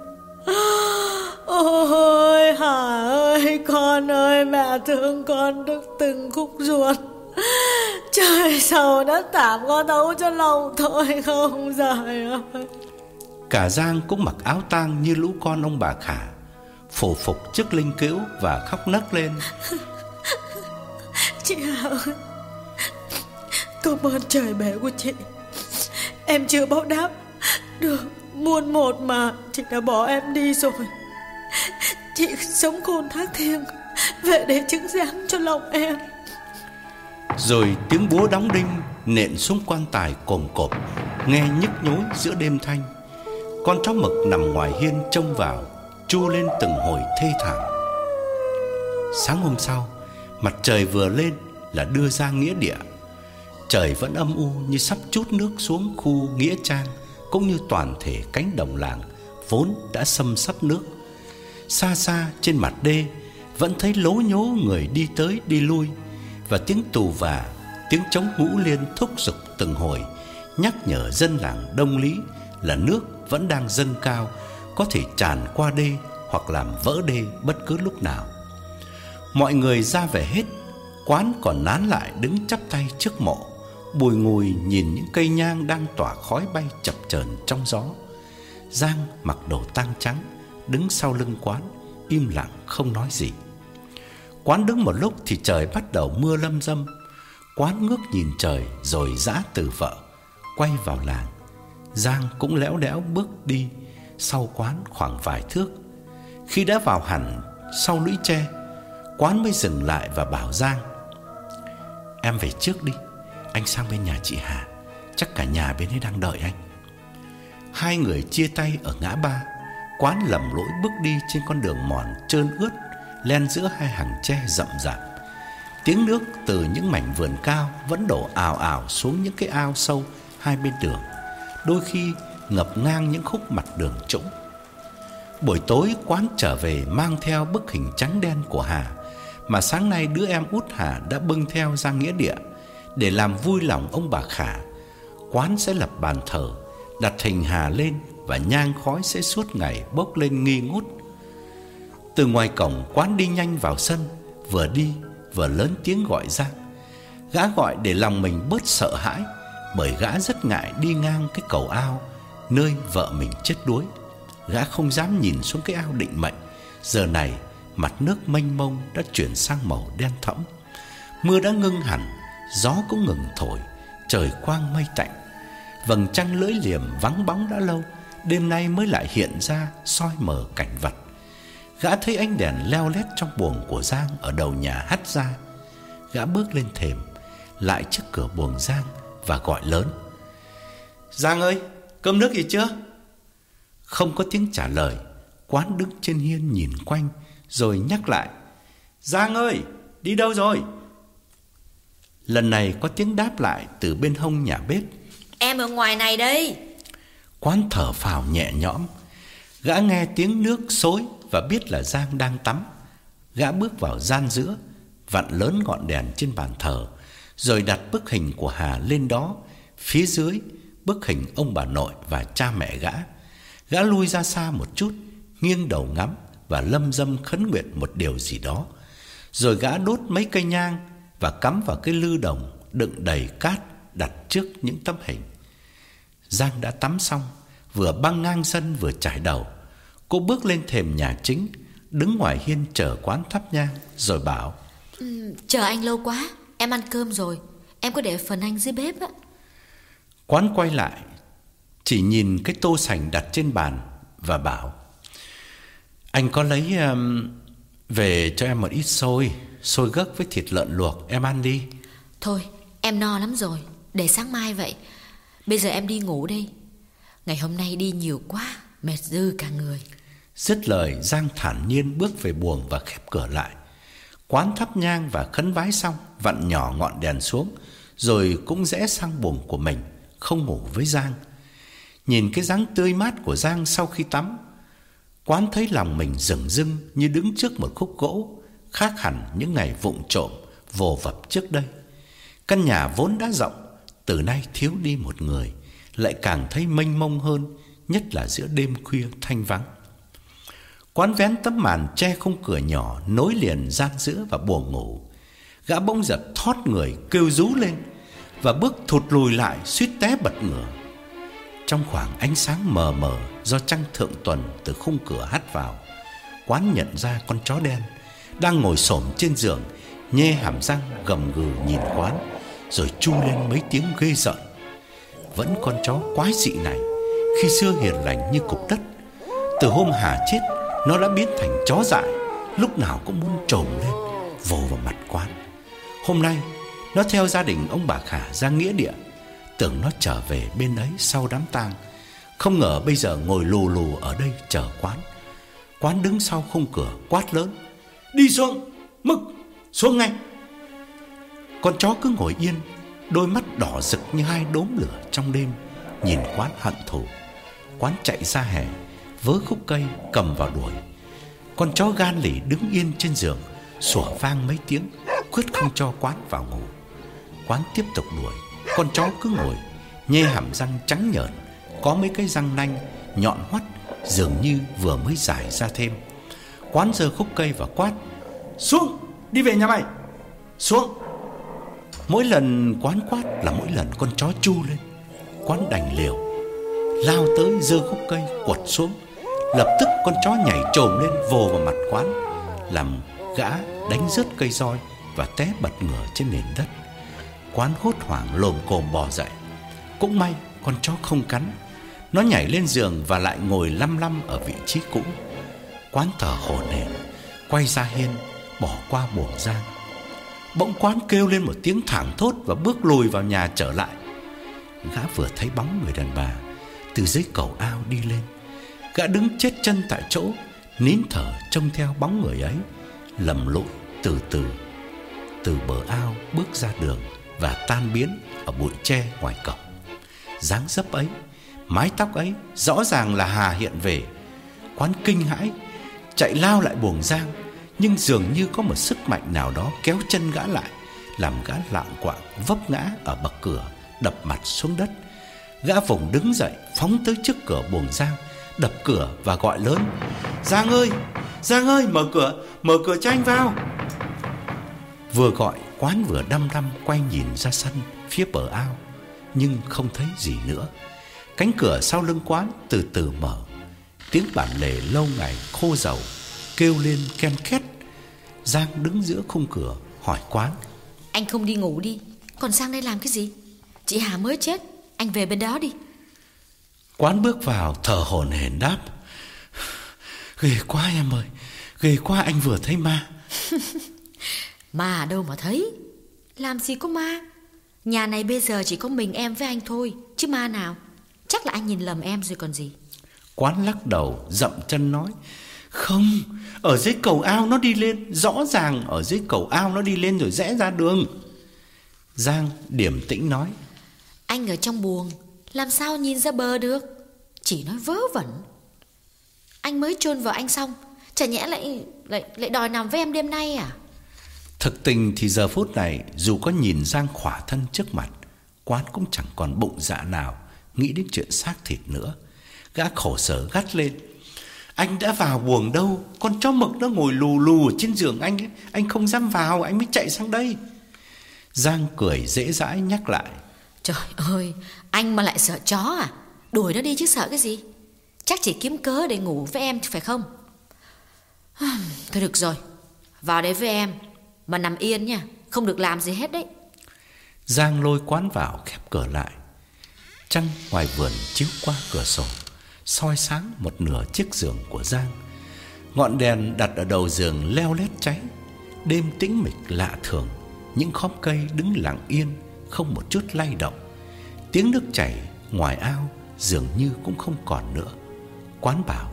Ôi Hà ơi con ơi mẹ thương con đứt từng khúc ruột. Trời sầu đã tạm con thấu cho lòng thôi không dài ơi. Cả Giang cũng mặc áo tang như lũ con ông bà Khả Phổ phục trước linh cữu và khóc nấc lên. Chị Hà ơi Cảm ơn trời bể của chị. Em chưa báo đáp Được muôn một mà, Chị đã bỏ em đi rồi. Chị sống khôn thác thiêng, Về để chứng giám cho lòng em. Rồi tiếng búa đóng đinh Nện xuống quan tài cồm cộp, Nghe nhức nhối giữa đêm thanh. Con chó mực nằm ngoài hiên trông vào, Chu lên từng hồi thê thảm. Sáng hôm sau, Mặt trời vừa lên là đưa ra nghĩa địa. Trời vẫn âm u như sắp chút nước xuống khu nghĩa trang cũng như toàn thể cánh đồng làng vốn đã xâm sắp nước. Xa xa trên mặt đê vẫn thấy lố nhố người đi tới đi lui và tiếng tù và tiếng trống ngũ liên thúc giục từng hồi nhắc nhở dân làng Đông Lý là nước vẫn đang dâng cao, có thể tràn qua đê hoặc làm vỡ đê bất cứ lúc nào. Mọi người ra về hết, quán còn nán lại đứng chắp tay trước mộ bùi ngùi nhìn những cây nhang đang tỏa khói bay chập chờn trong gió. Giang mặc đồ tang trắng, đứng sau lưng quán, im lặng không nói gì. Quán đứng một lúc thì trời bắt đầu mưa lâm dâm. Quán ngước nhìn trời rồi dã từ vợ, quay vào làng. Giang cũng léo đẽo bước đi sau quán khoảng vài thước. Khi đã vào hẳn sau lũy tre, quán mới dừng lại và bảo Giang: "Em về trước đi." Anh sang bên nhà chị Hà. Chắc cả nhà bên ấy đang đợi anh. Hai người chia tay ở ngã ba. Quán lầm lỗi bước đi trên con đường mòn trơn ướt, Len giữa hai hàng tre rậm rạp. Tiếng nước từ những mảnh vườn cao Vẫn đổ ào ào xuống những cái ao sâu hai bên đường, Đôi khi ngập ngang những khúc mặt đường trũng. Buổi tối, quán trở về mang theo bức hình trắng đen của Hà, Mà sáng nay đứa em út Hà đã bưng theo ra nghĩa địa để làm vui lòng ông bà Khả, quán sẽ lập bàn thờ, đặt hình Hà lên và nhang khói sẽ suốt ngày bốc lên nghi ngút. Từ ngoài cổng quán đi nhanh vào sân, vừa đi vừa lớn tiếng gọi ra. Gã gọi để lòng mình bớt sợ hãi, bởi gã rất ngại đi ngang cái cầu ao nơi vợ mình chết đuối. Gã không dám nhìn xuống cái ao định mệnh. Giờ này, mặt nước mênh mông đã chuyển sang màu đen thẫm. Mưa đã ngưng hẳn Gió cũng ngừng thổi, Trời quang mây tạnh. Vầng trăng lưỡi liềm vắng bóng đã lâu, Đêm nay mới lại hiện ra soi mờ cảnh vật. Gã thấy ánh đèn leo lét trong buồng của Giang Ở đầu nhà hắt ra. Gã bước lên thềm, Lại trước cửa buồng Giang Và gọi lớn. Giang ơi, cơm nước gì chưa? Không có tiếng trả lời, Quán đứng trên hiên nhìn quanh, Rồi nhắc lại. Giang ơi, đi đâu rồi? Lần này có tiếng đáp lại từ bên hông nhà bếp. Em ở ngoài này đây Quán thở phào nhẹ nhõm. Gã nghe tiếng nước xối Và biết là Giang đang tắm. Gã bước vào gian giữa Vặn lớn ngọn đèn trên bàn thờ Rồi đặt bức hình của Hà lên đó. Phía dưới Bức hình ông bà nội và cha mẹ gã. Gã lui ra xa một chút Nghiêng đầu ngắm Và lâm dâm khấn nguyện một điều gì đó. Rồi gã đốt mấy cây nhang và cắm vào cái lư đồng đựng đầy cát đặt trước những tấm hình. Giang đã tắm xong, vừa băng ngang sân vừa trải đầu. Cô bước lên thềm nhà chính, đứng ngoài hiên chờ quán thắp nhang rồi bảo: ừ, "Chờ anh lâu quá, em ăn cơm rồi, em có để phần anh dưới bếp á." Quán quay lại, chỉ nhìn cái tô sành đặt trên bàn và bảo: "Anh có lấy um, về cho em một ít xôi." Xôi gấc với thịt lợn luộc Em ăn đi. Thôi em no lắm rồi. Để sáng mai vậy. Bây giờ em đi ngủ đi. Ngày hôm nay đi nhiều quá Mệt dư cả người. Dứt lời Giang thản nhiên bước về buồng và khép cửa lại. Quán thắp nhang và khấn vái xong Vặn nhỏ ngọn đèn xuống Rồi cũng rẽ sang buồng của mình Không ngủ với Giang. Nhìn cái dáng tươi mát của Giang sau khi tắm Quán thấy lòng mình rừng rưng Như đứng trước một khúc gỗ Khác hẳn những ngày vụng trộm, Vồ vập trước đây. Căn nhà vốn đã rộng, Từ nay thiếu đi một người, Lại càng thấy mênh mông hơn, Nhất là giữa đêm khuya thanh vắng. Quán vén tấm màn che khung cửa nhỏ Nối liền gian giữa và buồng ngủ. Gã bỗng giật thoát người Kêu rú lên Và bước thụt lùi lại suýt té bật ngửa. Trong khoảng ánh sáng mờ mờ Do trăng thượng tuần từ khung cửa hắt vào, Quán nhận ra con chó đen. Đang ngồi xổm trên giường Nhê hàm răng gầm gừ nhìn quán, Rồi chu lên mấy tiếng ghê giận Vẫn con chó quái dị này, Khi xưa hiền lành như cục đất, Từ hôm Hà chết, Nó đã biến thành chó dại, Lúc nào cũng muốn trồm lên, Vồ vào mặt quán. Hôm nay, Nó theo gia đình ông bà Khả ra nghĩa địa, Tưởng nó trở về bên ấy sau đám tang. Không ngờ bây giờ ngồi lù lù ở đây chờ quán. Quán đứng sau khung cửa quát lớn Đi xuống, Mực, xuống ngay. Con chó cứ ngồi yên, Đôi mắt đỏ rực như hai đốm lửa trong đêm, Nhìn quán hận thù. Quán chạy ra hè, Vớ khúc cây cầm vào đuổi. Con chó gan lì đứng yên trên giường, Sủa vang mấy tiếng, Quyết không cho quán vào ngủ. Quán tiếp tục đuổi, Con chó cứ ngồi, Nhê hàm răng trắng nhợn, Có mấy cái răng nanh, nhọn hoắt, Dường như vừa mới giải ra thêm. Quán giơ khúc cây và quát xuống, Đi về nhà mày. Xuống. Mỗi lần quán quát là mỗi lần con chó chu lên. Quán đành liều. Lao tới giơ khúc cây, quật xuống. Lập tức con chó nhảy trồm lên, vồ vào mặt quán. Làm gã đánh rớt cây roi Và té bật ngửa trên nền đất. Quán hốt hoảng lồm cồm bò dậy. Cũng may, con chó không cắn. Nó nhảy lên giường và lại ngồi lăm lăm ở vị trí cũ. Quán thở hổn hển, Quay ra hiên. Bỏ qua buồng giang Bỗng quán kêu lên một tiếng thảng thốt Và bước lùi vào nhà trở lại. Gã vừa thấy bóng người đàn bà Từ dưới cầu ao đi lên. Gã đứng chết chân tại chỗ, Nín thở trông theo bóng người ấy, Lầm lụi từ từ. Từ bờ ao bước ra đường Và tan biến ở bụi tre ngoài cổng. Dáng dấp ấy, Mái tóc ấy Rõ ràng là Hà hiện về. Quán kinh hãi, Chạy lao lại buồng giang nhưng dường như có một sức mạnh nào đó Kéo chân gã lại, Làm gã lạng quạng, vấp ngã ở bậc cửa, Đập mặt xuống đất. Gã vùng đứng dậy, phóng tới trước cửa buồng giang Đập cửa và gọi lớn, Giang ơi Giang ơi, mở cửa Mở cửa cho anh vào. Vừa gọi, quán vừa đăm đăm quay nhìn ra sân, Phía bờ ao, Nhưng không thấy gì nữa. Cánh cửa sau lưng quán từ từ mở. Tiếng bản lề lâu ngày khô dầu Kêu lên ken két. Giang đứng giữa khung cửa hỏi quán. Anh không đi ngủ đi. Còn sang đây làm cái gì? Chị Hà mới chết. Anh về bên đó đi. Quán bước vào thở hổn hển đáp. Ghê quá em ơi. Ghê quá anh vừa thấy ma. Ma đâu mà thấy? Làm gì có ma? Nhà này bây giờ chỉ có mình em với anh thôi Chứ ma nào? Chắc là anh nhìn lầm em rồi còn gì. Quán lắc đầu dậm chân nói Không Ở dưới cầu ao nó đi lên Rõ ràng ở dưới cầu ao nó đi lên rồi rẽ ra đường. Giang điểm tĩnh nói Anh ở trong buồng Làm sao nhìn ra bờ được? Chỉ nói vớ vẩn. Anh mới chôn vào anh xong Chả nhẽ lại lại lại đòi nằm với em đêm nay à? Thực tình thì giờ phút này Dù có nhìn Giang khỏa thân trước mặt Quán cũng chẳng còn bụng dạ nào Nghĩ đến chuyện xác thịt nữa. Gã khổ sở gắt lên Anh đã vào buồng đâu? Con chó mực nó ngồi lù lù ở trên giường anh ấy. Anh không dám vào Anh mới chạy sang đây. Giang cười dễ dãi nhắc lại. Trời ơi Anh mà lại sợ chó à? Đuổi nó đi chứ sợ cái gì? Chắc chỉ kiếm cớ để ngủ với em phải không? Thôi được rồi. Vào đây với em Mà nằm yên nha. Không được làm gì hết đấy. Giang lôi quán vào khép cửa lại. Trăng ngoài vườn chiếu qua cửa sổ soi sáng một nửa chiếc giường của Giang. Ngọn đèn đặt ở đầu giường leo lét cháy. Đêm tĩnh mịch lạ thường, những khóm cây đứng lặng yên, không một chút lay động. Tiếng nước chảy ngoài ao dường như cũng không còn nữa. Quán bảo: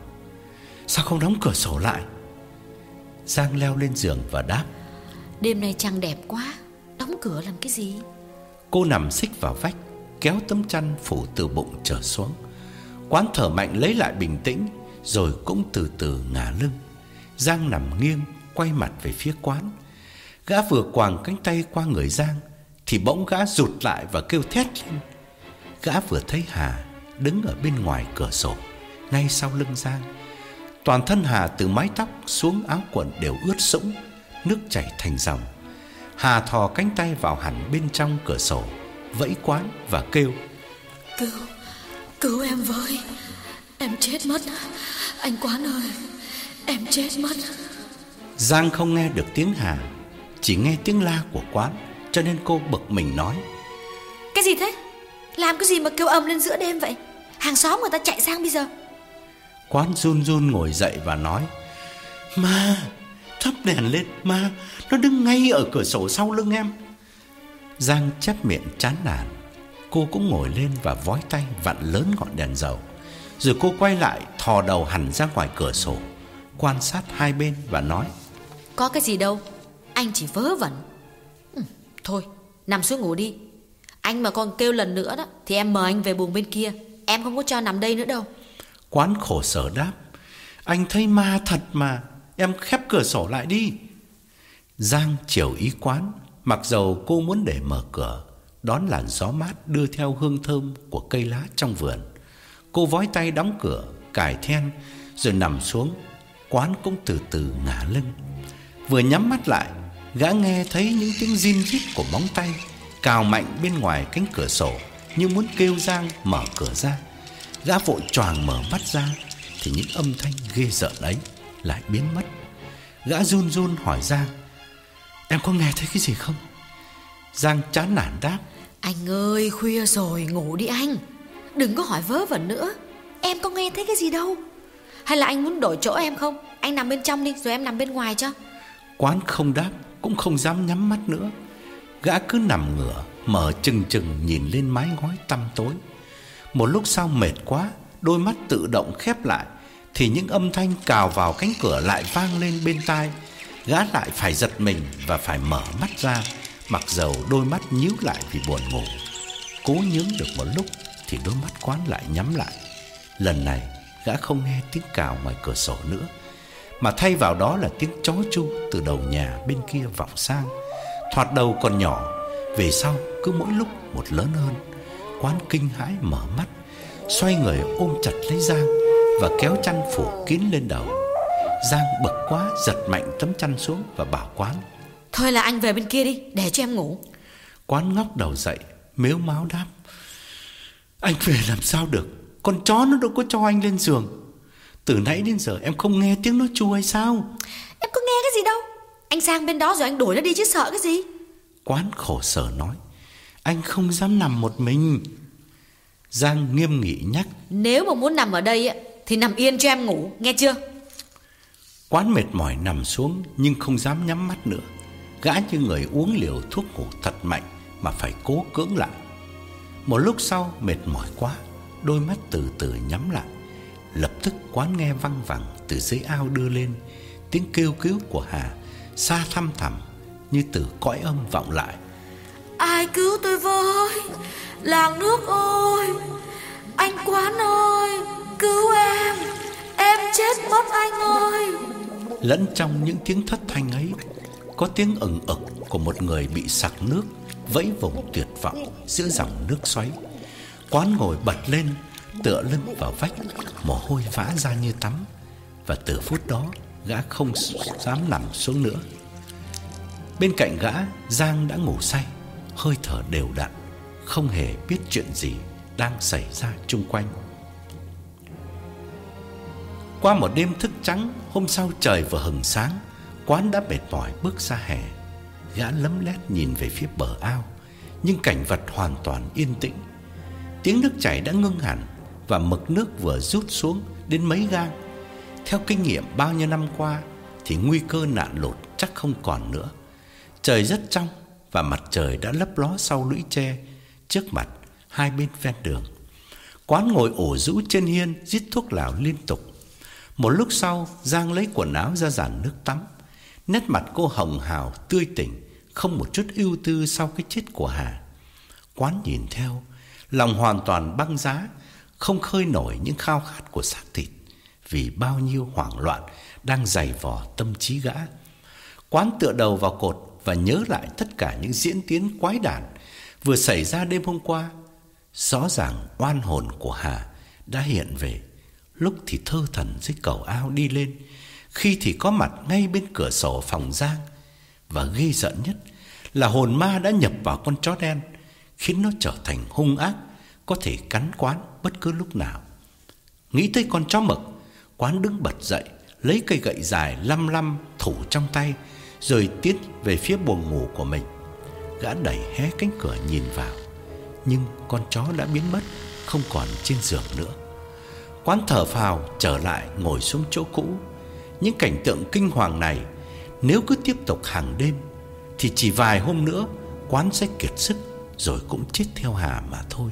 Sao không đóng cửa sổ lại Giang leo lên giường và đáp Đêm nay trăng đẹp quá Đóng cửa làm cái gì Cô nằm xích vào vách Kéo tấm chăn phủ từ bụng trở xuống Quán thở mạnh lấy lại bình tĩnh, Rồi cũng từ từ ngả lưng. Giang nằm nghiêng, Quay mặt về phía quán. Gã vừa quàng cánh tay qua người Giang, Thì bỗng gã rụt lại và kêu thét lên. Gã vừa thấy Hà Đứng ở bên ngoài cửa sổ, Ngay sau lưng Giang. Toàn thân Hà từ mái tóc xuống áo quần đều ướt sũng, Nước chảy thành dòng. Hà thò cánh tay vào hẳn bên trong cửa sổ, Vẫy quán và kêu, Cứu Cứu em với. Em chết mất. Anh Quán ơi Em chết mất. Giang không nghe được tiếng Hà Chỉ nghe tiếng la của quán Cho nên cô bực mình nói. Cái gì thế? Làm cái gì mà kêu ầm lên giữa đêm vậy? Hàng xóm người ta chạy sang bây giờ. Quán run run ngồi dậy và nói Ma Thắp đèn lên Ma Nó đứng ngay ở cửa sổ sau lưng em. Giang chép miệng chán nản Cô cũng ngồi lên và vói tay vặn lớn ngọn đèn dầu. Rồi cô quay lại thò đầu hẳn ra ngoài cửa sổ Quan sát hai bên và nói Có cái gì đâu Anh chỉ vớ vẩn. Ừ, Thôi nằm xuống ngủ đi. Anh mà còn kêu lần nữa đó Thì em mời anh về buồng bên kia. Em không có cho nằm đây nữa đâu. Quán khổ sở đáp Anh thấy ma thật mà Em khép cửa sổ lại đi. Giang chiều ý quán Mặc dầu cô muốn để mở cửa Đón làn gió mát đưa theo hương thơm Của cây lá trong vườn. Cô vói tay đóng cửa, Cài then, Rồi nằm xuống. Quán cũng từ từ ngả lưng. Vừa nhắm mắt lại, Gã nghe thấy những tiếng zin rít của móng tay Cào mạnh bên ngoài cánh cửa sổ Như muốn kêu Giang mở cửa ra. Gã vội choàng mở mắt ra Thì những âm thanh ghê rợn ấy Lại biến mất. Gã run run hỏi Giang, Em có nghe thấy cái gì không? Giang chán nản đáp anh ơi, khuya rồi, ngủ đi anh. Đừng có hỏi vớ vẩn nữa. Em có nghe thấy cái gì đâu. Hay là anh muốn đổi chỗ em không? Anh nằm bên trong đi, rồi em nằm bên ngoài cho. Quán không đáp, Cũng không dám nhắm mắt nữa. Gã cứ nằm ngửa, Mở chừng chừng nhìn lên mái ngói tăm tối. Một lúc sau mệt quá, Đôi mắt tự động khép lại, Thì những âm thanh cào vào cánh cửa lại vang lên bên tai. Gã lại phải giật mình Và phải mở mắt ra. Mặc dầu đôi mắt nhíu lại vì buồn ngủ, Cố nhướng được một lúc Thì đôi mắt quán lại nhắm lại. Lần này gã không nghe tiếng cào ngoài cửa sổ nữa, Mà thay vào đó là tiếng chó chu Từ đầu nhà bên kia vọng sang. Thoạt đầu còn nhỏ, Về sau cứ mỗi lúc một lớn hơn. Quán kinh hãi mở mắt, Xoay người ôm chặt lấy Giang Và kéo chăn phủ kín lên đầu. Giang bực quá, giật mạnh tấm chăn xuống và bảo quán. Thôi là anh về bên kia đi Để cho em ngủ. Quán ngóc đầu dậy Mếu máu đáp. Anh về làm sao được? Con chó nó đâu có cho anh lên giường. Từ nãy đến giờ em không nghe tiếng nó chu hay sao? Em có nghe cái gì đâu. Anh sang bên đó rồi anh đuổi nó đi chứ sợ cái gì. Quán khổ sở nói Anh không dám nằm một mình. Giang nghiêm nghị nhắc. Nếu mà muốn nằm ở đây Thì nằm yên cho em ngủ nghe chưa? Quán mệt mỏi nằm xuống Nhưng không dám nhắm mắt nữa Gã như người uống liều thuốc ngủ thật mạnh Mà phải cố cưỡng lại. Một lúc sau mệt mỏi quá Đôi mắt từ từ nhắm lại Lập tức quán nghe văng vẳng Từ dưới ao đưa lên Tiếng kêu cứu của Hà Xa thăm thẳm Như từ cõi âm vọng lại. Ai cứu tôi với? Làng nước ơi Anh Quán ơi Cứu em Em chết mất anh ơi. Lẫn trong những tiếng thất thanh ấy có tiếng ẩn ực của một người bị sặc nước, Vẫy vùng tuyệt vọng giữa dòng nước xoáy. Quán ngồi bật lên, Tựa lưng vào vách, Mồ hôi vã ra như tắm, Và từ phút đó Gã không dám nằm xuống nữa. Bên cạnh gã, Giang đã ngủ say, Hơi thở đều đặn, Không hề biết chuyện gì Đang xảy ra chung quanh. Qua một đêm thức trắng, Hôm sau trời vừa hừng sáng Quán đã mệt mỏi bước ra hè. Gã lấm lét nhìn về phía bờ ao, Nhưng cảnh vật hoàn toàn yên tĩnh. Tiếng nước chảy đã ngưng hẳn Và mực nước vừa rút xuống đến mấy gang. Theo kinh nghiệm bao nhiêu năm qua Thì nguy cơ nạn lụt chắc không còn nữa. Trời rất trong Và mặt trời đã lấp ló sau lũy tre Trước mặt hai bên ven đường. Quán ngồi ổ rũ trên hiên Giết thuốc lào liên tục. Một lúc sau, Giang lấy quần áo ra giàn nước tắm. Nét mặt cô hồng hào, tươi tỉnh, Không một chút ưu tư sau cái chết của Hà. Quán nhìn theo, Lòng hoàn toàn băng giá, Không khơi nổi những khao khát của xác thịt, Vì bao nhiêu hoảng loạn Đang dày vò tâm trí gã. Quán tựa đầu vào cột Và nhớ lại tất cả những diễn tiến quái đản Vừa xảy ra đêm hôm qua. Rõ ràng oan hồn của Hà Đã hiện về, Lúc thì thơ thần dưới cầu ao đi lên khi thì có mặt ngay bên cửa sổ phòng Giang. Và ghê giận nhất Là hồn ma đã nhập vào con chó đen, Khiến nó trở thành hung ác, Có thể cắn quán bất cứ lúc nào. Nghĩ tới con chó mực, Quán đứng bật dậy, Lấy cây gậy dài lăm lăm thủ trong tay, Rồi tiến về phía buồng ngủ của mình. Gã đẩy hé cánh cửa nhìn vào, Nhưng con chó đã biến mất, Không còn trên giường nữa. Quán thở phào, trở lại ngồi xuống chỗ cũ. Những cảnh tượng kinh hoàng này, Nếu cứ tiếp tục hàng đêm, Thì chỉ vài hôm nữa, Quán sẽ kiệt sức, Rồi cũng chết theo Hà mà thôi.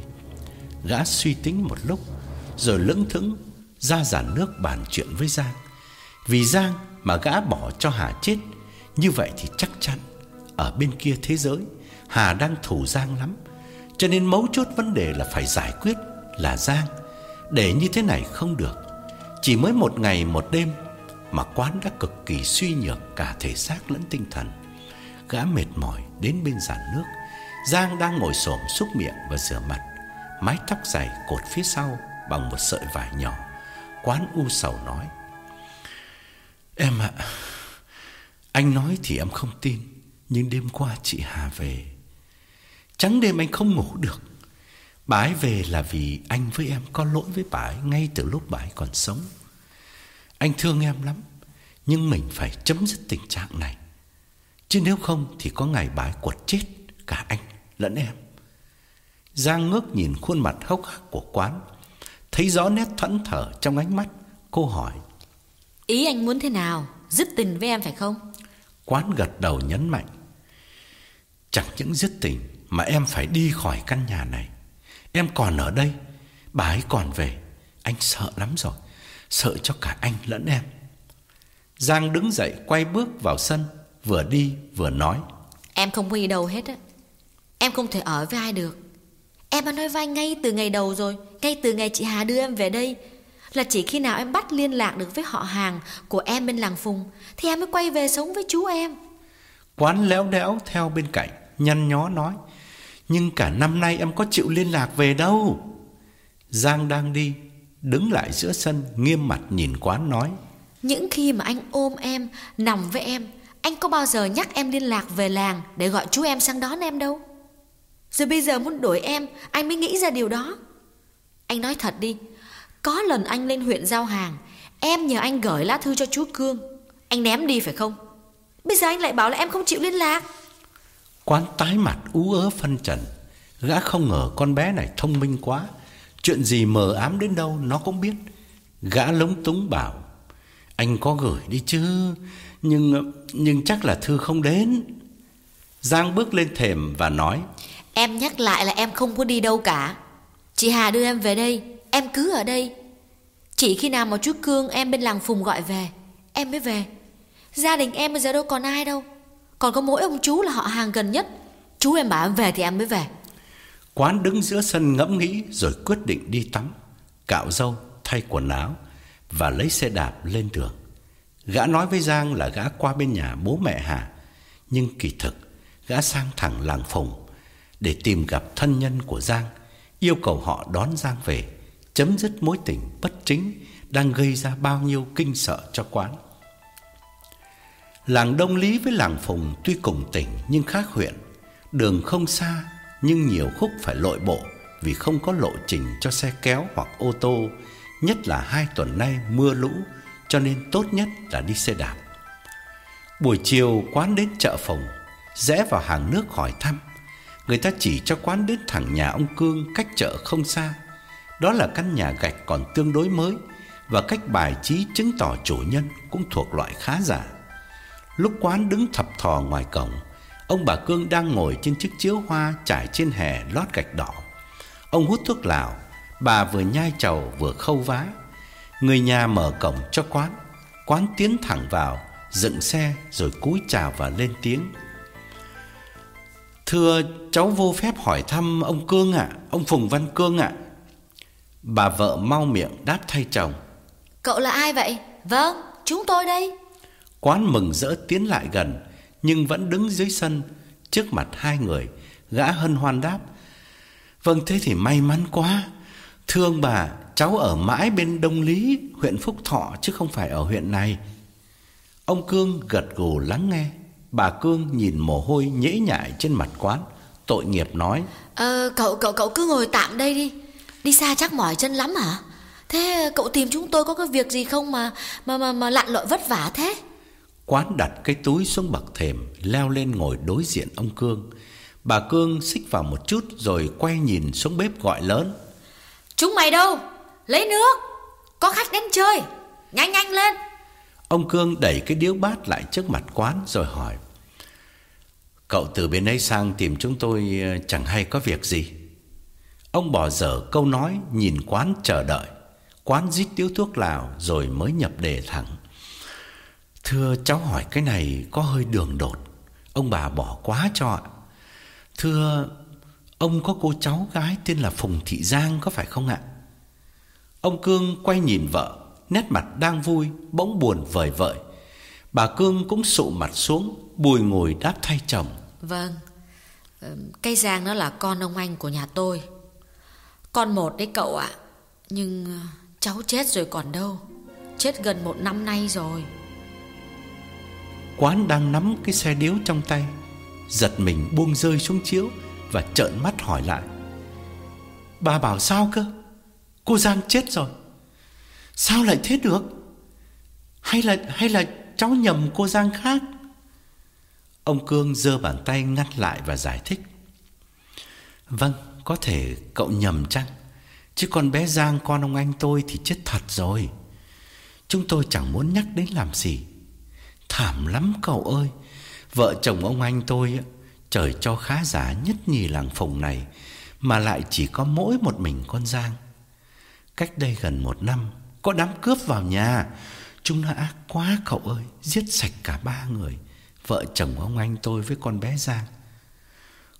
Gã suy tính một lúc, Rồi lững thững, ra giàn nước bàn chuyện với Giang. Vì Giang mà gã bỏ cho Hà chết, Như vậy thì chắc chắn, Ở bên kia thế giới, Hà đang thủ Giang lắm. Cho nên mấu chốt vấn đề là phải giải quyết Là Giang. Để như thế này không được. Chỉ mới một ngày, một đêm mà quán đã cực kỳ suy nhược Cả thể xác lẫn tinh thần. Gã mệt mỏi đến bên giàn nước, Giang đang ngồi xổm xúc miệng và rửa mặt, Mái tóc dài cột phía sau Bằng một sợi vải nhỏ. Quán u sầu nói, Em ạ, Anh nói thì em không tin, Nhưng đêm qua chị Hà về. Trắng đêm anh không ngủ được. Bà ấy về là vì anh với em có lỗi với bà ấy ngay từ lúc bà ấy còn sống. Anh thương em lắm, nhưng mình phải chấm dứt tình trạng này. Chứ nếu không thì có ngày ấy quật chết cả anh lẫn em. Giang ngước nhìn khuôn mặt hốc hác của quán, thấy rõ nét thẫn thờ trong ánh mắt. Cô hỏi. Ý anh muốn thế nào? Dứt tình với em phải không? Quán gật đầu nhấn mạnh. Chẳng những dứt tình mà em phải đi khỏi căn nhà này. Em còn ở đây Bà ấy còn về Anh sợ lắm rồi Sợ cho cả anh lẫn em. Giang đứng dậy quay bước vào sân Vừa đi vừa nói. Em không đi đâu hết á. Em không thể ở với ai được. Em đã nói anh ngay từ ngày đầu rồi Ngay từ ngày chị Hà đưa em về đây. Là chỉ khi nào em bắt liên lạc được với họ hàng Của em bên làng Phùng Thì em mới quay về sống với chú em. Quán léo đẽo theo bên cạnh Nhăn nhó nói nhưng cả năm nay em có chịu liên lạc về đâu? Giang đang đi Đứng lại giữa sân Nghiêm mặt nhìn quán nói. Những khi mà anh ôm em Nằm với em Anh có bao giờ nhắc em liên lạc về làng Để gọi chú em sang đón em đâu? Rồi bây giờ muốn đuổi em Anh mới nghĩ ra điều đó. Anh nói thật đi Có lần anh lên huyện giao hàng Em nhờ anh gửi lá thư cho chú Cương. Anh ném đi phải không? Bây giờ anh lại bảo là em không chịu liên lạc. Quán tái mặt ú ớ phân trần Gã không ngờ con bé này thông minh quá Chuyện gì mờ ám đến đâu nó cũng biết. Gã lúng túng bảo, Anh có gửi đi chứ, Nhưng nhưng chắc là thư không đến. Giang bước lên thềm và nói, Em nhắc lại là em không có đi đâu cả. Chị Hà đưa em về đây, Em cứ ở đây. Chỉ khi nào mà chú Cương em bên làng Phùng gọi về, Em mới về. Gia đình em bây giờ đâu còn ai đâu. Còn có mỗi ông chú là họ hàng gần nhất. Chú em bảo em về thì em mới về. Quán đứng giữa sân ngẫm nghĩ Rồi quyết định đi tắm Cạo râu, thay quần áo Và lấy xe đạp lên đường. Gã nói với Giang là gã qua bên nhà bố mẹ Hà Nhưng kỳ thực Gã sang thẳng làng Phùng Để tìm gặp thân nhân của Giang Yêu cầu họ đón Giang về Chấm dứt mối tình bất chính Đang gây ra bao nhiêu kinh sợ cho quán. Làng Đông Lý với làng Phùng tuy cùng tỉnh nhưng khác huyện, đường không xa nhưng nhiều khúc phải lội bộ vì không có lộ trình cho xe kéo hoặc ô tô, nhất là hai tuần nay mưa lũ cho nên tốt nhất là đi xe đạp. Buổi chiều quán đến chợ phòng, rẽ vào hàng nước hỏi thăm. Người ta chỉ cho quán đến thẳng nhà ông Cương cách chợ không xa. Đó là căn nhà gạch còn tương đối mới và cách bài trí chứng tỏ chủ nhân cũng thuộc loại khá giả. Lúc quán đứng thập thò ngoài cổng, ông bà Cương đang ngồi trên chiếc chiếu hoa trải trên hè lót gạch đỏ. Ông hút thuốc lào, bà vừa nhai trầu vừa khâu vá. Người nhà mở cổng cho quán Quán tiến thẳng vào Dựng xe rồi cúi chào và lên tiếng Thưa cháu vô phép hỏi thăm ông Cương ạ Ông Phùng Văn Cương ạ Bà vợ mau miệng đáp thay chồng Cậu là ai vậy? Vâng, chúng tôi đây Quán mừng rỡ tiến lại gần nhưng vẫn đứng dưới sân Trước mặt hai người Gã hân hoan đáp Vâng thế thì may mắn quá. Thương bà Cháu ở mãi bên Đông Lý Huyện Phúc Thọ chứ không phải ở huyện này. Ông Cương gật gù lắng nghe. Bà Cương nhìn mồ hôi nhễ nhại trên mặt quán Tội nghiệp nói Ờ cậu cậu cậu cứ ngồi tạm đây đi. Đi xa chắc mỏi chân lắm hả? Thế cậu tìm chúng tôi có cái việc gì không mà Mà mà, mà lặn lội vất vả thế? Quán đặt cái túi xuống bậc thềm Leo lên ngồi đối diện ông Cương. Bà Cương xích vào một chút Rồi quay nhìn xuống bếp gọi lớn. Chúng mày đâu? Lấy nước! Có khách đến chơi! Nhanh nhanh lên! Ông Cương đẩy cái điếu bát lại trước mặt quán Rồi hỏi. Cậu từ bên ấy sang tìm chúng tôi ờ, Chẳng hay có việc gì. Ông bỏ dở câu nói Nhìn quán chờ đợi. Quán rít điếu thuốc lào Rồi mới nhập đề thẳng Thưa cháu hỏi cái này có hơi đường đột. Ông bà bỏ quá cho ạ. Thưa, Ông có cô cháu gái tên là Phùng Thị Giang có phải không ạ? Ông Cương quay nhìn vợ, Nét mặt đang vui, Bỗng buồn vời vợi. Bà Cương cũng sụ mặt xuống, Bùi ngồi đáp thay chồng. Vâng. Ờ, Cây Giang nó là con ông anh của nhà tôi. Con một đấy cậu ạ. Nhưng ờ, cháu chết rồi còn đâu. Chết gần một năm nay rồi. Quán đang nắm cái xe điếu trong tay. Giật mình buông rơi xuống chiếu Và trợn mắt hỏi lại. Bà bảo sao cơ? Cô Giang chết rồi. Sao lại thế được? Hay là hay là cháu nhầm cô Giang khác? Ông Cương giơ bàn tay ngắt lại và giải thích. Vâng Có thể cậu nhầm chăng? Chứ con bé Giang, con ông anh tôi Thì chết thật rồi. Chúng tôi chẳng muốn nhắc đến làm gì. Thảm lắm cậu ơi. Vợ chồng ông anh tôi Trời cho khá giả nhất nhì làng phòng này, Mà lại chỉ có mỗi một mình con Giang. Cách đây gần một năm, Có đám cướp vào nhà. Chúng nó ác quá cậu ơi, Giết sạch cả ba người, Vợ chồng ông anh tôi với con bé Giang.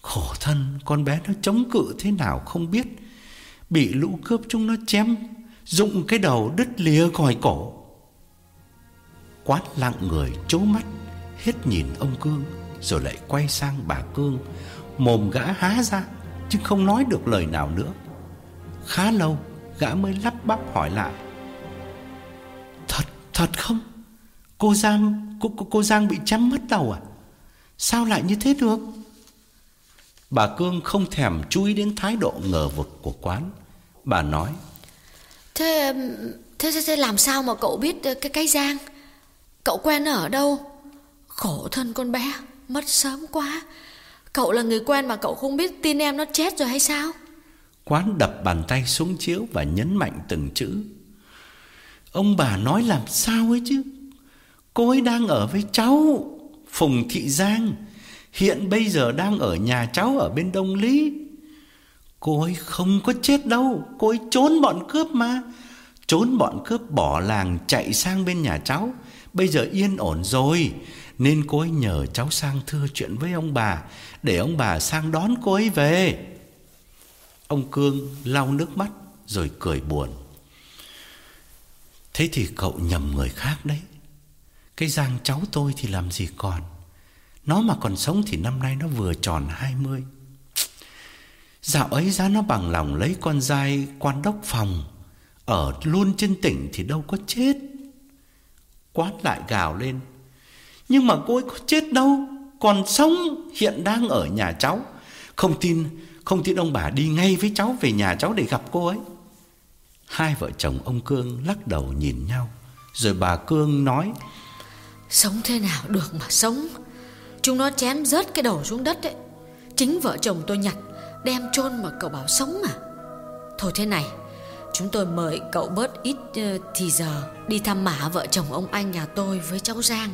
Khổ thân, Con bé nó chống cự thế nào không biết. Bị lũ cướp chúng nó chém Dụng cái đầu đứt lìa khỏi cổ. Quát lặng người chố mắt Hết nhìn ông Cương Rồi lại quay sang bà Cương Mồm gã há ra Chứ không nói được lời nào nữa Khá lâu Gã mới lắp bắp hỏi lại Thật, thật không? Cô Giang, cô, cô, cô Giang bị chém mất đầu à? Sao lại như thế được? Bà Cương không thèm chú ý đến thái độ ngờ vực của quán Bà nói Thế, thế, thế, thế làm sao mà cậu biết ờ, cái cái Giang? Cậu quen ở đâu? Khổ thân con bé, mất sớm quá. Cậu là người quen mà cậu không biết tin em nó chết rồi hay sao? Quán đập bàn tay xuống chiếu và nhấn mạnh từng chữ. Ông bà nói làm sao ấy chứ? Cô ấy đang ở với cháu, Phùng Thị Giang. Hiện bây giờ đang ở nhà cháu ở bên Đông Lý. Cô ấy không có chết đâu, cô ấy trốn bọn cướp mà. Trốn bọn cướp bỏ làng chạy sang bên nhà cháu. Bây giờ yên ổn rồi, Nên cô ấy nhờ cháu sang thưa chuyện với ông bà, Để ông bà sang đón cô ấy về. Ông Cương lau nước mắt Rồi cười buồn. Thế thì cậu nhầm người khác đấy. Cái giang cháu tôi thì làm gì còn? Nó mà còn sống thì năm nay nó vừa tròn 20 Dạo ấy giá nó bằng lòng lấy con dai quan đốc phòng. Ở luôn trên tỉnh thì đâu có chết. Quát lại gào lên. Nhưng mà cô ấy có chết đâu, Còn sống, hiện đang ở nhà cháu. Không tin Không tin ông bà đi ngay với cháu về nhà cháu để gặp cô ấy. Hai vợ chồng ông Cương lắc đầu nhìn nhau, Rồi bà Cương nói, Sống thế nào được mà sống? Chúng nó chém rớt cái đầu xuống đất đấy Chính vợ chồng tôi nhặt, Đem chôn mà cậu bảo sống à Thôi thế này Chúng tôi mời cậu bớt ít uh, thì giờ Đi thăm mả vợ chồng ông anh nhà tôi với cháu Giang.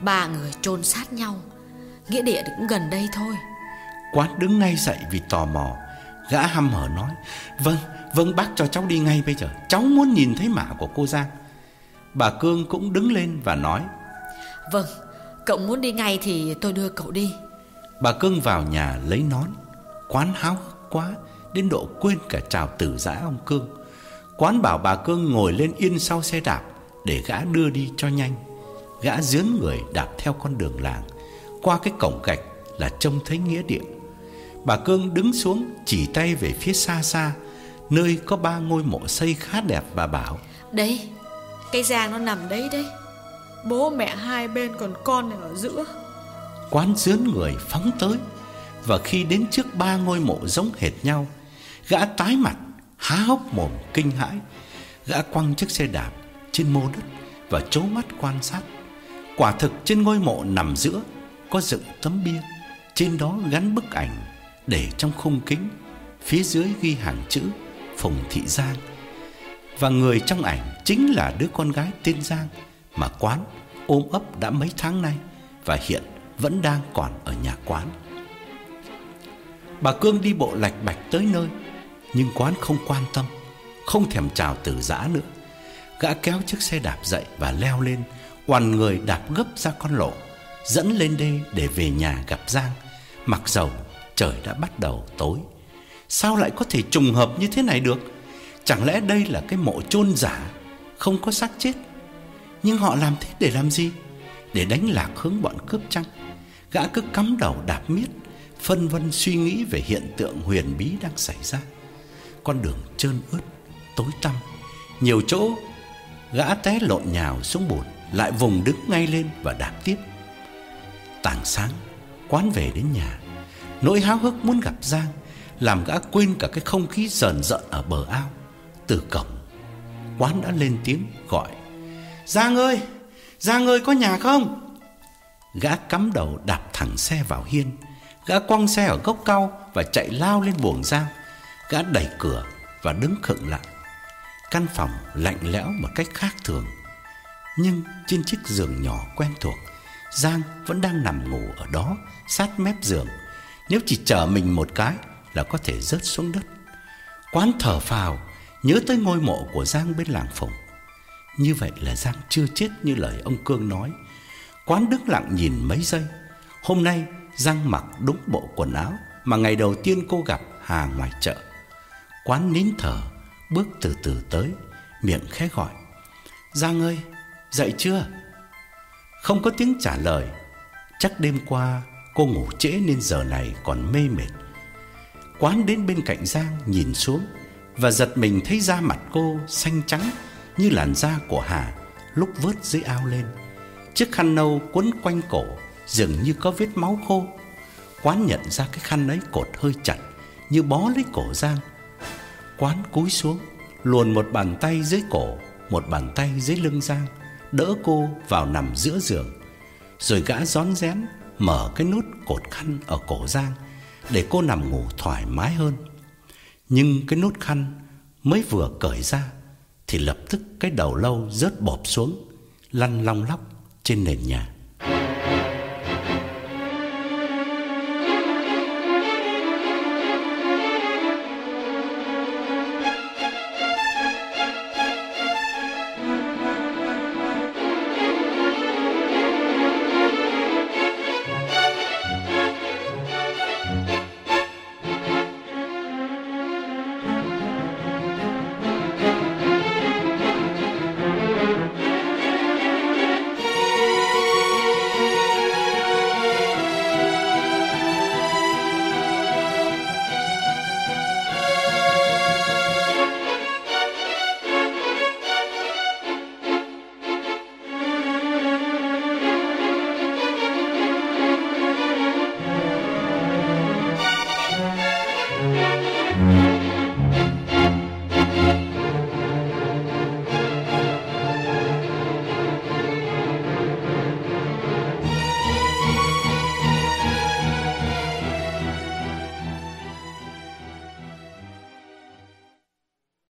Ba người chôn sát nhau. Nghĩa địa cũng gần đây thôi. Quán đứng ngay dậy vì tò mò. Gã hăm hở nói Vâng, vâng bác cho cháu đi ngay bây giờ. Cháu muốn nhìn thấy mả của cô Giang. Bà Cương cũng đứng lên và nói Vâng, cậu muốn đi ngay thì tôi đưa cậu đi. Bà Cương vào nhà lấy nón. Quán háo quá Đến độ quên cả chào tử giã ông Cương Quán bảo bà Cương ngồi lên yên sau xe đạp Để gã đưa đi cho nhanh. Gã dướn người đạp theo con đường làng Qua cái cổng gạch là trông thấy nghĩa địa. Bà Cương đứng xuống chỉ tay về phía xa xa Nơi có ba ngôi mộ xây khá đẹp và bảo. Đấy, cái giang nó nằm đấy đấy. Bố mẹ hai bên còn con này ở giữa. Quán dướn người phóng tới Và khi đến trước ba ngôi mộ giống hệt nhau Gã tái mặt Há hốc mồm kinh hãi, Gã quăng chiếc xe đạp Trên mô đất Và chố mắt quan sát. Quả thực trên ngôi mộ nằm giữa Có dựng tấm bia, Trên đó gắn bức ảnh Để trong khung kính, Phía dưới ghi hàng chữ Phùng Thị Giang. Và người trong ảnh chính là đứa con gái tên Giang Mà quán ôm ấp đã mấy tháng nay Và hiện vẫn đang còn ở nhà quán. Bà Cương đi bộ lạch bạch tới nơi nhưng quán không quan tâm, Không thèm chào từ giã nữa. Gã kéo chiếc xe đạp dậy và leo lên Hoàn người đạp gấp ra con lộ, Dẫn lên đê để về nhà gặp Giang. Mặc dầu trời đã bắt đầu tối, Sao lại có thể trùng hợp như thế này được? Chẳng lẽ đây là cái mộ chôn giả, Không có xác chết? Nhưng họ làm thế để làm gì? Để đánh lạc hướng bọn cướp chăng? Gã cứ cắm đầu đạp miết, Phân vân suy nghĩ về hiện tượng huyền bí đang xảy ra. Con đường trơn ướt, Tối tăm. Nhiều chỗ, Gã té lộn nhào xuống bùn Lại vùng đứng ngay lên và đạp tiếp. Tảng sáng, Quán về đến nhà. Nỗi háo hức muốn gặp Giang Làm gã quên cả cái không khí rờn rợn ở bờ ao. Từ cổng, Quán đã lên tiếng gọi, Giang ơi Giang ơi, có nhà không? Gã cắm đầu đạp thẳng xe vào hiên. Gã quăng xe ở gốc cao Và chạy lao lên buồng Giang. Gã đẩy cửa và đứng khựng lại. Căn phòng lạnh lẽo một cách khác thường, Nhưng trên chiếc giường nhỏ quen thuộc, Giang vẫn đang nằm ngủ ở đó, Sát mép giường. Nếu chỉ chờ mình một cái Là có thể rớt xuống đất. Quán thở phào, Nhớ tới ngôi mộ của Giang bên làng Phùng. Như vậy là Giang chưa chết như lời ông Cương nói. Quán đứng lặng nhìn mấy giây. Hôm nay Giang mặc đúng bộ quần áo Mà ngày đầu tiên cô gặp Hà ngoài chợ. Quán nín thở, Bước từ từ tới, Miệng khẽ gọi. Giang ơi, dậy chưa? Không có tiếng trả lời. Chắc đêm qua, cô ngủ trễ nên giờ này còn mê mệt. Quán đến bên cạnh Giang nhìn xuống Và giật mình thấy da mặt cô xanh trắng Như làn da của Hà Lúc vớt dưới ao lên. Chiếc khăn nâu quấn quanh cổ Dường như có vết máu khô. Quán nhận ra cái khăn ấy cột hơi chặt Như bó lấy cổ Giang. Quán cúi xuống, Luồn một bàn tay dưới cổ, Một bàn tay dưới lưng Giang Đỡ cô vào nằm giữa giường, Rồi gã rón rén Mở cái nút cột khăn ở cổ Giang Để cô nằm ngủ thoải mái hơn. Nhưng cái nút khăn Mới vừa cởi ra Thì lập tức cái đầu lâu rớt bọp xuống, Lăn long lóc trên nền nhà.